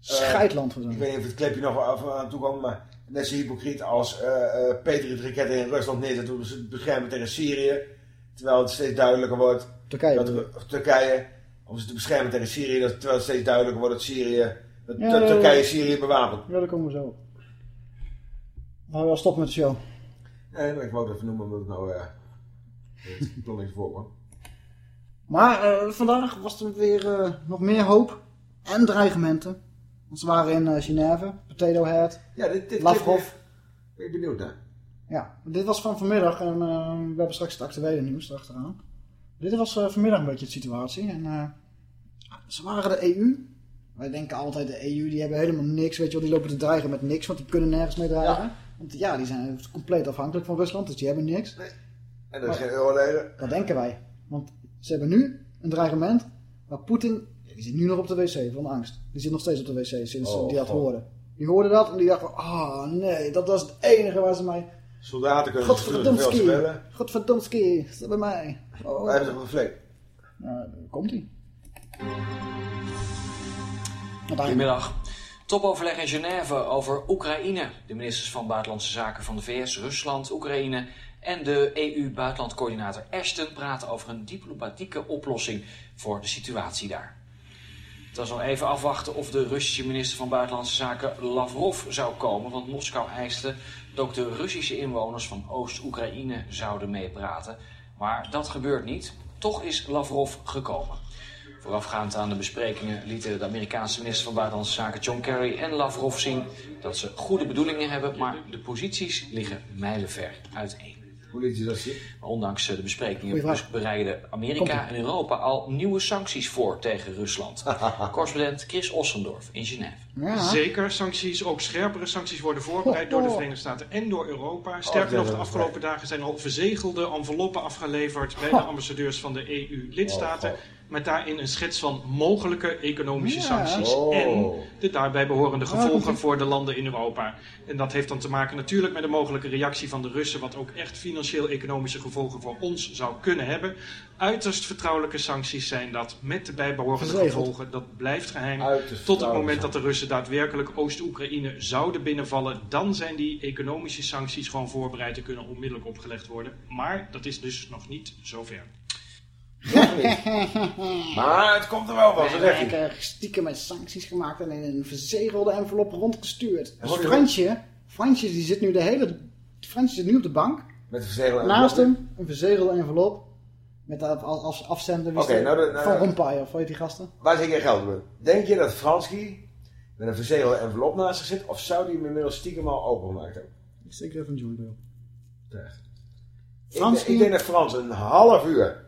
[SPEAKER 2] scheidland we
[SPEAKER 3] Ik
[SPEAKER 2] zijn.
[SPEAKER 3] weet niet of het klepje nog af- aan toe komt, maar net zo hypocriet als eh eh Patriot raketten in Rusland ze te beschermen tegen Syrië. Terwijl het steeds duidelijker wordt.
[SPEAKER 2] Turkije
[SPEAKER 3] Dat, of Turkije. Om ze te beschermen tegen Syrië. Dat, terwijl het steeds duidelijker wordt dat Syrië. Dat,
[SPEAKER 2] Ja,
[SPEAKER 3] dat
[SPEAKER 2] ja, ja.
[SPEAKER 3] Turkije Syrië bewapent.
[SPEAKER 2] Ja, daar komen we zo. Maar we wel stoppen met de show.
[SPEAKER 3] Nee, maar ik wou het even noemen omdat het nou. eh het niet voorkwam.
[SPEAKER 2] Maar eh, vandaag was er weer nog meer hoop en dreigementen. Want ze waren in eh, Genève, Potato Head,
[SPEAKER 3] Ja, dit, dit
[SPEAKER 2] Lavrov.
[SPEAKER 3] Ben je benieuwd naar?
[SPEAKER 2] Ja, dit was van vanmiddag en eh, we hebben straks het actuele nieuws erachteraan. Dit was eh, vanmiddag een beetje de situatie. En, ze waren de EU. Wij denken altijd de EU, die hebben helemaal niks. Weet je wel, die lopen te dreigen met niks, want die kunnen nergens mee dreigen. Want ja, die zijn compleet afhankelijk van Rusland, dus die hebben niks.
[SPEAKER 3] En er is geen euroleden.
[SPEAKER 2] Dat denken wij. Want ze hebben nu een dreigement waar Poetin, die zit nu nog op de wc van angst. Die zit nog steeds op de wc sinds
[SPEAKER 3] Oh,
[SPEAKER 2] die dat
[SPEAKER 3] God.
[SPEAKER 2] hoorde. Die hoorde dat en die dacht van, ah nee, dat was het enige waar ze mij...
[SPEAKER 3] Soldaten kunnen
[SPEAKER 2] Godverdomski,
[SPEAKER 3] ze willen.
[SPEAKER 2] godverdomski, ze bij mij. Oh.
[SPEAKER 3] Wij hebben toch een vlek.
[SPEAKER 2] Nou, daar komt hij.
[SPEAKER 28] Goedemiddag. Topoverleg in Genève over Oekraïne. De ministers van Buitenlandse Zaken van de VS, Rusland, Oekraïne en de EU-buitenlandcoördinator Ashton praten over een diplomatieke oplossing voor de situatie daar. Het was nog even afwachten of de Russische minister van Buitenlandse Zaken Lavrov zou komen, want Moskou eiste dat ook de Russische inwoners van Oost-Oekraïne zouden meepraten. Maar dat gebeurt niet. Toch is Lavrov gekomen. Voorafgaand aan de besprekingen lieten de Amerikaanse minister van Buitenlandse Zaken John Kerry en Lavrov zien dat ze goede bedoelingen hebben, maar de posities liggen mijlenver uiteen.
[SPEAKER 3] Politie dat zie.
[SPEAKER 28] Maar ondanks eh, de besprekingen bereiden Amerika en Europa al nieuwe sancties voor tegen Rusland. Correspondent Chris Ossendorf in Genève.
[SPEAKER 29] Zeker, sancties, ook scherpere sancties worden voorbereid door de Verenigde Staten en door Europa. Sterker
[SPEAKER 3] dat
[SPEAKER 29] nog, de afgelopen dagen zijn al verzegelde enveloppen afgeleverd bij de ambassadeurs van de EU-lidstaten.
[SPEAKER 3] Oh,
[SPEAKER 29] met daarin een schets van mogelijke economische
[SPEAKER 3] Ja.
[SPEAKER 29] sancties
[SPEAKER 3] Oh.
[SPEAKER 29] en de daarbij behorende
[SPEAKER 3] Ah,
[SPEAKER 29] gevolgen voor de landen in Europa. En dat heeft dan te maken natuurlijk met de mogelijke reactie van de Russen, wat ook echt financieel-economische gevolgen voor ons zou kunnen hebben. Uiterst vertrouwelijke sancties zijn dat, met de bijbehorende
[SPEAKER 2] Verzegeld.
[SPEAKER 29] gevolgen. Dat blijft geheim.
[SPEAKER 3] Uiterst
[SPEAKER 29] Tot het moment dat de Russen daadwerkelijk Oost-Oekraïne zouden binnenvallen, dan zijn die economische sancties gewoon voorbereid en kunnen onmiddellijk opgelegd worden. Maar dat is dus nog niet zover.
[SPEAKER 3] Maar het komt er wel van, zo zegt hij.
[SPEAKER 2] Lekker stiekem met sancties gemaakt en in een verzegelde envelop rondgestuurd.
[SPEAKER 3] Je
[SPEAKER 2] Fransje, Fransje die zit nu de hele... Fransje zit nu op de bank.
[SPEAKER 3] Met de verzegelde
[SPEAKER 2] Naast
[SPEAKER 3] envelop.
[SPEAKER 2] hem een verzegelde envelop. Met af, afzender wie is
[SPEAKER 3] Oké,
[SPEAKER 2] dat?
[SPEAKER 3] nou de- nou-
[SPEAKER 2] van Rompuy of hoe heet die gasten?
[SPEAKER 3] Waar zit je geld op? Denk je dat Franski met een verzegelde envelop naast zich zit? Of zou die hem inmiddels stiekem al opengemaakt hebben?
[SPEAKER 2] Ik steek even een joint.
[SPEAKER 3] Ik,
[SPEAKER 2] Franski-
[SPEAKER 3] ik denk dat Frans een half uur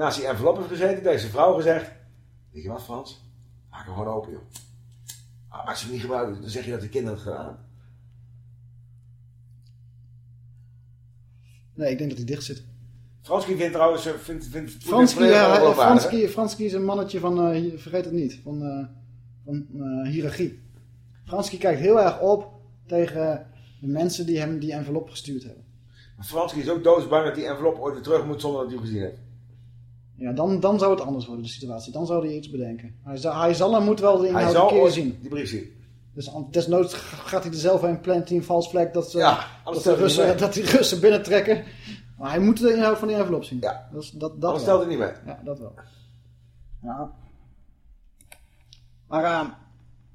[SPEAKER 3] naast die envelop heeft gezeten. Deze vrouw gezegd. Weet je wat Frans? Maak hem gewoon open joh. Ah, Als je hem niet gebruikt, dan zeg je dat de kinderen het gedaan.
[SPEAKER 2] Nee, ik denk dat hij dicht zit.
[SPEAKER 3] Franski vindt trouwens... eh, Vindt, vindt
[SPEAKER 2] Franski, ja,
[SPEAKER 3] hè?
[SPEAKER 2] Franski, Franski is een mannetje van, eh, vergeet het niet, van, eh, van eh, hiërarchie. Franski kijkt heel erg op tegen de mensen die hem die envelop gestuurd hebben.
[SPEAKER 3] Maar Franski is ook doodsbang dat die envelop ooit weer terug moet zonder dat hij hem gezien heeft.
[SPEAKER 2] Ja, dan, dan zou het anders worden, de situatie. Dan zou hij iets bedenken. Hij zal, hij zal en moet wel de inhoud een keer zien.
[SPEAKER 3] die brief zien.
[SPEAKER 2] Dus desnoods gaat hij er zelf heen, plant hij een vals vlek dat, ze,
[SPEAKER 3] Ja,
[SPEAKER 2] dat, de Russen, dat die Russen binnentrekken. Maar hij moet de inhoud van die envelop zien.
[SPEAKER 3] Ja.
[SPEAKER 2] Dat, is- dat,
[SPEAKER 3] stelt hij niet mee.
[SPEAKER 2] Ja, dat wel. Ja. Maar eh,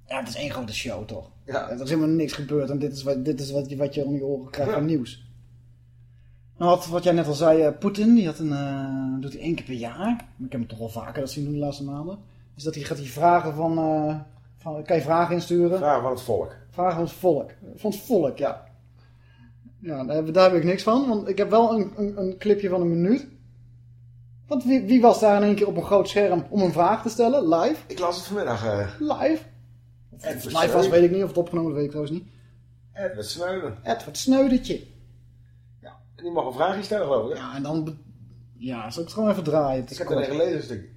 [SPEAKER 2] ja, het is één grote show toch?
[SPEAKER 3] Ja.
[SPEAKER 2] Er is helemaal niks gebeurd en dit is wat, dit is wat, je, wat je om je oren krijgt van nieuws. Nou, wat, wat jij net al zei, eh, Poetin, die had een, eh, doet hij één keer per jaar. Ik heb hem toch wel vaker dat zien doen de laatste maanden. Is dat hij gaat hij vragen van, eh, van, kan je vragen insturen?
[SPEAKER 3] Vragen van het volk.
[SPEAKER 2] Vragen van het volk. Van het volk, ja. Ja, daar heb, daar heb ik niks van, want ik heb wel een, een, een clipje van een minuut. Want wie, wie was daar in één keer op een groot scherm om een vraag te stellen, live?
[SPEAKER 3] Ik las het vanmiddag.
[SPEAKER 2] Live? Of het live was, weet ik niet. Of het opgenomen, dat weet ik trouwens niet.
[SPEAKER 3] Edward Snowden.
[SPEAKER 2] Edward Sneudertje.
[SPEAKER 3] En die mag een vraagje stellen geloof ik. hè?
[SPEAKER 2] Ja, en dan... be- Ja, zal ik het gewoon even draaien? Het
[SPEAKER 3] Ik
[SPEAKER 2] is
[SPEAKER 3] heb
[SPEAKER 2] kort.
[SPEAKER 3] er een gelezen een stukje.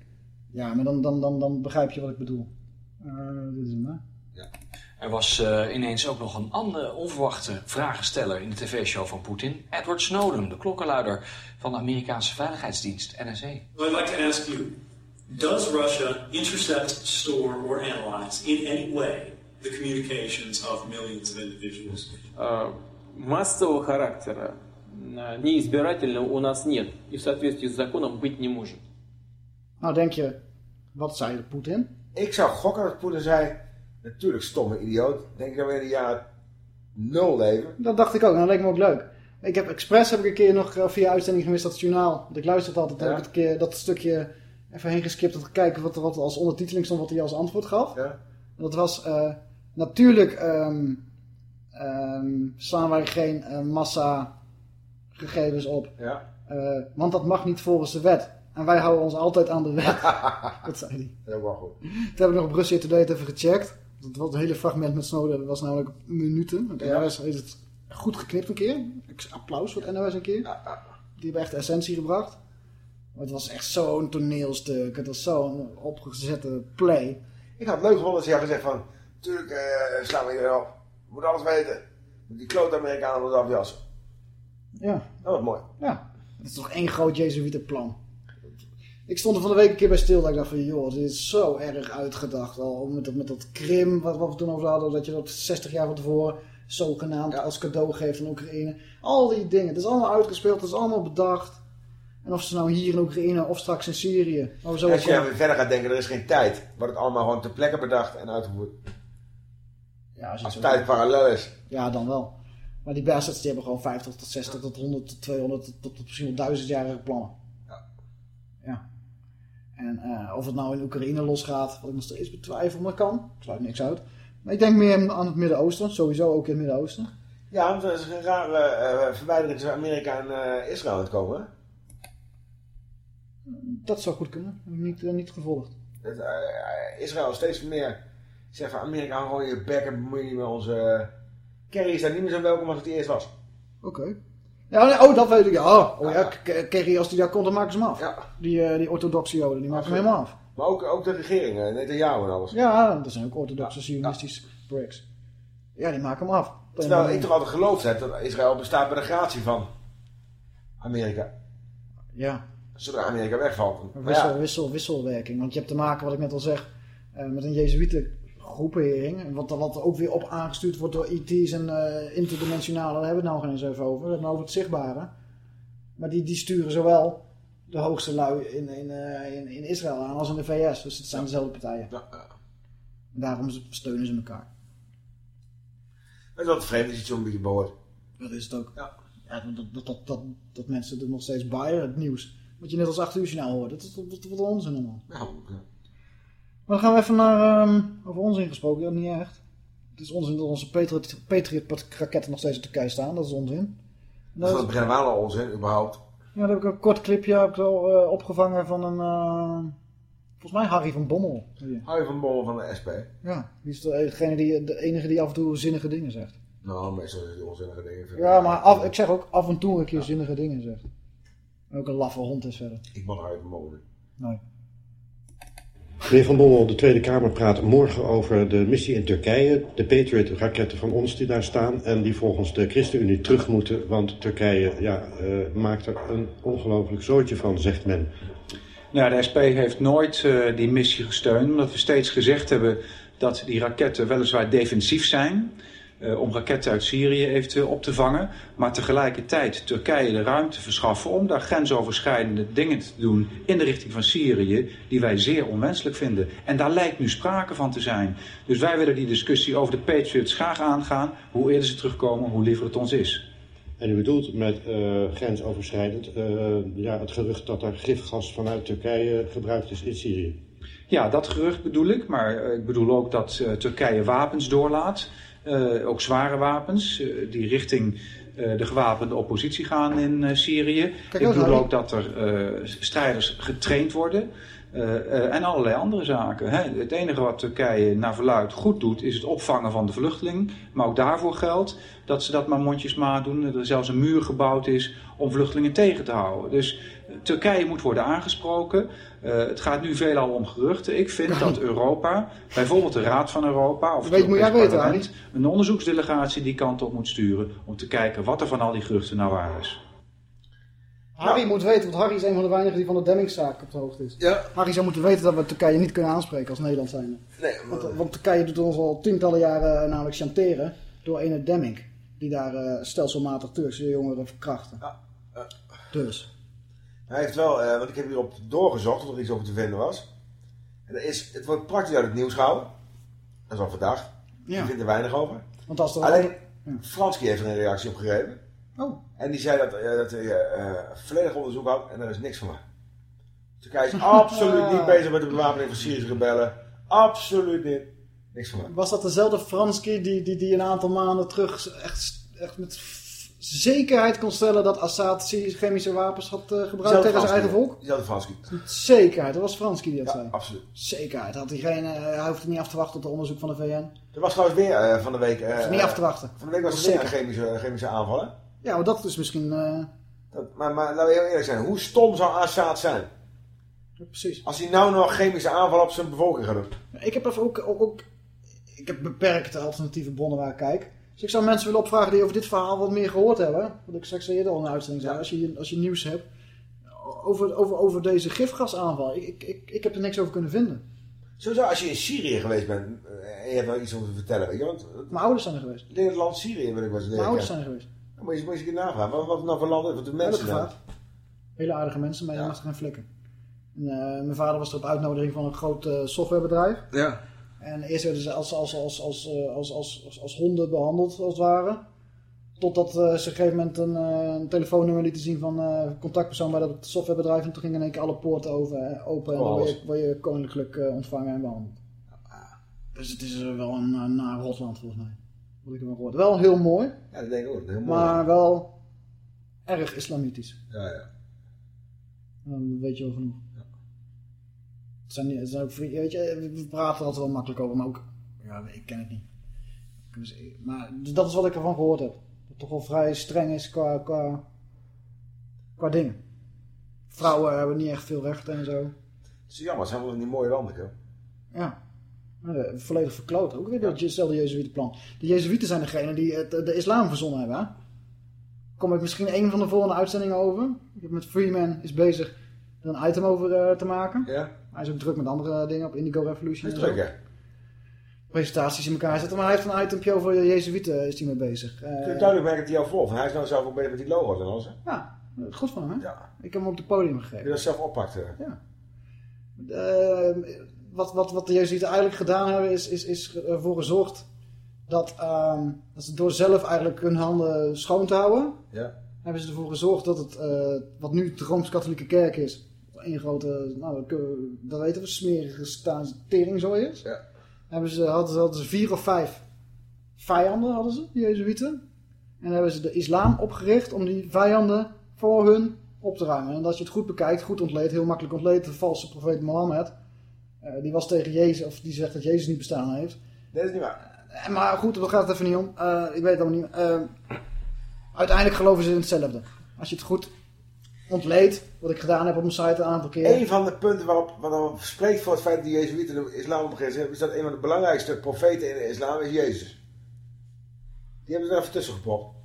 [SPEAKER 2] Ja, maar dan, dan, dan, dan begrijp je wat ik bedoel. Eh, dit is hem, hè?
[SPEAKER 28] Er was eh, ineens ook nog een andere onverwachte vragensteller in de tv-show van Poetin. Edward Snowden, de klokkenluider van de Amerikaanse Veiligheidsdienst, NSA.
[SPEAKER 30] I'd like to ask you, does Russia intercept, store, or analyze in any way the communications of millions of individuals?
[SPEAKER 31] Э, массового характера, э, неизбирательного у нас нет. И в соответствии с законом быть не может.
[SPEAKER 2] Nou, denk je, wat zei Poetin?
[SPEAKER 3] Ik zou gokken dat Poetin zei... Natuurlijk stomme idioot. Denk ik dat we in de jaren nul leven.
[SPEAKER 2] Dat dacht ik ook, en dat leek me ook leuk. Ik heb expres heb ik een keer nog eh, via uitzending gemist dat journaal. Want ik luister het altijd,
[SPEAKER 3] Ja.
[SPEAKER 2] heb ik het een keer dat stukje even heen geskipt om te kijken wat er wat er als ondertiteling stond, wat hij als antwoord gaf.
[SPEAKER 3] Ja.
[SPEAKER 2] En dat was eh, natuurlijk ehm, ehm, slaan wij geen eh, massa gegevens op.
[SPEAKER 3] Ja.
[SPEAKER 2] Eh, want dat mag niet volgens de wet. En wij houden ons altijd aan de wet. dat zei hij.
[SPEAKER 3] Is wel goed.
[SPEAKER 2] Toen heb ik nog op Russia Today het even gecheckt. Dat was een hele fragment met Snowden. Was namelijk minuten. Want
[SPEAKER 3] Ja.
[SPEAKER 2] NOS heeft het goed geknipt een keer. Ik- Applaus voor het NOS een keer. Die hebben echt de essentie gebracht. Maar het was echt zo'n toneelstuk. Het was zo'n opgezette play.
[SPEAKER 3] Ik had het leuk gevonden als hij had gezegd van... Tuurlijk eh, slaan we iedereen op. We moeten alles weten. Die klote Amerikanen moeten afjassen.
[SPEAKER 2] Ja.
[SPEAKER 3] Dat was mooi.
[SPEAKER 2] Ja. Het is toch één groot Jezuïetenplan. Ik stond er van de week een keer bij stil. Dat ik dacht van, joh, dit is zo erg uitgedacht. Al met dat, met dat Krim, wat, wat we toen over hadden. Dat je dat 60 jaar van tevoren zogenaamd als cadeau geeft aan Oekraïne. Al die dingen. Het is allemaal uitgespeeld. Het is allemaal bedacht. En of ze nou hier in Oekraïne of straks in Syrië. we zo
[SPEAKER 3] als je verder gaat denken, er is geen tijd. Wordt het allemaal gewoon ter plekke bedacht en uitgevoerd.
[SPEAKER 2] Ja, als,
[SPEAKER 3] Als tijd parallel is.
[SPEAKER 2] Ja, dan wel. Maar die bastards die hebben gewoon 50 tot 60 tot 100 tot 200 tot, tot, tot misschien wel duizendjarige plannen. Ja. En eh, of het nou in Oekraïne losgaat, wat ik nog steeds betwijfel, maar kan. Sluit niks uit. Maar ik denk meer aan het Midden-Oosten. Sowieso ook in het Midden-Oosten.
[SPEAKER 3] Ja, want er is een rare eh, verwijdering tussen Amerika en eh, Israël aan het komen. hè?
[SPEAKER 2] Dat zou goed kunnen. Ik niet, niet gevolgd.
[SPEAKER 3] Israël steeds meer zegt van Amerika, hou je bek en bemoei je niet met onze... Kerry is daar niet meer zo welkom als het eerst was.
[SPEAKER 2] Oké. Ja, oh, dat weet ik. Ja, oh, oh, ja, Kerry, als die daar komt, dan maken ze hem af. Die, eh, die orthodoxe joden, die maken hem helemaal af.
[SPEAKER 3] Maar ook, ook de regering, eh, Netanyahu en alles.
[SPEAKER 2] Ja, dat zijn ook orthodoxe sionistische bricks. Ja, die maken hem af.
[SPEAKER 3] Terwijl ik toch altijd geloofd heb dat Israël bestaat bij de gratie van Amerika.
[SPEAKER 2] Ja.
[SPEAKER 3] Zodra Amerika wegvalt.
[SPEAKER 2] Wissel,
[SPEAKER 3] ja,
[SPEAKER 2] wissel, wisselwerking. Want je hebt te maken, wat ik net al zeg, eh, met een Jezuïeten groepering. Wat, wat ook weer op aangestuurd wordt door IT's en eh, interdimensionale. Daar hebben we het nou geen eens even over. We hebben het over het zichtbare. Maar die, die sturen zowel de hoogste lui in, in, eh, in, in Israël aan als in de VS. Dus het zijn dezelfde partijen. En daarom steunen ze elkaar.
[SPEAKER 3] dat is wat vreemd als je zo'n beetje behoort.
[SPEAKER 2] Dat is het ook. Ja. dat, dat, dat, dat, dat mensen er nog steeds bij het nieuws. Wat je net als 8 uur journaal hoort. Dat is wat onzin allemaal.
[SPEAKER 3] Ja,
[SPEAKER 2] Maar dan gaan we even naar, ehm, over onzin gesproken. Ja, niet echt. Het is onzin dat onze Patriot, Patriot raketten nog steeds in Turkije staan. Dat is onzin.
[SPEAKER 3] Dat is van het begin af aan al onzin, überhaupt.
[SPEAKER 2] Ja, daar heb ik een kort clipje heb ik al, eh, opgevangen van een... eh, volgens mij Harry van Bommel.
[SPEAKER 3] Je van Bommel van de SP?
[SPEAKER 2] Ja, die is degene die, de enige die af en toe zinnige dingen zegt.
[SPEAKER 3] Nou, meestal is het onzinnige dingen.
[SPEAKER 2] Ja, maar af, ik zeg ook af en toe een keer zinnige dingen zegt. En ook een laffe hond is verder.
[SPEAKER 3] Ik mag Harry van Bommel.
[SPEAKER 2] Nee.
[SPEAKER 32] Meneer Van Bommel, de Tweede Kamer praat morgen over de missie in Turkije. De Patriot-raketten van ons die daar staan en die volgens de ChristenUnie terug moeten. Want Turkije ja, eh, maakt er een ongelooflijk zootje van, zegt men.
[SPEAKER 33] Nou, de SP heeft nooit eh, die missie gesteund, omdat we steeds gezegd hebben dat die raketten weliswaar defensief zijn. Eh, om raketten uit Syrië eventueel op te vangen. Maar tegelijkertijd Turkije de ruimte verschaffen om daar grensoverschrijdende dingen te doen in de richting van Syrië. Die wij zeer onwenselijk vinden. En daar lijkt nu sprake van te zijn. Dus wij willen die discussie over de Patriots graag aangaan. Hoe eerder ze terugkomen, hoe liever het ons is.
[SPEAKER 32] En u bedoelt met eh, grensoverschrijdend eh, ja, het gerucht dat er gifgas vanuit Turkije gebruikt is in Syrië.
[SPEAKER 33] Ja, dat gerucht bedoel ik. Maar ik bedoel ook dat Turkije wapens doorlaat. Eh, ook zware wapens, eh, die richting eh, de gewapende oppositie gaan in Syrië.
[SPEAKER 2] Kijk,
[SPEAKER 33] ik bedoel ook dat er strijders getraind worden. en allerlei andere zaken. Hè. Het enige wat Turkije naar verluid goed doet, is het opvangen van de vluchtelingen. Maar ook daarvoor geldt dat ze dat maar mondjesmaat doen. Dat er zelfs een muur gebouwd is om vluchtelingen tegen te houden. Dus Turkije moet worden aangesproken. Eh, het gaat nu veelal om geruchten. Ik vind dat Europa, bijvoorbeeld de Raad van Europa of het
[SPEAKER 2] Weet- moet
[SPEAKER 33] Europees
[SPEAKER 2] weten,
[SPEAKER 33] Parlement, een onderzoeksdelegatie die kant op moet sturen om te kijken wat er van al die geruchten nou waar is.
[SPEAKER 2] Harry moet weten, want Harry is een van de weinigen die van de Demmingszaak op de hoogte is.
[SPEAKER 3] Ja.
[SPEAKER 2] Harry zou moeten weten dat we Turkije niet kunnen aanspreken als Nederland zijn.
[SPEAKER 3] Nee,
[SPEAKER 2] want, want Turkije doet ons al tientallen jaren eh, namelijk chanteren door ene Demming. Die daar eh, stelselmatig Turkse jongeren verkrachten. Dus.
[SPEAKER 3] Hij heeft wel, eh, want ik heb hierop doorgezocht of er iets over te vinden was. En er is, het wordt praktisch uit het nieuws gehouden. Dat is al vandaag.
[SPEAKER 2] Ja.
[SPEAKER 3] Je vindt er weinig over.
[SPEAKER 2] Want als er
[SPEAKER 3] Alleen, Franski heeft er een reactie op gegeven.
[SPEAKER 2] Oh.
[SPEAKER 3] En die zei dat, dat hij eh, volledig onderzoek had en er is niks van waar. Turkije is absoluut niet bezig met de bewapening van Syrische rebellen. Absoluut niet. Niks van waar.
[SPEAKER 2] Was dat dezelfde Franski die, die, die een aantal maanden terug echt, echt met zekerheid kon stellen dat Assad chemische wapens had eh, gebruikt tegen zijn eigen volk?
[SPEAKER 3] Diezelfde Franski.
[SPEAKER 2] Zekerheid, dat was Franski die dat zei.
[SPEAKER 3] absoluut.
[SPEAKER 2] Zekerheid, had hij hoeft het niet af te wachten tot het onderzoek van de VN.
[SPEAKER 3] Er was trouwens weer eh, van de week...
[SPEAKER 2] het niet af te wachten.
[SPEAKER 3] Van de week was er
[SPEAKER 2] Dat
[SPEAKER 3] weer een chemische, chemische aanval, hè?
[SPEAKER 2] Ja, maar dat is misschien...
[SPEAKER 3] Dat, maar, maar laten we heel eerlijk zijn. Hoe stom zou Assad zijn?
[SPEAKER 2] precies.
[SPEAKER 3] Als hij nou nog chemische aanval op zijn bevolking gaat doen.
[SPEAKER 2] Ik heb even ook, ook, ook- ik heb beperkte alternatieve bronnen waar ik kijk. Dus ik zou mensen willen opvragen die over dit verhaal wat meer gehoord hebben. Wat ik straks eerder al in de uitzending zei. Als je, als je nieuws hebt. Over, over, over deze gifgasaanval. Ik, ik, ik, ik heb er niks over kunnen vinden.
[SPEAKER 3] Sowieso, als je in Syrië geweest bent eh, en je hebt nou iets om te vertellen, weet je, want
[SPEAKER 2] Mijn ouders zijn er geweest.
[SPEAKER 3] in het land Syrië wil ik wel eens
[SPEAKER 2] Mijn ouders zijn er geweest.
[SPEAKER 3] Dan moet je, moet je eens een keer navragen. Wat, wat nou voor landen, wat de mensen
[SPEAKER 2] gevraagd. Hele aardige mensen, maar je mag er geen flikken. En, eh, mijn vader was er op uitnodiging van een groot eh, softwarebedrijf.
[SPEAKER 3] Ja.
[SPEAKER 2] En eerst werden ze als, als, als, als, eh, als, als, als, als honden behandeld, als het ware. Totdat eh, ze op een gegeven moment een, eh, een telefoonnummer lieten zien van eh contactpersoon bij dat softwarebedrijf. En toen gingen in één keer alle poorten over, open en
[SPEAKER 3] Oh,
[SPEAKER 2] dan word je, word je koninklijk eh, ontvangen en behandeld. Dus het is wel een, een naar Rotland volgens mij. Wat ik ervan gehoord. Wel heel mooi,
[SPEAKER 3] Ja, dat denk ik ook. Heel mooi.
[SPEAKER 2] maar wel erg islamitisch.
[SPEAKER 3] Ja, ja.
[SPEAKER 2] Dan weet je wel genoeg. Het zijn, het zijn ook vrienden, weet je, we praten er altijd wel makkelijk over, maar ook, ja, ik ken het niet. Dus, eh, Maar dus dat is wat ik ervan gehoord heb. Dat het toch wel vrij streng is qua, qua, qua dingen. Vrouwen hebben niet echt veel rechten en zo.
[SPEAKER 3] Het is jammer, het zijn wel die mooie landen, joh.
[SPEAKER 2] Ja. Eh, volledig verkloot. Ook weer hetzelfde Jezuïetenplan. De Jezuïeten zijn degene die het, de islam verzonnen hebben. Hè? Kom ik misschien een van de volgende uitzendingen over. Ik heb met Freeman is bezig er een item over eh, te maken.
[SPEAKER 3] Ja.
[SPEAKER 2] Hij is ook druk met andere dingen op Indigo Revolution.
[SPEAKER 3] Hij is druk, hè?
[SPEAKER 2] Presentaties in elkaar zetten. Maar hij heeft een itempje over de Jezuïeten is hij mee bezig. Eh,
[SPEAKER 3] duidelijk dat hij jou volgt. Hij is nou zelf ook bezig met die logo's en alles, hè?
[SPEAKER 2] ja, goed van hem hè?
[SPEAKER 3] Ja.
[SPEAKER 2] Ik heb hem op het podium
[SPEAKER 3] Kun je
[SPEAKER 2] gegeven.
[SPEAKER 3] dat zelf oppakt, hè?
[SPEAKER 2] Ja. Eh, wat, wat, wat de Jezuïeten eigenlijk gedaan hebben, is, is, is ervoor gezorgd dat, ehm, dat ze door zelf eigenlijk hun handen schoon te houden,
[SPEAKER 3] Ja.
[SPEAKER 2] hebben ze ervoor gezorgd dat het, eh, wat nu de Rooms-Katholieke Kerk is, een grote, nou, dat we- dat weten we, smerige teringzooi is.
[SPEAKER 3] Ja.
[SPEAKER 2] Hebben ze, hadden, ze, hadden ze vier of vijf vijanden, hadden ze, de Jezuïeten. En hebben ze de islam opgericht om die vijanden voor hun op te ruimen. En als je het goed bekijkt, goed ontleed, heel makkelijk ontleed, de valse profeet Mohammed. eh, die was tegen Jezus, of die zegt dat Jezus niet bestaan heeft.
[SPEAKER 3] Dat is niet waar.
[SPEAKER 2] Eh, Maar goed, daar gaat het even niet om. Eh, ik weet het allemaal niet. Eh, uiteindelijk geloven ze in hetzelfde. Als je het goed ontleedt, wat ik gedaan heb op mijn site een aantal keer.
[SPEAKER 3] Een van de punten waarop, waarop spreekt voor het feit dat de Jezuïeten de islam opgericht hebben, is dat een van de belangrijkste profeten in de islam is Jezus. Die hebben ze er even tussen gepropt.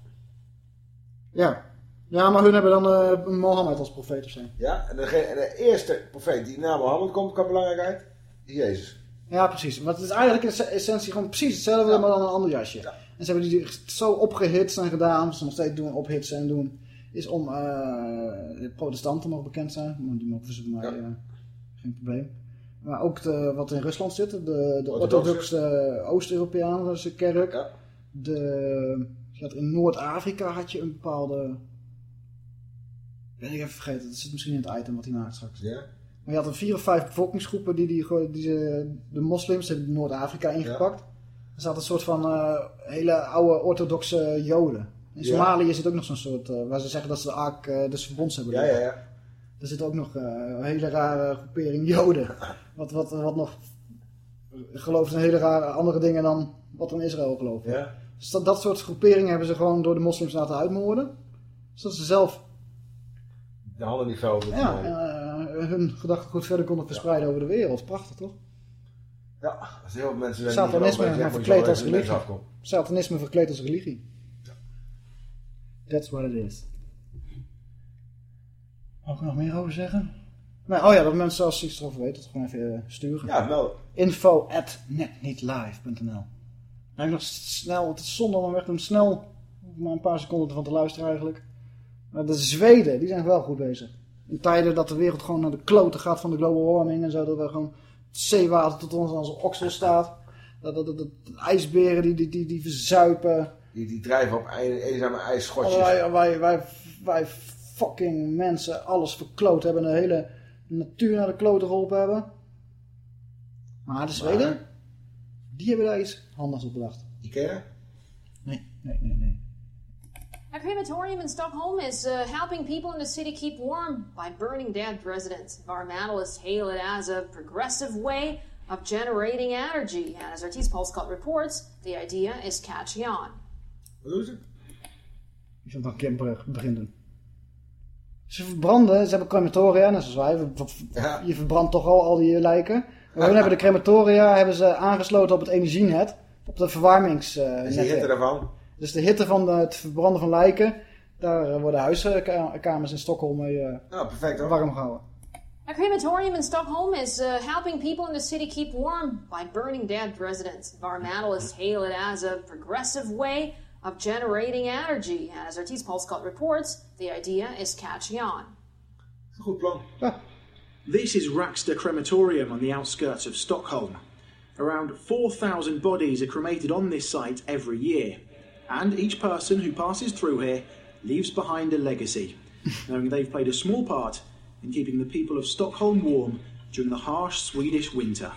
[SPEAKER 2] Ja. ja, maar hun hebben dan eh, Mohammed als profeet of zo.
[SPEAKER 3] Ja, en de, eerste profeet die na Mohammed komt qua belangrijkheid, is Jezus.
[SPEAKER 2] Ja, precies. Maar het is eigenlijk in ess- essentie gewoon precies hetzelfde, maar dan een ander jasje. En ze hebben die zo opgehitst en gedaan, ze nog steeds doen, ophitsen en doen, is om eh, de protestanten nog bekend zijn. Maar Die mogen ze bij mij, eh, geen probleem. Maar ook de, wat in Rusland zit, de, de
[SPEAKER 3] Orthodoxe.
[SPEAKER 2] Oost-Europeaanse kerk. De, je had in Noord-Afrika had je een bepaalde... Ben ik even vergeten, dat zit misschien in het item wat hij maakt straks.
[SPEAKER 3] Ja.
[SPEAKER 2] Maar je had een vier of vijf bevolkingsgroepen die, die, die de moslims hebben Noord-Afrika ingepakt. Er zat een soort van eh, hele oude orthodoxe joden. In
[SPEAKER 3] Ja.
[SPEAKER 2] Somalië zit ook nog zo'n soort, eh, waar ze zeggen dat ze de ark eh, des verbonds hebben
[SPEAKER 3] Ja, ja, ja.
[SPEAKER 2] Er zit ook nog eh, een hele rare groepering joden. Wat, wat, wat nog gelooft in hele rare andere dingen dan wat er in Israël gelooft.
[SPEAKER 3] Ja.
[SPEAKER 2] Dus dat, dat soort groeperingen hebben ze gewoon door de moslims laten uitmoorden. Zodat ze zelf
[SPEAKER 3] De handen niet vuil.
[SPEAKER 2] ja, hun gedachtegoed verder konden verspreiden over de wereld. Prachtig toch?
[SPEAKER 3] Ja, als heel veel mensen
[SPEAKER 2] Satanisme verkleed als religie. Satanisme verkleed als religie. That's what it is. Mag ik er nog meer over zeggen? Nou, oh ja, dat mensen als ze iets erover weten, dat gewoon even eh, sturen.
[SPEAKER 3] Ja, melden.
[SPEAKER 2] Info at netnietlive.nl Nou, nog snel, het is zonde om echt om snel, maar een paar seconden ervan te luisteren eigenlijk. Maar de Zweden, die zijn wel goed bezig. In tijden dat de wereld gewoon naar de kloten gaat van de global warming en zo, dat we gewoon het zeewater tot ons aan onze oksel staat. Dat, dat, dat, dat ijsberen die, die, die, die verzuipen.
[SPEAKER 3] Die, die drijven op een- eenzame ijsschotjes.
[SPEAKER 2] Wij, wij, wij, wij fucking mensen alles verkloot hebben. De hele natuur naar de kloten geholpen hebben. Maar de Zweden, die hebben daar iets handigs op bedacht.
[SPEAKER 3] Ikea?
[SPEAKER 2] Nee, nee, nee, nee.
[SPEAKER 34] A crematorium in Stockholm is uh, helping people in the city keep warm by burning dead residents. Environmentalists hail it as a progressive way of generating energy. And as RT's Paul Scott reports, the idea is catching on.
[SPEAKER 3] Wat doen ze?
[SPEAKER 2] Je zult dan beginnen. Ze verbranden, ze hebben crematoria, net zoals wij. Je verbrandt toch al al die lijken. Maar hun hebben de crematoria hebben ze aangesloten op het energienet. Op de verwarmingsnet.
[SPEAKER 3] Is de hitte daarvan?
[SPEAKER 2] Dus de hitte van de- het verbranden van lijken, daar eh, worden huiskamers in Stockholm mee eh,
[SPEAKER 3] Nou, perfect hoor.
[SPEAKER 2] warm gehouden.
[SPEAKER 34] A crematorium in Stockholm is uh, helping people in the city keep warm by burning dead residents. Environmentalists hail it as a progressive way of generating energy. And as RT's Paul Scott reports, the idea is catching on.
[SPEAKER 3] Ah.
[SPEAKER 35] This is Raxter Crematorium on the outskirts of Stockholm. Around 4,000 bodies are cremated on this site every year, and each person who passes through here leaves behind a legacy, knowing they've played a small part in keeping the people of Stockholm warm during the harsh Swedish winter.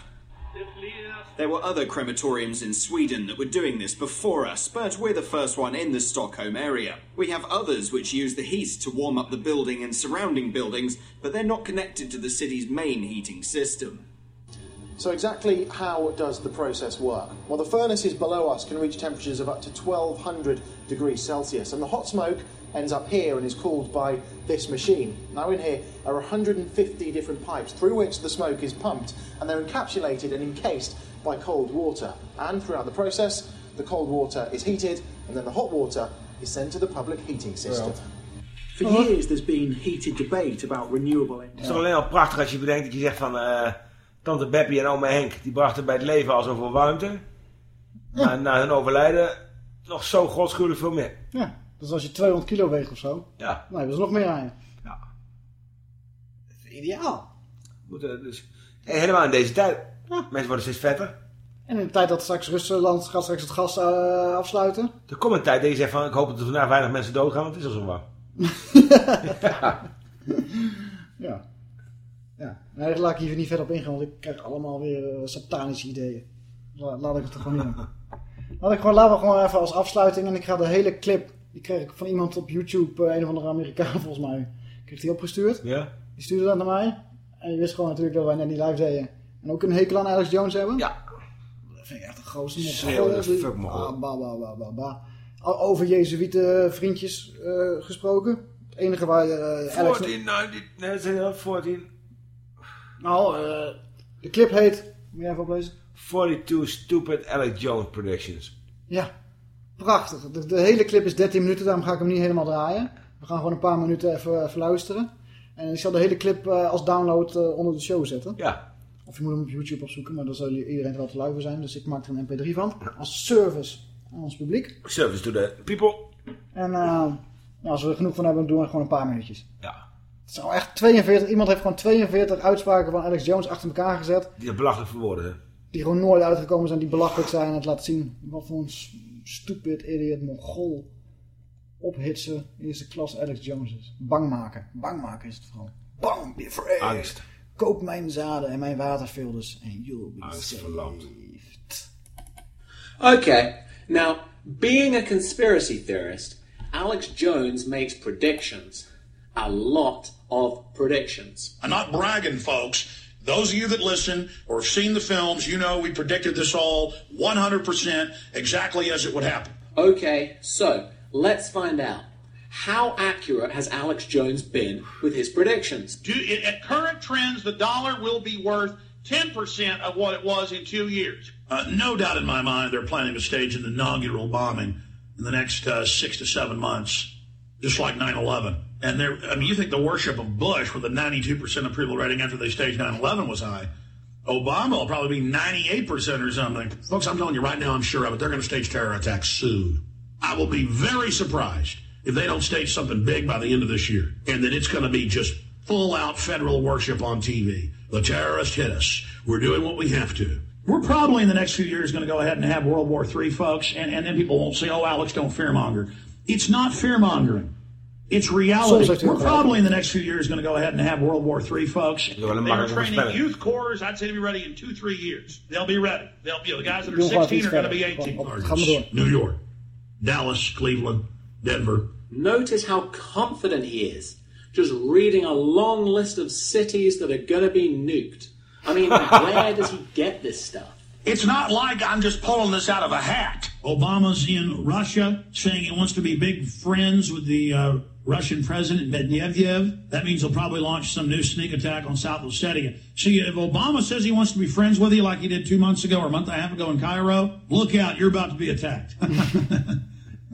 [SPEAKER 36] There were other crematoriums in Sweden that were doing this before us, but we're the first one in the Stockholm area. We have others which use the heat to warm up the building and surrounding buildings, but they're not connected to the city's main heating system.
[SPEAKER 37] So exactly how does the process work? Well, the furnaces below us can reach temperatures of up to 1200 degrees Celsius, and the hot smoke ends up here and is cooled by this machine. Now in here are 150 different pipes through which the smoke is pumped, and they're encapsulated and encased by cold water. And throughout the process, the cold water is heated, and then the hot water is sent to the public heating system.
[SPEAKER 35] For years, there's been heated debate about renewable
[SPEAKER 3] Het is
[SPEAKER 35] energy.
[SPEAKER 3] toch alleen al prachtig als je bedenkt dat je zegt van... eh, Tante Beppie en oma Henk, die brachten bij het leven al zoveel warmte. Maar na hun overlijden nog zo godschuwelijk veel meer.
[SPEAKER 2] Ja, dus als je 200 kilo weegt of zo,
[SPEAKER 3] Ja.
[SPEAKER 2] dan hebben ze nog meer aan je.
[SPEAKER 3] Ja.
[SPEAKER 2] Dat is ideaal.
[SPEAKER 3] Moeten dus, helemaal in deze tijd. Mensen worden steeds vetter.
[SPEAKER 2] En in de tijd dat straks Rusland gaat straks het gas eh, afsluiten.
[SPEAKER 3] Er komt een tijd dat je zegt van... Ik hoop dat er vandaag weinig mensen doodgaan, want het is al zo warm.
[SPEAKER 2] Ja. Ja. Nee, daar laat ik hier niet verder op ingaan, want ik krijg allemaal weer eh, satanische ideeën. La- laat ik het er gewoon in. Laat ik gewoon, laten we gewoon even als afsluiting. En ik ga de hele clip, die kreeg ik van iemand op YouTube, eh, een of andere Amerikaan volgens mij. Kreeg die opgestuurd.
[SPEAKER 3] Ja.
[SPEAKER 2] Die stuurde dat naar mij. En die wist gewoon natuurlijk dat wij net niet live deden. En ook een hekel aan Alex Jones hebben.
[SPEAKER 3] Ja.
[SPEAKER 2] Dat vind ik echt een grootste Die-
[SPEAKER 3] fuck me
[SPEAKER 2] ah, ba. Al- Over Jezuïte vriendjes eh, gesproken. Het enige waar eh Alex...
[SPEAKER 3] 14, 19, nee, zeg je dat? 14.
[SPEAKER 2] Nou, eh, de clip heet... Moet je even oplezen?
[SPEAKER 3] 42 Stupid Alex Jones Predictions.
[SPEAKER 2] Ja, prachtig. De, de hele clip is 13 minuten, daarom ga ik hem niet helemaal draaien. We gaan gewoon een paar minuten even, even luisteren. En ik zal de hele clip eh, als download eh, onder de show zetten.
[SPEAKER 3] Ja.
[SPEAKER 2] Of je moet hem op YouTube opzoeken, maar dan zal iedereen er wel te lui voor zijn. Dus ik maak er een mp3 van. Als service aan ons publiek.
[SPEAKER 3] Service to the people.
[SPEAKER 2] En eh, nou, als we er genoeg van hebben, doen we gewoon een paar minuutjes.
[SPEAKER 3] Ja.
[SPEAKER 2] Het is nou echt 42, iemand heeft gewoon 42 uitspraken van Alex Jones achter elkaar gezet.
[SPEAKER 3] Die belachelijk verwoorden.
[SPEAKER 2] Die gewoon nooit uitgekomen zijn, die belachelijk zijn. En het laat zien wat voor een s- stupid, idiot, mongool ophitsen eerste klas Alex Jones is. Bang maken. Bang maken is het vooral. Bang, be afraid.
[SPEAKER 3] Angst.
[SPEAKER 2] Koop mijn zaden en mijn waterfilters en you'll be
[SPEAKER 3] Angst
[SPEAKER 2] saved.
[SPEAKER 3] verlamd.
[SPEAKER 38] Okay, now, being a conspiracy theorist, Alex Jones makes predictions. A lot of predictions.
[SPEAKER 39] I'm not bragging, folks. Those of you that listen or have seen the films, you know we predicted this all 100% exactly as it would happen.
[SPEAKER 38] Okay, so let's find out. How accurate has Alex Jones been with his predictions?
[SPEAKER 39] Do, at current trends, the dollar will be worth 10% of what it was in two years. Uh, no doubt in my mind, they're planning to stage an inaugural bombing in the next uh, six to seven months, just like 9 11. And they're, I mean, you think the worship of Bush with a 92% approval rating after they staged 9 11 was high. Obama will probably be 98% or something. Folks, I'm telling you right now, I'm sure of it. They're going to stage terror attacks soon. I will be very surprised if they don't stage something big by the end of this year and that it's going to be just full out federal worship on TV. The terrorists hit us. We're doing what we have to. We're probably in the next few years going to go ahead and have World War III, folks, and, and then people won't say, oh, Alex, don't fearmonger. It's not fearmongering. It's reality.
[SPEAKER 2] Soms I
[SPEAKER 39] We're probably in the next few years going to go ahead and have World War III, folks.
[SPEAKER 3] wel
[SPEAKER 39] They are training youth corps. I'd say to be ready in two, three years. They'll be ready. They'll be the guys that are 16 are going to be 18.
[SPEAKER 2] Op- op- Ga maar door.
[SPEAKER 39] New York, Dallas, Cleveland, Denver,
[SPEAKER 38] notice how confident he is. Just reading a long list of cities that are going to be nuked. I mean, where does he get this stuff?
[SPEAKER 39] It's not like I'm just pulling this out of a hat. Obama's in Russia saying he wants to be big friends with the uh, Russian President Medvedev. That means he'll probably launch some new sneak attack on South Ossetia. See, if Obama says he wants to be friends with you like he did two months ago or a month and a half ago in Cairo, look out, you're about to be attacked.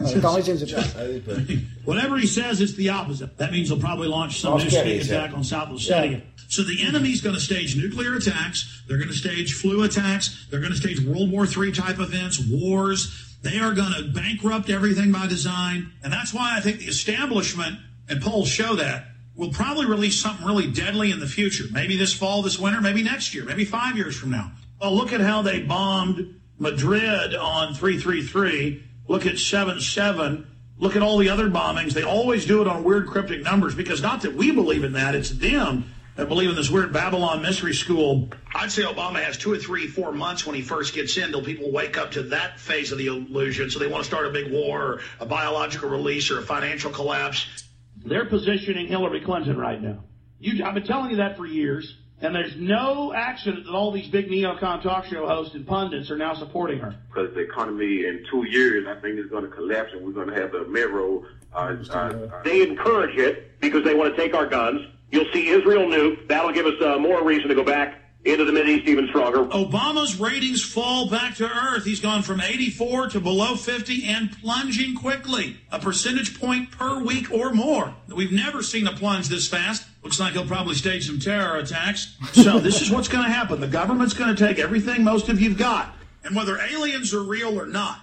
[SPEAKER 2] Nou, dat kan iets in.
[SPEAKER 39] Whatever he says, it's the opposite. That means he'll probably launch some new sneak attack on South Ossetia. So the enemy's going to stage nuclear attacks. They're going to stage flu attacks. They're going to stage World War III type events, wars. They are going to bankrupt everything by design. And that's why I think the establishment, and polls show that, will probably release something really deadly in the future. Maybe this fall, this winter, maybe next year, maybe five years from now. Well, look at how they bombed Madrid on 333. Look at 7 7. Look at all the other bombings. They always do it on weird cryptic numbers because not that we believe in that, it's them that believe in this weird Babylon mystery school. I'd say Obama has two or three, four months when he first gets in till people wake up to that phase of the illusion. So they want to start a big war or a biological release or a financial collapse. They're positioning Hillary Clinton right now. You, I've been telling you that for years. And there's no accident that all these big neocon talk show hosts and pundits are now supporting her.
[SPEAKER 40] because the economy in two years, I think, is going to collapse, and we're going to have the metro. Uh, uh,
[SPEAKER 41] They encourage it because they want to take our guns. You'll see Israel nuke. That'll give us uh, more reason to go back into the Mideast even stronger.
[SPEAKER 39] Obama's ratings fall back to earth. He's gone from 84 to below 50 and plunging quickly, a percentage point per week or more. We've never seen a plunge this fast. Looks like he'll probably stage some terror attacks. So this is what's going to happen. The government's going to take everything most of you've got. And whether aliens are real or not,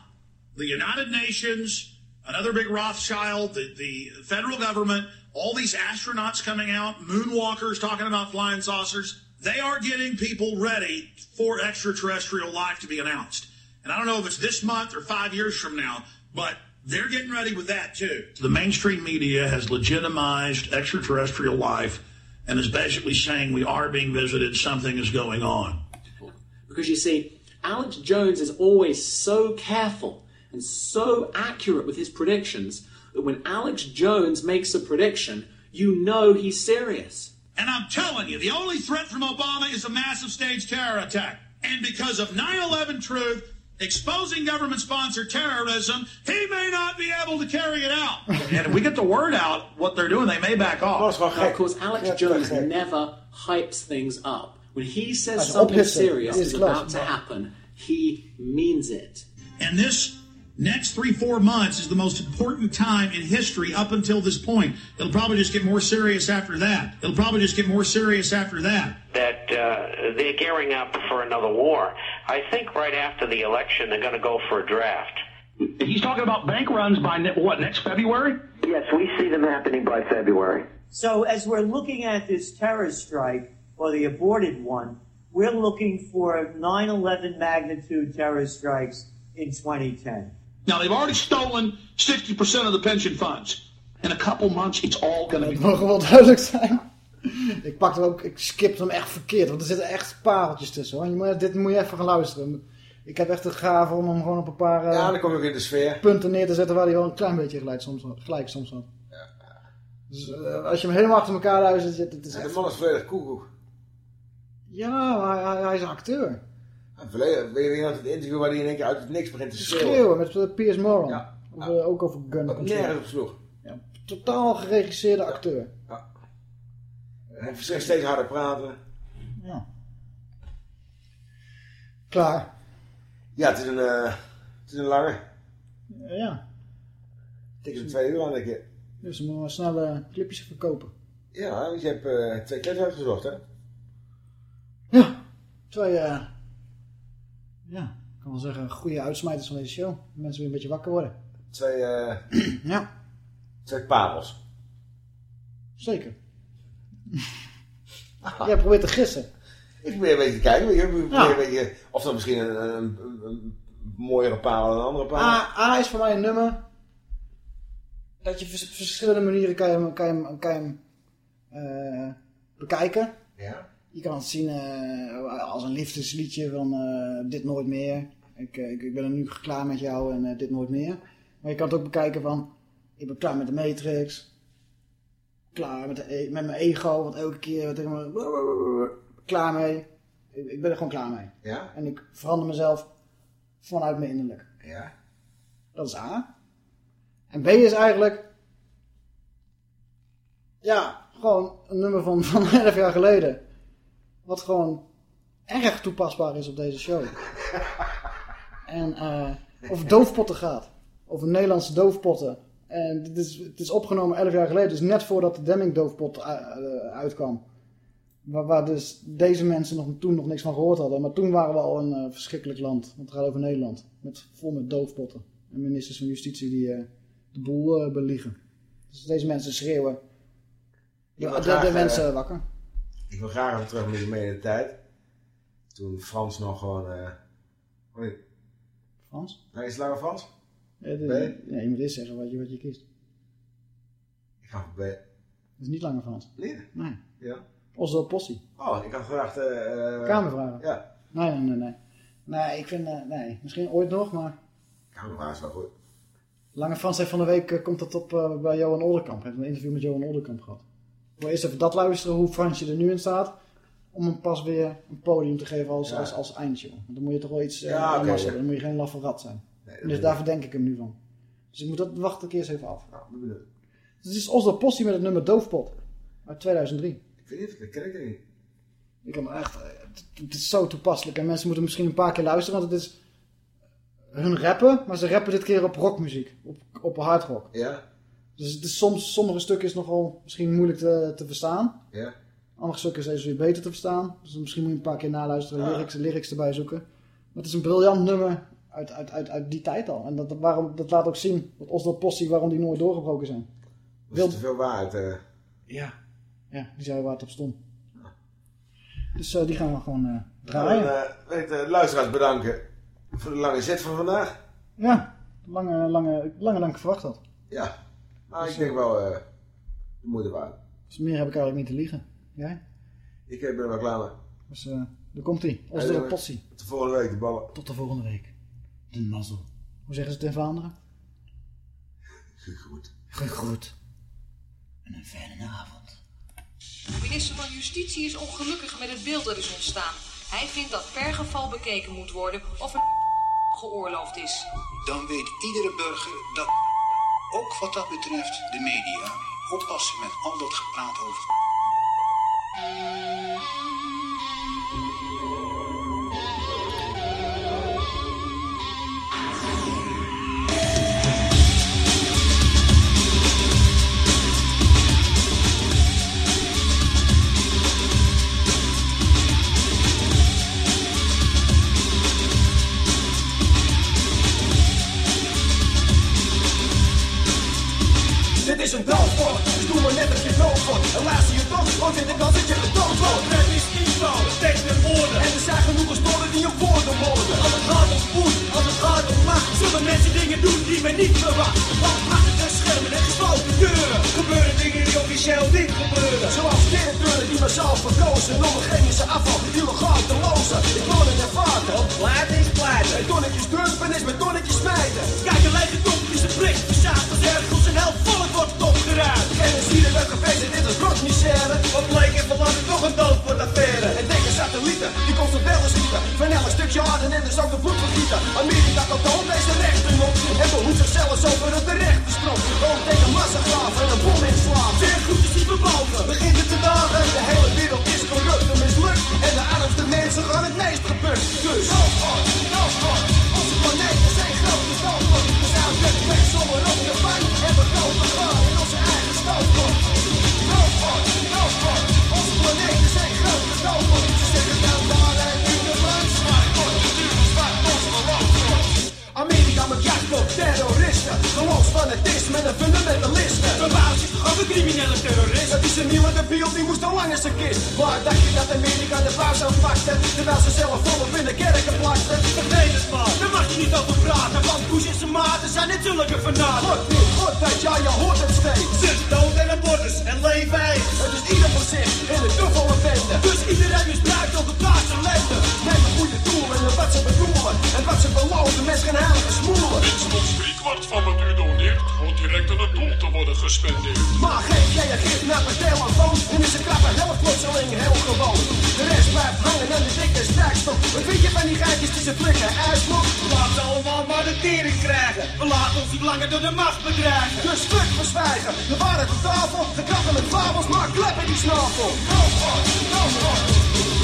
[SPEAKER 39] the United Nations, another big Rothschild, the, the federal government, all these astronauts coming out, moonwalkers talking about flying saucers, they are getting people ready for extraterrestrial life to be announced. And I don't know if it's this month or five years from now, but they're getting ready with that too. The mainstream media has legitimized extraterrestrial life and is basically saying we are being visited, something is going on.
[SPEAKER 38] Because you see, Alex Jones is always so careful and so accurate with his predictions that when Alex Jones makes a prediction, you know he's serious.
[SPEAKER 39] And I'm telling you, the only threat from Obama is a massive stage terror attack. And because of 9 11 truth, exposing government sponsored terrorism, he may not be able to carry it out. and if we get the word out what they're doing, they may back off.
[SPEAKER 38] Now, of course, Alex Jones never hypes things up. When he says something serious is about to happen, he means it.
[SPEAKER 39] And this next three, four months is the most important time in history up until this point. It'll probably just get more serious after that. It'll probably just get more serious after that.
[SPEAKER 41] that uh, they're gearing up for another war. I think right after the election, they're going to go for a draft.
[SPEAKER 39] He's talking about bank runs by ne- what next February?
[SPEAKER 41] Yes, we see them happening by February.
[SPEAKER 42] So as we're looking at this terror strike, or the aborted one, we're looking for 9-11 magnitude terror strikes in 2010.
[SPEAKER 39] Now they've already stolen 60% of the pension funds. In a couple months, it's all going to
[SPEAKER 2] Het
[SPEAKER 39] be.
[SPEAKER 2] mag wel duidelijk zijn. Ik pak hem ook, ik skip hem echt verkeerd, want er zitten echt pareltjes tussen hoor. Je moet, dit moet je even gaan luisteren. Ik heb echt de gave om hem gewoon op een paar eh,
[SPEAKER 3] Ja, dan kom je ook in de sfeer.
[SPEAKER 2] punten neer te zetten waar hij wel een klein beetje gelijk soms, gelijk soms had. Dus eh, als je hem helemaal achter elkaar luistert, het, het is
[SPEAKER 3] De
[SPEAKER 2] echt...
[SPEAKER 3] man is volledig koekoek.
[SPEAKER 2] Ja, maar hij, hij is een acteur.
[SPEAKER 3] Verleden, weet je nog het interview waar hij in één keer uit het niks begint te schreeuwen?
[SPEAKER 2] Schreeuwen met eh, Piers Morgan. Over, ook over gun control.
[SPEAKER 3] nergens op sloeg.
[SPEAKER 2] Ja, totaal geregisseerde acteur.
[SPEAKER 3] Hij heeft steeds harder praten.
[SPEAKER 2] Ja. Klaar.
[SPEAKER 3] Ja, het is een, eh, het is een lange.
[SPEAKER 2] Ja,
[SPEAKER 3] Het is een twee uur aan een keer.
[SPEAKER 2] dus we moeten snel eh, clipjes verkopen.
[SPEAKER 3] Ja, want je hebt eh, twee clips uitgezocht, hè?
[SPEAKER 2] Twee, eh, ja, ik kan wel zeggen, goede uitsmijters van deze show. Mensen weer een beetje wakker worden.
[SPEAKER 3] Twee, eh
[SPEAKER 2] ja.
[SPEAKER 3] twee parels.
[SPEAKER 2] Zeker. Jij probeert te gissen.
[SPEAKER 3] Ik probeer een beetje te kijken. Ik probeer
[SPEAKER 2] Ja.
[SPEAKER 3] een beetje, of dat misschien een, een, een, een mooiere parel dan een andere parel.
[SPEAKER 2] A, A is voor mij een nummer. Dat je vers- verschillende manieren kan je hem, kan je kan je hem eh, bekijken.
[SPEAKER 3] Ja.
[SPEAKER 2] Je kan het zien eh, als een liefdesliedje van eh, dit nooit meer. Ik, eh, ik, ik ben er nu klaar met jou en dit nooit meer. Maar je kan het ook bekijken van... Ik ben klaar met de Matrix. Klaar met, de, met mijn ego, want elke keer tegen me... Klaar mee. Ik, ik ben er gewoon klaar mee.
[SPEAKER 3] Ja?
[SPEAKER 2] En ik verander mezelf vanuit mijn innerlijk.
[SPEAKER 3] Ja.
[SPEAKER 2] Dat is A. En B is eigenlijk... Ja, gewoon een nummer van, van 11 jaar geleden. Wat gewoon erg toepasbaar is op deze show. en eh over doofpotten gaat. Over Nederlandse doofpotten. En dit is, het is opgenomen 11 jaar geleden. Dus net voordat de Demming doofpot eh, eh, uitkwam. Waar, waar dus deze mensen nog, toen nog niks van gehoord hadden. Maar toen waren we al een verschrikkelijk land. Want het gaat over Nederland. Met, vol met doofpotten. En ministers van Justitie die de boel eh, beliegen. Dus deze mensen schreeuwen. De, mensen wakker.
[SPEAKER 3] Ik wil graag even terug met je mee in de tijd. Toen Frans nog gewoon... nee.
[SPEAKER 2] Frans?
[SPEAKER 3] Nee, is het langer Frans?
[SPEAKER 2] Ja,
[SPEAKER 3] B?
[SPEAKER 2] ja, je moet eerst zeggen wat je, wat je kiest.
[SPEAKER 3] Ik ga voor B.
[SPEAKER 2] Het is niet langer Frans.
[SPEAKER 3] Nee?
[SPEAKER 2] Nee.
[SPEAKER 3] Ja.
[SPEAKER 2] Oslo Possie.
[SPEAKER 3] Oh, ik had gevraagd... eh,
[SPEAKER 2] Kamervragen.
[SPEAKER 3] Ja.
[SPEAKER 2] Nee, nee, nee, nee. Nee, ik vind... nee, misschien ooit nog, maar...
[SPEAKER 3] Kamervragen is wel goed.
[SPEAKER 2] Lange Frans heeft van de week... komt dat op bij Johan Olderkamp. Hij heeft een interview met Johan Olderkamp gehad. Wil eerst even dat luisteren, hoe Fransje er nu in staat. Om hem pas weer een podium te geven als,
[SPEAKER 3] Ja.
[SPEAKER 2] als, als eindshow. Want dan moet je toch wel iets... eh,
[SPEAKER 3] Ja, ja.
[SPEAKER 2] hebben. Dan moet je geen laffe rat zijn.
[SPEAKER 3] dat
[SPEAKER 2] dus daar
[SPEAKER 3] ik.
[SPEAKER 2] verdenk ik hem nu van. Dus ik moet dat wachten ik eerst even af.
[SPEAKER 3] Nou, ben benieuwd.
[SPEAKER 2] Het is Oslo Possie met het nummer Doofpot. Uit 2003.
[SPEAKER 3] Ik weet niet, dat ken ik niet.
[SPEAKER 2] Ik kan echt, eh, het, het is zo toepasselijk. En mensen moeten misschien een paar keer luisteren. Want het is hun rappen. Maar ze rappen dit keer op rockmuziek. Op, op hardrock.
[SPEAKER 3] Ja?
[SPEAKER 2] Dus is soms, sommige stukken is nogal misschien moeilijk te, te verstaan.
[SPEAKER 3] Ja?
[SPEAKER 2] Andere stukken zijn dus weer beter te verstaan. Dus misschien moet je een paar keer naluisteren.
[SPEAKER 3] Ah.
[SPEAKER 2] Lyrics, lyrics erbij zoeken. Maar het is een briljant nummer uit, uit, uit, uit die tijd al. En dat, waarom, dat laat ook zien, dat Oslo waarom die nooit doorgebroken zijn.
[SPEAKER 3] Dat is te veel waarheid. eh.
[SPEAKER 2] Ja. Ja, die zei waar het op stond. Dus eh, die gaan we gewoon
[SPEAKER 3] Nou,
[SPEAKER 2] draaien.
[SPEAKER 3] ik de luisteraars bedanken voor de lange zet van vandaag.
[SPEAKER 2] Ja, lange, lange, lange dan ik verwacht had.
[SPEAKER 3] Ja,
[SPEAKER 2] Dus,
[SPEAKER 3] ik denk wel eh, de moeite waard.
[SPEAKER 2] Dus meer heb ik eigenlijk niet te liegen. Jij?
[SPEAKER 3] Ik eh, ben er wel klaar mee.
[SPEAKER 2] Dus uh, daar komt ie. Ons
[SPEAKER 3] Hey,
[SPEAKER 2] de potsie.
[SPEAKER 3] Tot de volgende week, de ballen.
[SPEAKER 2] Tot de volgende week. De mazzel. Hoe zeggen ze het in Vlaanderen?
[SPEAKER 3] Gegroet.
[SPEAKER 2] Gegroet. En een fijne avond.
[SPEAKER 41] De minister van Justitie is ongelukkig met het beeld dat is ontstaan. Hij vindt dat per geval bekeken moet worden of er geoorloofd is.
[SPEAKER 43] dan weet iedere burger dat, ook wat dat betreft, de media oppassen met al dat gepraat over.
[SPEAKER 44] Doodvod, dus doe maar net of je dood wordt. En luister je toch, want in de kans dat je gedood wordt. Het is info, tekst en woorden. En er zijn genoeg storen die je woorden worden. Als het gaat spoed, als het gaat om macht, zullen mensen dingen doen die men niet verwacht. Want achter de schermen en gesloten deuren gebeuren dingen die officieel niet gebeuren. Zoals directeuren die massaal verkozen om een chemische afval illegaal te lozen. Ik woon in de vaten, want plaat is platen. En tonnetjes dumpen is met tonnetjes smijten. Kijk, een lege top is een prik, als ergens een helft volk wordt opgeruimd. En dan zie je dat geweest dit is rotmisère. Wat bleek en verlangen toch een dood voor de Van elk stukje harde en dus ook de voet vergieten. Amerika kan toon deze rechten op. En behoedt zichzelf over het terechte sprong. Gewoon tegen massagraven en een bom inslaan. Zeer goed is die verbogen. Begint het te dagen. De hele wereld is corrupt en mislukt. En de armste mensen gaan het meest gebukt. Dus, doodvort, doodvort. Onze planeten zijn grote doodvort. We zijn weg, weg zonder op de pijn. Hebben grote gaan in onze eigen stootvort. Doodvort, doodvort. Onze planeten zijn grote doodvort. Geloofsfanatisme en fundamentalisten. Bewaar zich toch ook een criminele terrorist? Dat is een nieuwe debiel, die moest al lang in zijn kist. Maar dacht je dat Amerika de paus aanpakte? Terwijl ze zelf volop in de kerken plakten. Vergeet het maar, daar mag je niet over praten. Want Bush en zijn maten zijn natuurlijk een fanaten. God niet, God weet, ja je hoort het steeds. Zus, dood en abortus en leven eigen. Het is ieder voor zich in de dubbele bende. Dus iedereen misbruikt op het plaats ellende. Neem een goede doel en wat ze bedoelen. En wat ze beloven met geen
[SPEAKER 45] gespendeerd.
[SPEAKER 44] Maar geef jij gif naar mijn telefoon, en is de krappe helft plotseling heel gewoon. De rest blijft hangen aan de dikke strijkstof. Wat vind je van die geitjes tussen flikken uitvloek?
[SPEAKER 45] Laat ze allemaal maar de tering krijgen. We laten ons niet langer door de macht bedreigen.
[SPEAKER 44] Dus stuk verzwijgen, de waren de tafel. De kappen met fabels, maar kleppen die snavel. Go on, go on.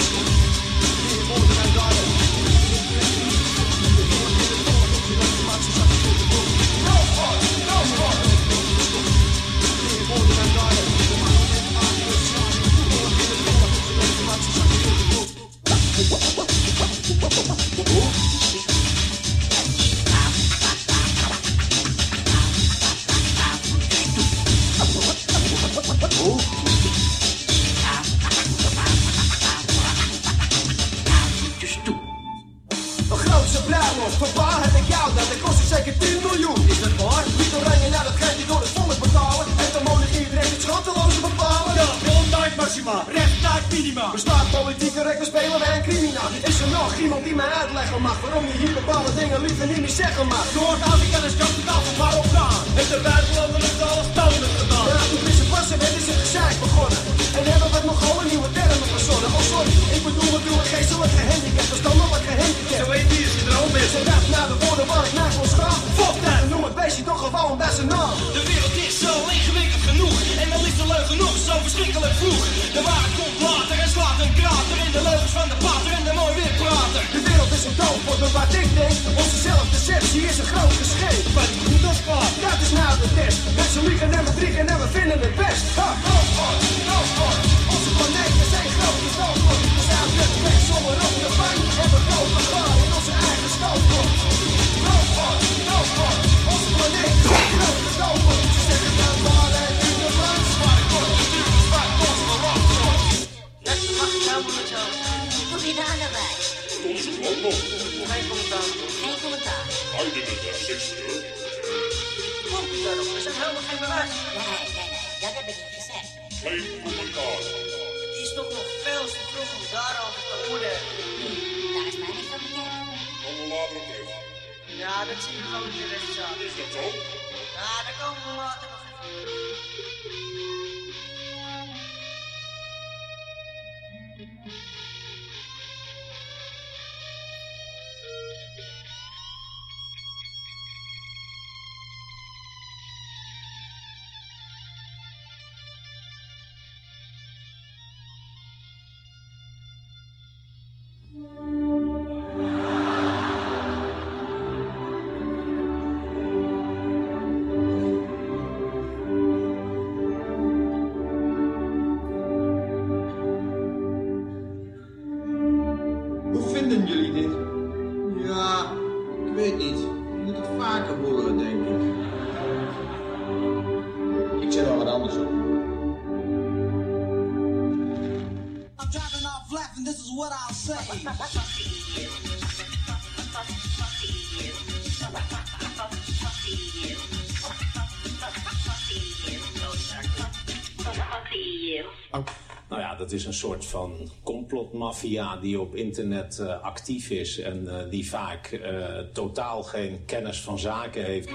[SPEAKER 44] die op
[SPEAKER 46] internet eh, actief is en eh, die vaak eh, totaal geen kennis van zaken heeft.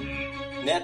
[SPEAKER 47] Net.